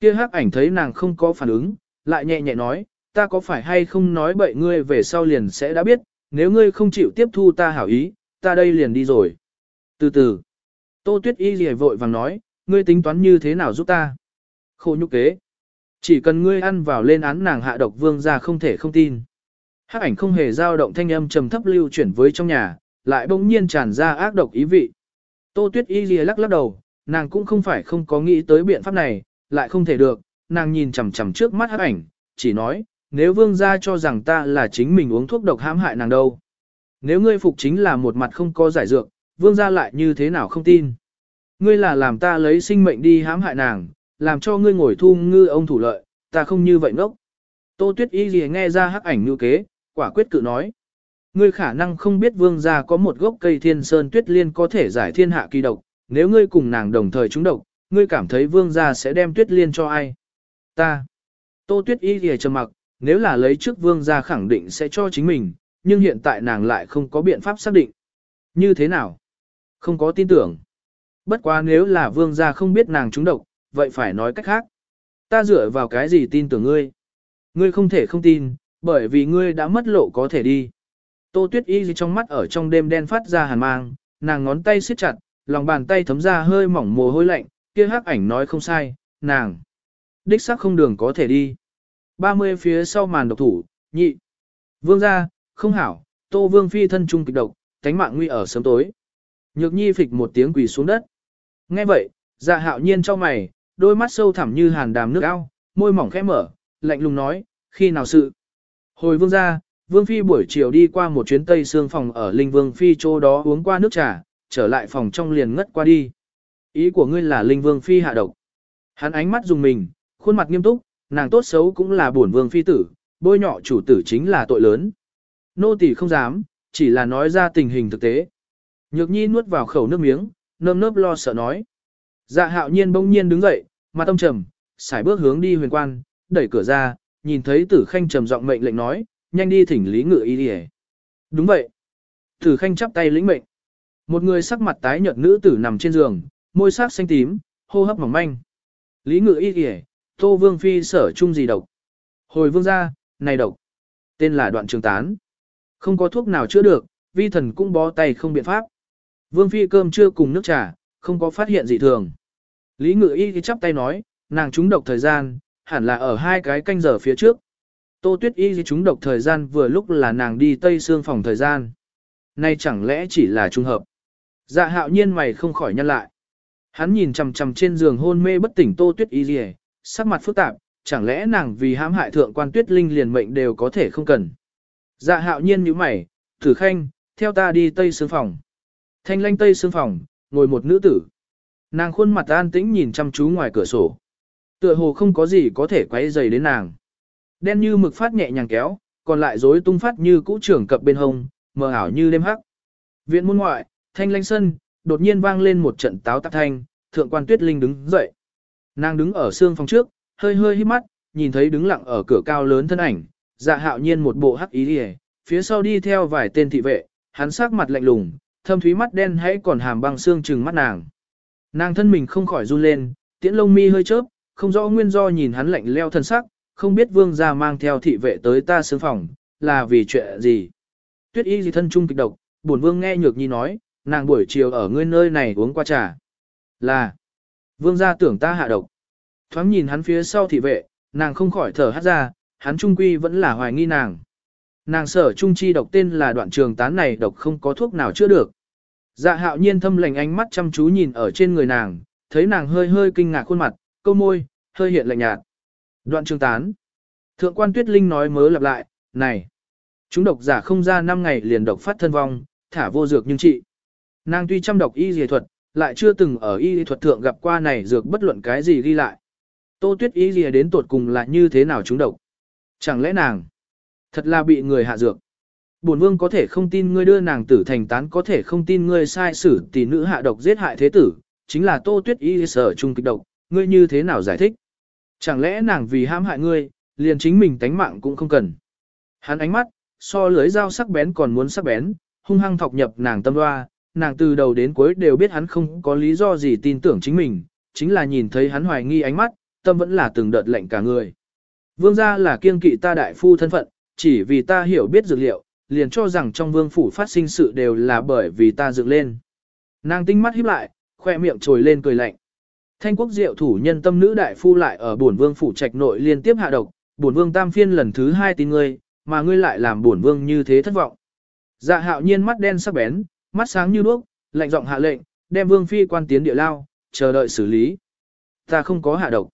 Kia hắc ảnh thấy nàng không có phản ứng, lại nhẹ nhẹ nói, ta có phải hay không nói bậy ngươi về sau liền sẽ đã biết, nếu ngươi không chịu tiếp thu ta hảo ý, ta đây liền đi rồi. Từ từ, Tô Tuyết Y lìa vội vàng nói, ngươi tính toán như thế nào giúp ta? Khổ nhục kế. Chỉ cần ngươi ăn vào lên án nàng hạ độc vương ra không thể không tin. Hắc ảnh không hề dao động thanh âm trầm thấp lưu chuyển với trong nhà, lại bỗng nhiên tràn ra ác độc ý vị. Tô Tuyết Y lìa lắc lắc đầu, nàng cũng không phải không có nghĩ tới biện pháp này, lại không thể được, nàng nhìn chằm chằm trước mắt hắc ảnh, chỉ nói, nếu vương gia cho rằng ta là chính mình uống thuốc độc hãm hại nàng đâu. Nếu ngươi phục chính là một mặt không có giải dược, vương gia lại như thế nào không tin. Ngươi là làm ta lấy sinh mệnh đi hãm hại nàng, làm cho ngươi ngồi thu ngư ông thủ lợi, ta không như vậy ngốc. Tô Tuyết Y gì nghe ra hắc ảnh như kế, quả quyết cự nói. Ngươi khả năng không biết vương gia có một gốc cây thiên sơn tuyết liên có thể giải thiên hạ kỳ độc, nếu ngươi cùng nàng đồng thời trúng độc, ngươi cảm thấy vương gia sẽ đem tuyết liên cho ai? Ta. Tô Tuyết Y gì trầm mặc, nếu là lấy trước vương gia khẳng định sẽ cho chính mình, nhưng hiện tại nàng lại không có biện pháp xác định. Như thế nào? Không có tin tưởng. Bất quá nếu là vương gia không biết nàng trúng độc, vậy phải nói cách khác. Ta dựa vào cái gì tin tưởng ngươi? Ngươi không thể không tin, bởi vì ngươi đã mất lộ có thể đi. Tô tuyết y gì trong mắt ở trong đêm đen phát ra hàn mang, nàng ngón tay siết chặt, lòng bàn tay thấm ra hơi mỏng mồ hôi lạnh, kia hắc ảnh nói không sai, nàng. Đích xác không đường có thể đi. 30 phía sau màn độc thủ, nhị. Vương gia, không hảo, tô vương phi thân trung kịch độc, tánh mạng nguy ở sớm tối. Nhược nhi phịch một tiếng quỳ xuống đất. Nghe vậy, dạ hạo nhiên cho mày, đôi mắt sâu thẳm như hàn đàm nước ao, môi mỏng khẽ mở, lạnh lùng nói, khi nào sự. Hồi vương gia, vương phi buổi chiều đi qua một chuyến tây xương phòng ở linh vương phi chỗ đó uống qua nước trà, trở lại phòng trong liền ngất qua đi. Ý của ngươi là linh vương phi hạ độc. Hắn ánh mắt dùng mình, khuôn mặt nghiêm túc, nàng tốt xấu cũng là bổn vương phi tử, bôi nhọ chủ tử chính là tội lớn. Nô tỳ không dám, chỉ là nói ra tình hình thực tế. Nhược nhi nuốt vào khẩu nước miếng, nơm nớp lo sợ nói. Dạ hạo nhiên bỗng nhiên đứng dậy, mặt tâm trầm, xài bước hướng đi huyền quan, đẩy cửa ra, nhìn thấy tử khanh trầm giọng mệnh lệnh nói, nhanh đi thỉnh lý ngự y đi Đúng vậy. Tử khanh chắp tay lĩnh mệnh. Một người sắc mặt tái nhợt nữ tử nằm trên giường, môi sắc xanh tím, hô hấp mỏng manh. Lý ngự y đi tô vương phi sở chung gì độc. Hồi vương gia, này độc. Tên là đoạn trường tán. Không có thuốc nào chữa được, vi thần cũng bó tay không biện pháp. Vương phi cơm chưa cùng nước trà, không có phát hiện gì thường. Lý ngự y thì chắp tay nói, nàng trúng độc thời gian, hẳn là ở hai cái canh giờ phía trước. Tô tuyết y thì trúng độc thời gian vừa lúc là nàng đi tây xương phòng thời gian. Nay chẳng lẽ chỉ là trùng hợp. Dạ hạo nhiên mày không khỏi nhăn lại. Hắn nhìn chằm chằm trên giường hôn mê bất tỉnh tô tuyết y gì sắc mặt phức tạp, chẳng lẽ nàng vì hãm hại thượng quan tuyết linh liền mệnh đều có thể không cần. Dạ hạo nhiên như mày, thử khanh, theo ta đi tây xương phòng. Thanh lanh tây xương phòng, ngồi một nữ tử. Nàng khuôn mặt an tĩnh nhìn chăm chú ngoài cửa sổ. Tựa hồ không có gì có thể quấy dày đến nàng. Đen như mực phát nhẹ nhàng kéo, còn lại rối tung phát như cũ trưởng cập bên hông, mờ ảo như đêm hắc. Viện môn ngoại, thanh lanh sân, đột nhiên vang lên một trận táo tạc thanh, thượng quan tuyết linh đứng dậy. Nàng đứng ở xương phòng trước, hơi hơi hít mắt, nhìn thấy đứng lặng ở cửa cao lớn thân ảnh, dạ hạo nhiên một bộ hắc ý đi phía sau đi theo vài tên thị vệ, hắn sắc mặt lạnh lùng, thâm thúy mắt đen hãy còn hàm băng xương trừng mắt nàng. Nàng thân mình không khỏi run lên, tiễn lông mi hơi chớp, không rõ nguyên do nhìn hắn lạnh leo thân sắc, không biết vương gia mang theo thị vệ tới ta xương phòng, là vì chuyện gì. Tuyết y gì thân trung kịch độc, bổn vương nghe nhược nhi nói, nàng buổi chiều ở ngươi nơi này uống qua trà. Là, vương gia tưởng ta hạ độc. Thoáng nhìn hắn phía sau thị vệ, nàng không khỏi thở hát ra, hắn trung quy vẫn là hoài nghi nàng. Nàng sở trung chi độc tên là đoạn trường tán này độc không có thuốc nào chữa được. Dạ hạo nhiên thâm lành ánh mắt chăm chú nhìn ở trên người nàng, thấy nàng hơi hơi kinh ngạc khuôn mặt, câu môi, hơi hiện lạnh nhạt. Đoạn trường tán. Thượng quan tuyết linh nói mớ lặp lại, này. Chúng độc giả không ra 5 ngày liền độc phát thân vong, thả vô dược nhưng trị. Nàng tuy chăm độc y dì thuật, lại chưa từng ở y dì thuật thượng gặp qua này dược bất luận cái gì ghi lại. Tô tuyết y dì đến tột cùng là như thế nào chúng độc. Chẳng lẽ nàng Thật là bị người hạ dược. Bổn vương có thể không tin ngươi đưa nàng tử thành tán có thể không tin ngươi sai xử tỷ nữ hạ độc giết hại thế tử, chính là tô tuyết y sở trung kịch độc, ngươi như thế nào giải thích? Chẳng lẽ nàng vì ham hại ngươi, liền chính mình tánh mạng cũng không cần. Hắn ánh mắt, so lưới dao sắc bén còn muốn sắc bén, hung hăng thọc nhập nàng tâm hoa, nàng từ đầu đến cuối đều biết hắn không có lý do gì tin tưởng chính mình, chính là nhìn thấy hắn hoài nghi ánh mắt, tâm vẫn là từng đợt lạnh cả người. Vương gia là kiêng kỵ ta đại phu thân phận, chỉ vì ta hiểu biết dược liệu, liền cho rằng trong vương phủ phát sinh sự đều là bởi vì ta dựng lên. Nàng tinh mắt híp lại, khoe miệng trồi lên cười lạnh. Thanh quốc diệu thủ nhân tâm nữ đại phu lại ở bổn vương phủ trạch nội liên tiếp hạ độc, bổn vương tam phiên lần thứ hai tin ngươi, mà ngươi lại làm bổn vương như thế thất vọng. Dạ hạo nhiên mắt đen sắc bén, mắt sáng như đuốc, lạnh giọng hạ lệnh, đem vương phi quan tiến địa lao, chờ đợi xử lý. Ta không có hạ độc.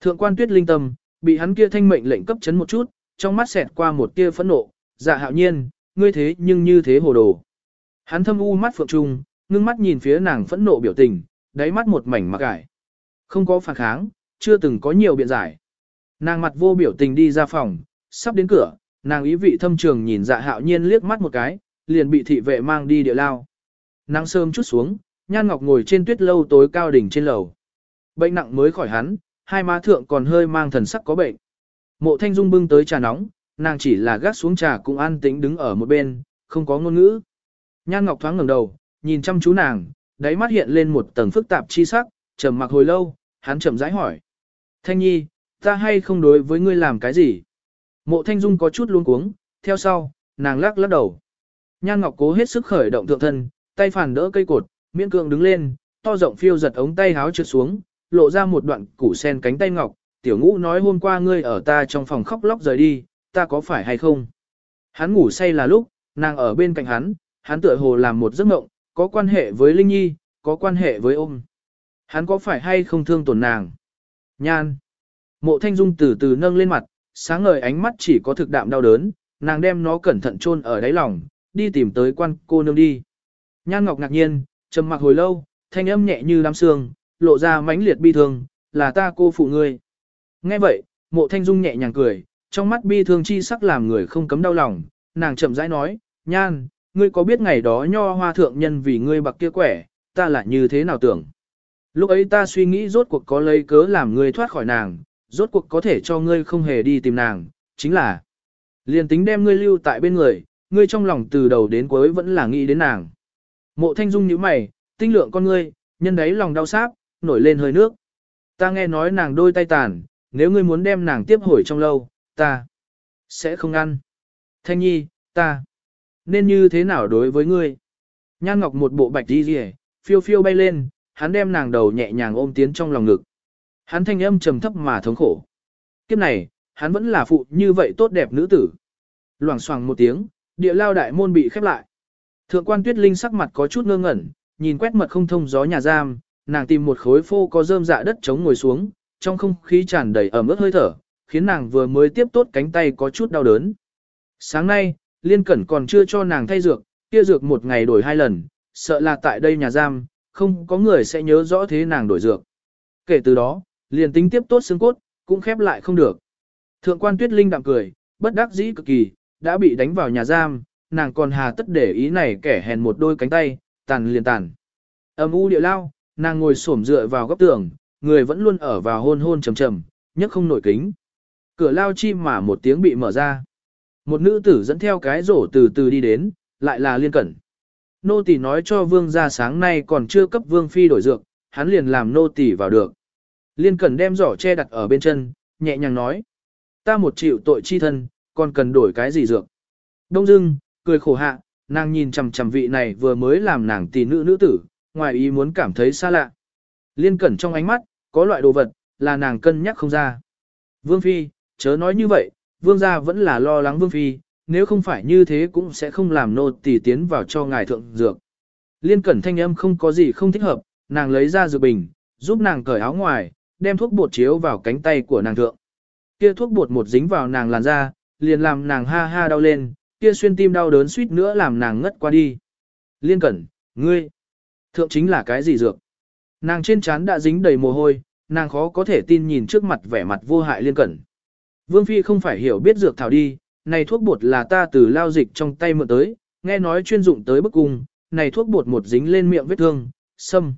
Thượng quan tuyết linh tâm, bị hắn kia thanh mệnh lệnh cấp chấn một chút, trong mắt xẹt qua một tia phẫn nộ, dạ hạo nhiên, ngươi thế nhưng như thế hồ đồ. Hắn thâm u mắt phượng trung, ngưng mắt nhìn phía nàng phẫn nộ biểu tình, đáy mắt một mảnh mặc ải. Không có phản kháng, chưa từng có nhiều biện giải. Nàng mặt vô biểu tình đi ra phòng, sắp đến cửa, nàng ý vị thâm trường nhìn dạ hạo nhiên liếc mắt một cái, liền bị thị vệ mang đi địa lao. Nắng sớm chút xuống, Nhan Ngọc ngồi trên tuyết lâu tối cao đỉnh trên lầu. Bệnh nặng mới khỏi hắn, hai má thượng còn hơi mang thần sắc có bệnh. Mộ Thanh Dung bưng tới trà nóng, nàng chỉ là gác xuống trà cũng an tĩnh đứng ở một bên, không có ngôn ngữ. Nhan Ngọc thoáng ngẩng đầu, nhìn chăm chú nàng, đáy mắt hiện lên một tầng phức tạp chi sắc, trầm mặc hồi lâu, hắn chậm rãi hỏi. Thanh Nhi, ta hay không đối với ngươi làm cái gì? Mộ Thanh Dung có chút luống cuống, theo sau, nàng lắc lắc đầu. Nhan Ngọc cố hết sức khởi động thượng thân, tay phản đỡ cây cột, miễn cưỡng đứng lên, to rộng phiêu giật ống tay háo trượt xuống, lộ ra một đoạn củ sen cánh tay ngọc, tiểu ngũ nói hôm qua ngươi ở ta trong phòng khóc lóc rời đi, ta có phải hay không? Hắn ngủ say là lúc, nàng ở bên cạnh hắn, hắn tựa hồ làm một giấc mộng, có quan hệ với Linh Nhi, có quan hệ với ôm. Hắn có phải hay không thương tổn nàng? Nhan. Mộ Thanh Dung từ từ nâng lên mặt, sáng ngời ánh mắt chỉ có thực đạm đau đớn, nàng đem nó cẩn thận chôn ở đáy lòng, đi tìm tới quan cô nương đi. Nhan Ngọc ngạc nhiên, trầm mặc hồi lâu, thanh âm nhẹ như đám sương, lộ ra mãnh liệt bi thương, là ta cô phụ ngươi. Nghe vậy, mộ thanh dung nhẹ nhàng cười, trong mắt bi thương chi sắc làm người không cấm đau lòng, nàng chậm rãi nói, nhan, ngươi có biết ngày đó nho hoa thượng nhân vì ngươi bạc kia quẻ, ta là như thế nào tưởng. Lúc ấy ta suy nghĩ rốt cuộc có lấy cớ làm ngươi thoát khỏi nàng, rốt cuộc có thể cho ngươi không hề đi tìm nàng, chính là liền tính đem ngươi lưu tại bên người, ngươi trong lòng từ đầu đến cuối vẫn là nghĩ đến nàng. Mộ thanh dung nhíu mày, tinh lượng con ngươi, nhân đấy lòng đau sáp, nổi lên hơi nước. Ta nghe nói nàng đôi tay tàn, nếu ngươi muốn đem nàng tiếp hồi trong lâu, ta sẽ không ăn. Thanh nhi, ta nên như thế nào đối với ngươi? Nhan Ngọc một bộ bạch đi rìa, phiêu phiêu bay lên, hắn đem nàng đầu nhẹ nhàng ôm tiến trong lòng ngực. Hắn thanh âm trầm thấp mà thống khổ. Kiếp này, hắn vẫn là phụ như vậy tốt đẹp nữ tử. Loảng xoảng một tiếng, địa lao đại môn bị khép lại. Thượng quan tuyết linh sắc mặt có chút ngơ ngẩn, nhìn quét mật không thông gió nhà giam, nàng tìm một khối phô có rơm dạ đất chống ngồi xuống, trong không khí tràn đầy ẩm ướt hơi thở, khiến nàng vừa mới tiếp tốt cánh tay có chút đau đớn. Sáng nay, Liên Cẩn còn chưa cho nàng thay dược, kia dược một ngày đổi hai lần, sợ là tại đây nhà giam, không có người sẽ nhớ rõ thế nàng đổi dược. Kể từ đó, liền tính tiếp tốt xương cốt, cũng khép lại không được. Thượng quan Tuyết Linh đạm cười, bất đắc dĩ cực kỳ, đã bị đánh vào nhà giam, nàng còn hà tất để ý này kẻ hèn một đôi cánh tay, tàn liền tàn. Âm u địa lao, nàng ngồi xổm dựa vào góc tường, người vẫn luôn ở vào hôn hôn trầm trầm, nhất không nổi kính. Cửa lao chim mà một tiếng bị mở ra. Một nữ tử dẫn theo cái rổ từ từ đi đến, lại là liên cẩn. Nô tỳ nói cho vương gia sáng nay còn chưa cấp vương phi đổi dược, hắn liền làm nô tỳ vào được. Liên cẩn đem giỏ che đặt ở bên chân, nhẹ nhàng nói. Ta một triệu tội chi thân, còn cần đổi cái gì dược. Đông dưng, cười khổ hạ, nàng nhìn chằm chằm vị này vừa mới làm nàng tỷ nữ nữ tử, ngoài ý muốn cảm thấy xa lạ. Liên cẩn trong ánh mắt, có loại đồ vật, là nàng cân nhắc không ra. Vương Phi, chớ nói như vậy, vương gia vẫn là lo lắng Vương Phi, nếu không phải như thế cũng sẽ không làm nô tỳ tiến vào cho ngài thượng dược. Liên cẩn thanh âm không có gì không thích hợp, nàng lấy ra dược bình, giúp nàng cởi áo ngoài, đem thuốc bột chiếu vào cánh tay của nàng thượng. Kia thuốc bột một dính vào nàng làn da, liền làm nàng ha ha đau lên, kia xuyên tim đau đớn suýt nữa làm nàng ngất qua đi. Liên cẩn, ngươi, thượng chính là cái gì dược? Nàng trên trán đã dính đầy mồ hôi, nàng khó có thể tin nhìn trước mặt vẻ mặt vô hại liên cẩn. Vương Phi không phải hiểu biết dược thảo đi, này thuốc bột là ta từ lao dịch trong tay mượn tới, nghe nói chuyên dụng tới bức cung, này thuốc bột một dính lên miệng vết thương, xâm.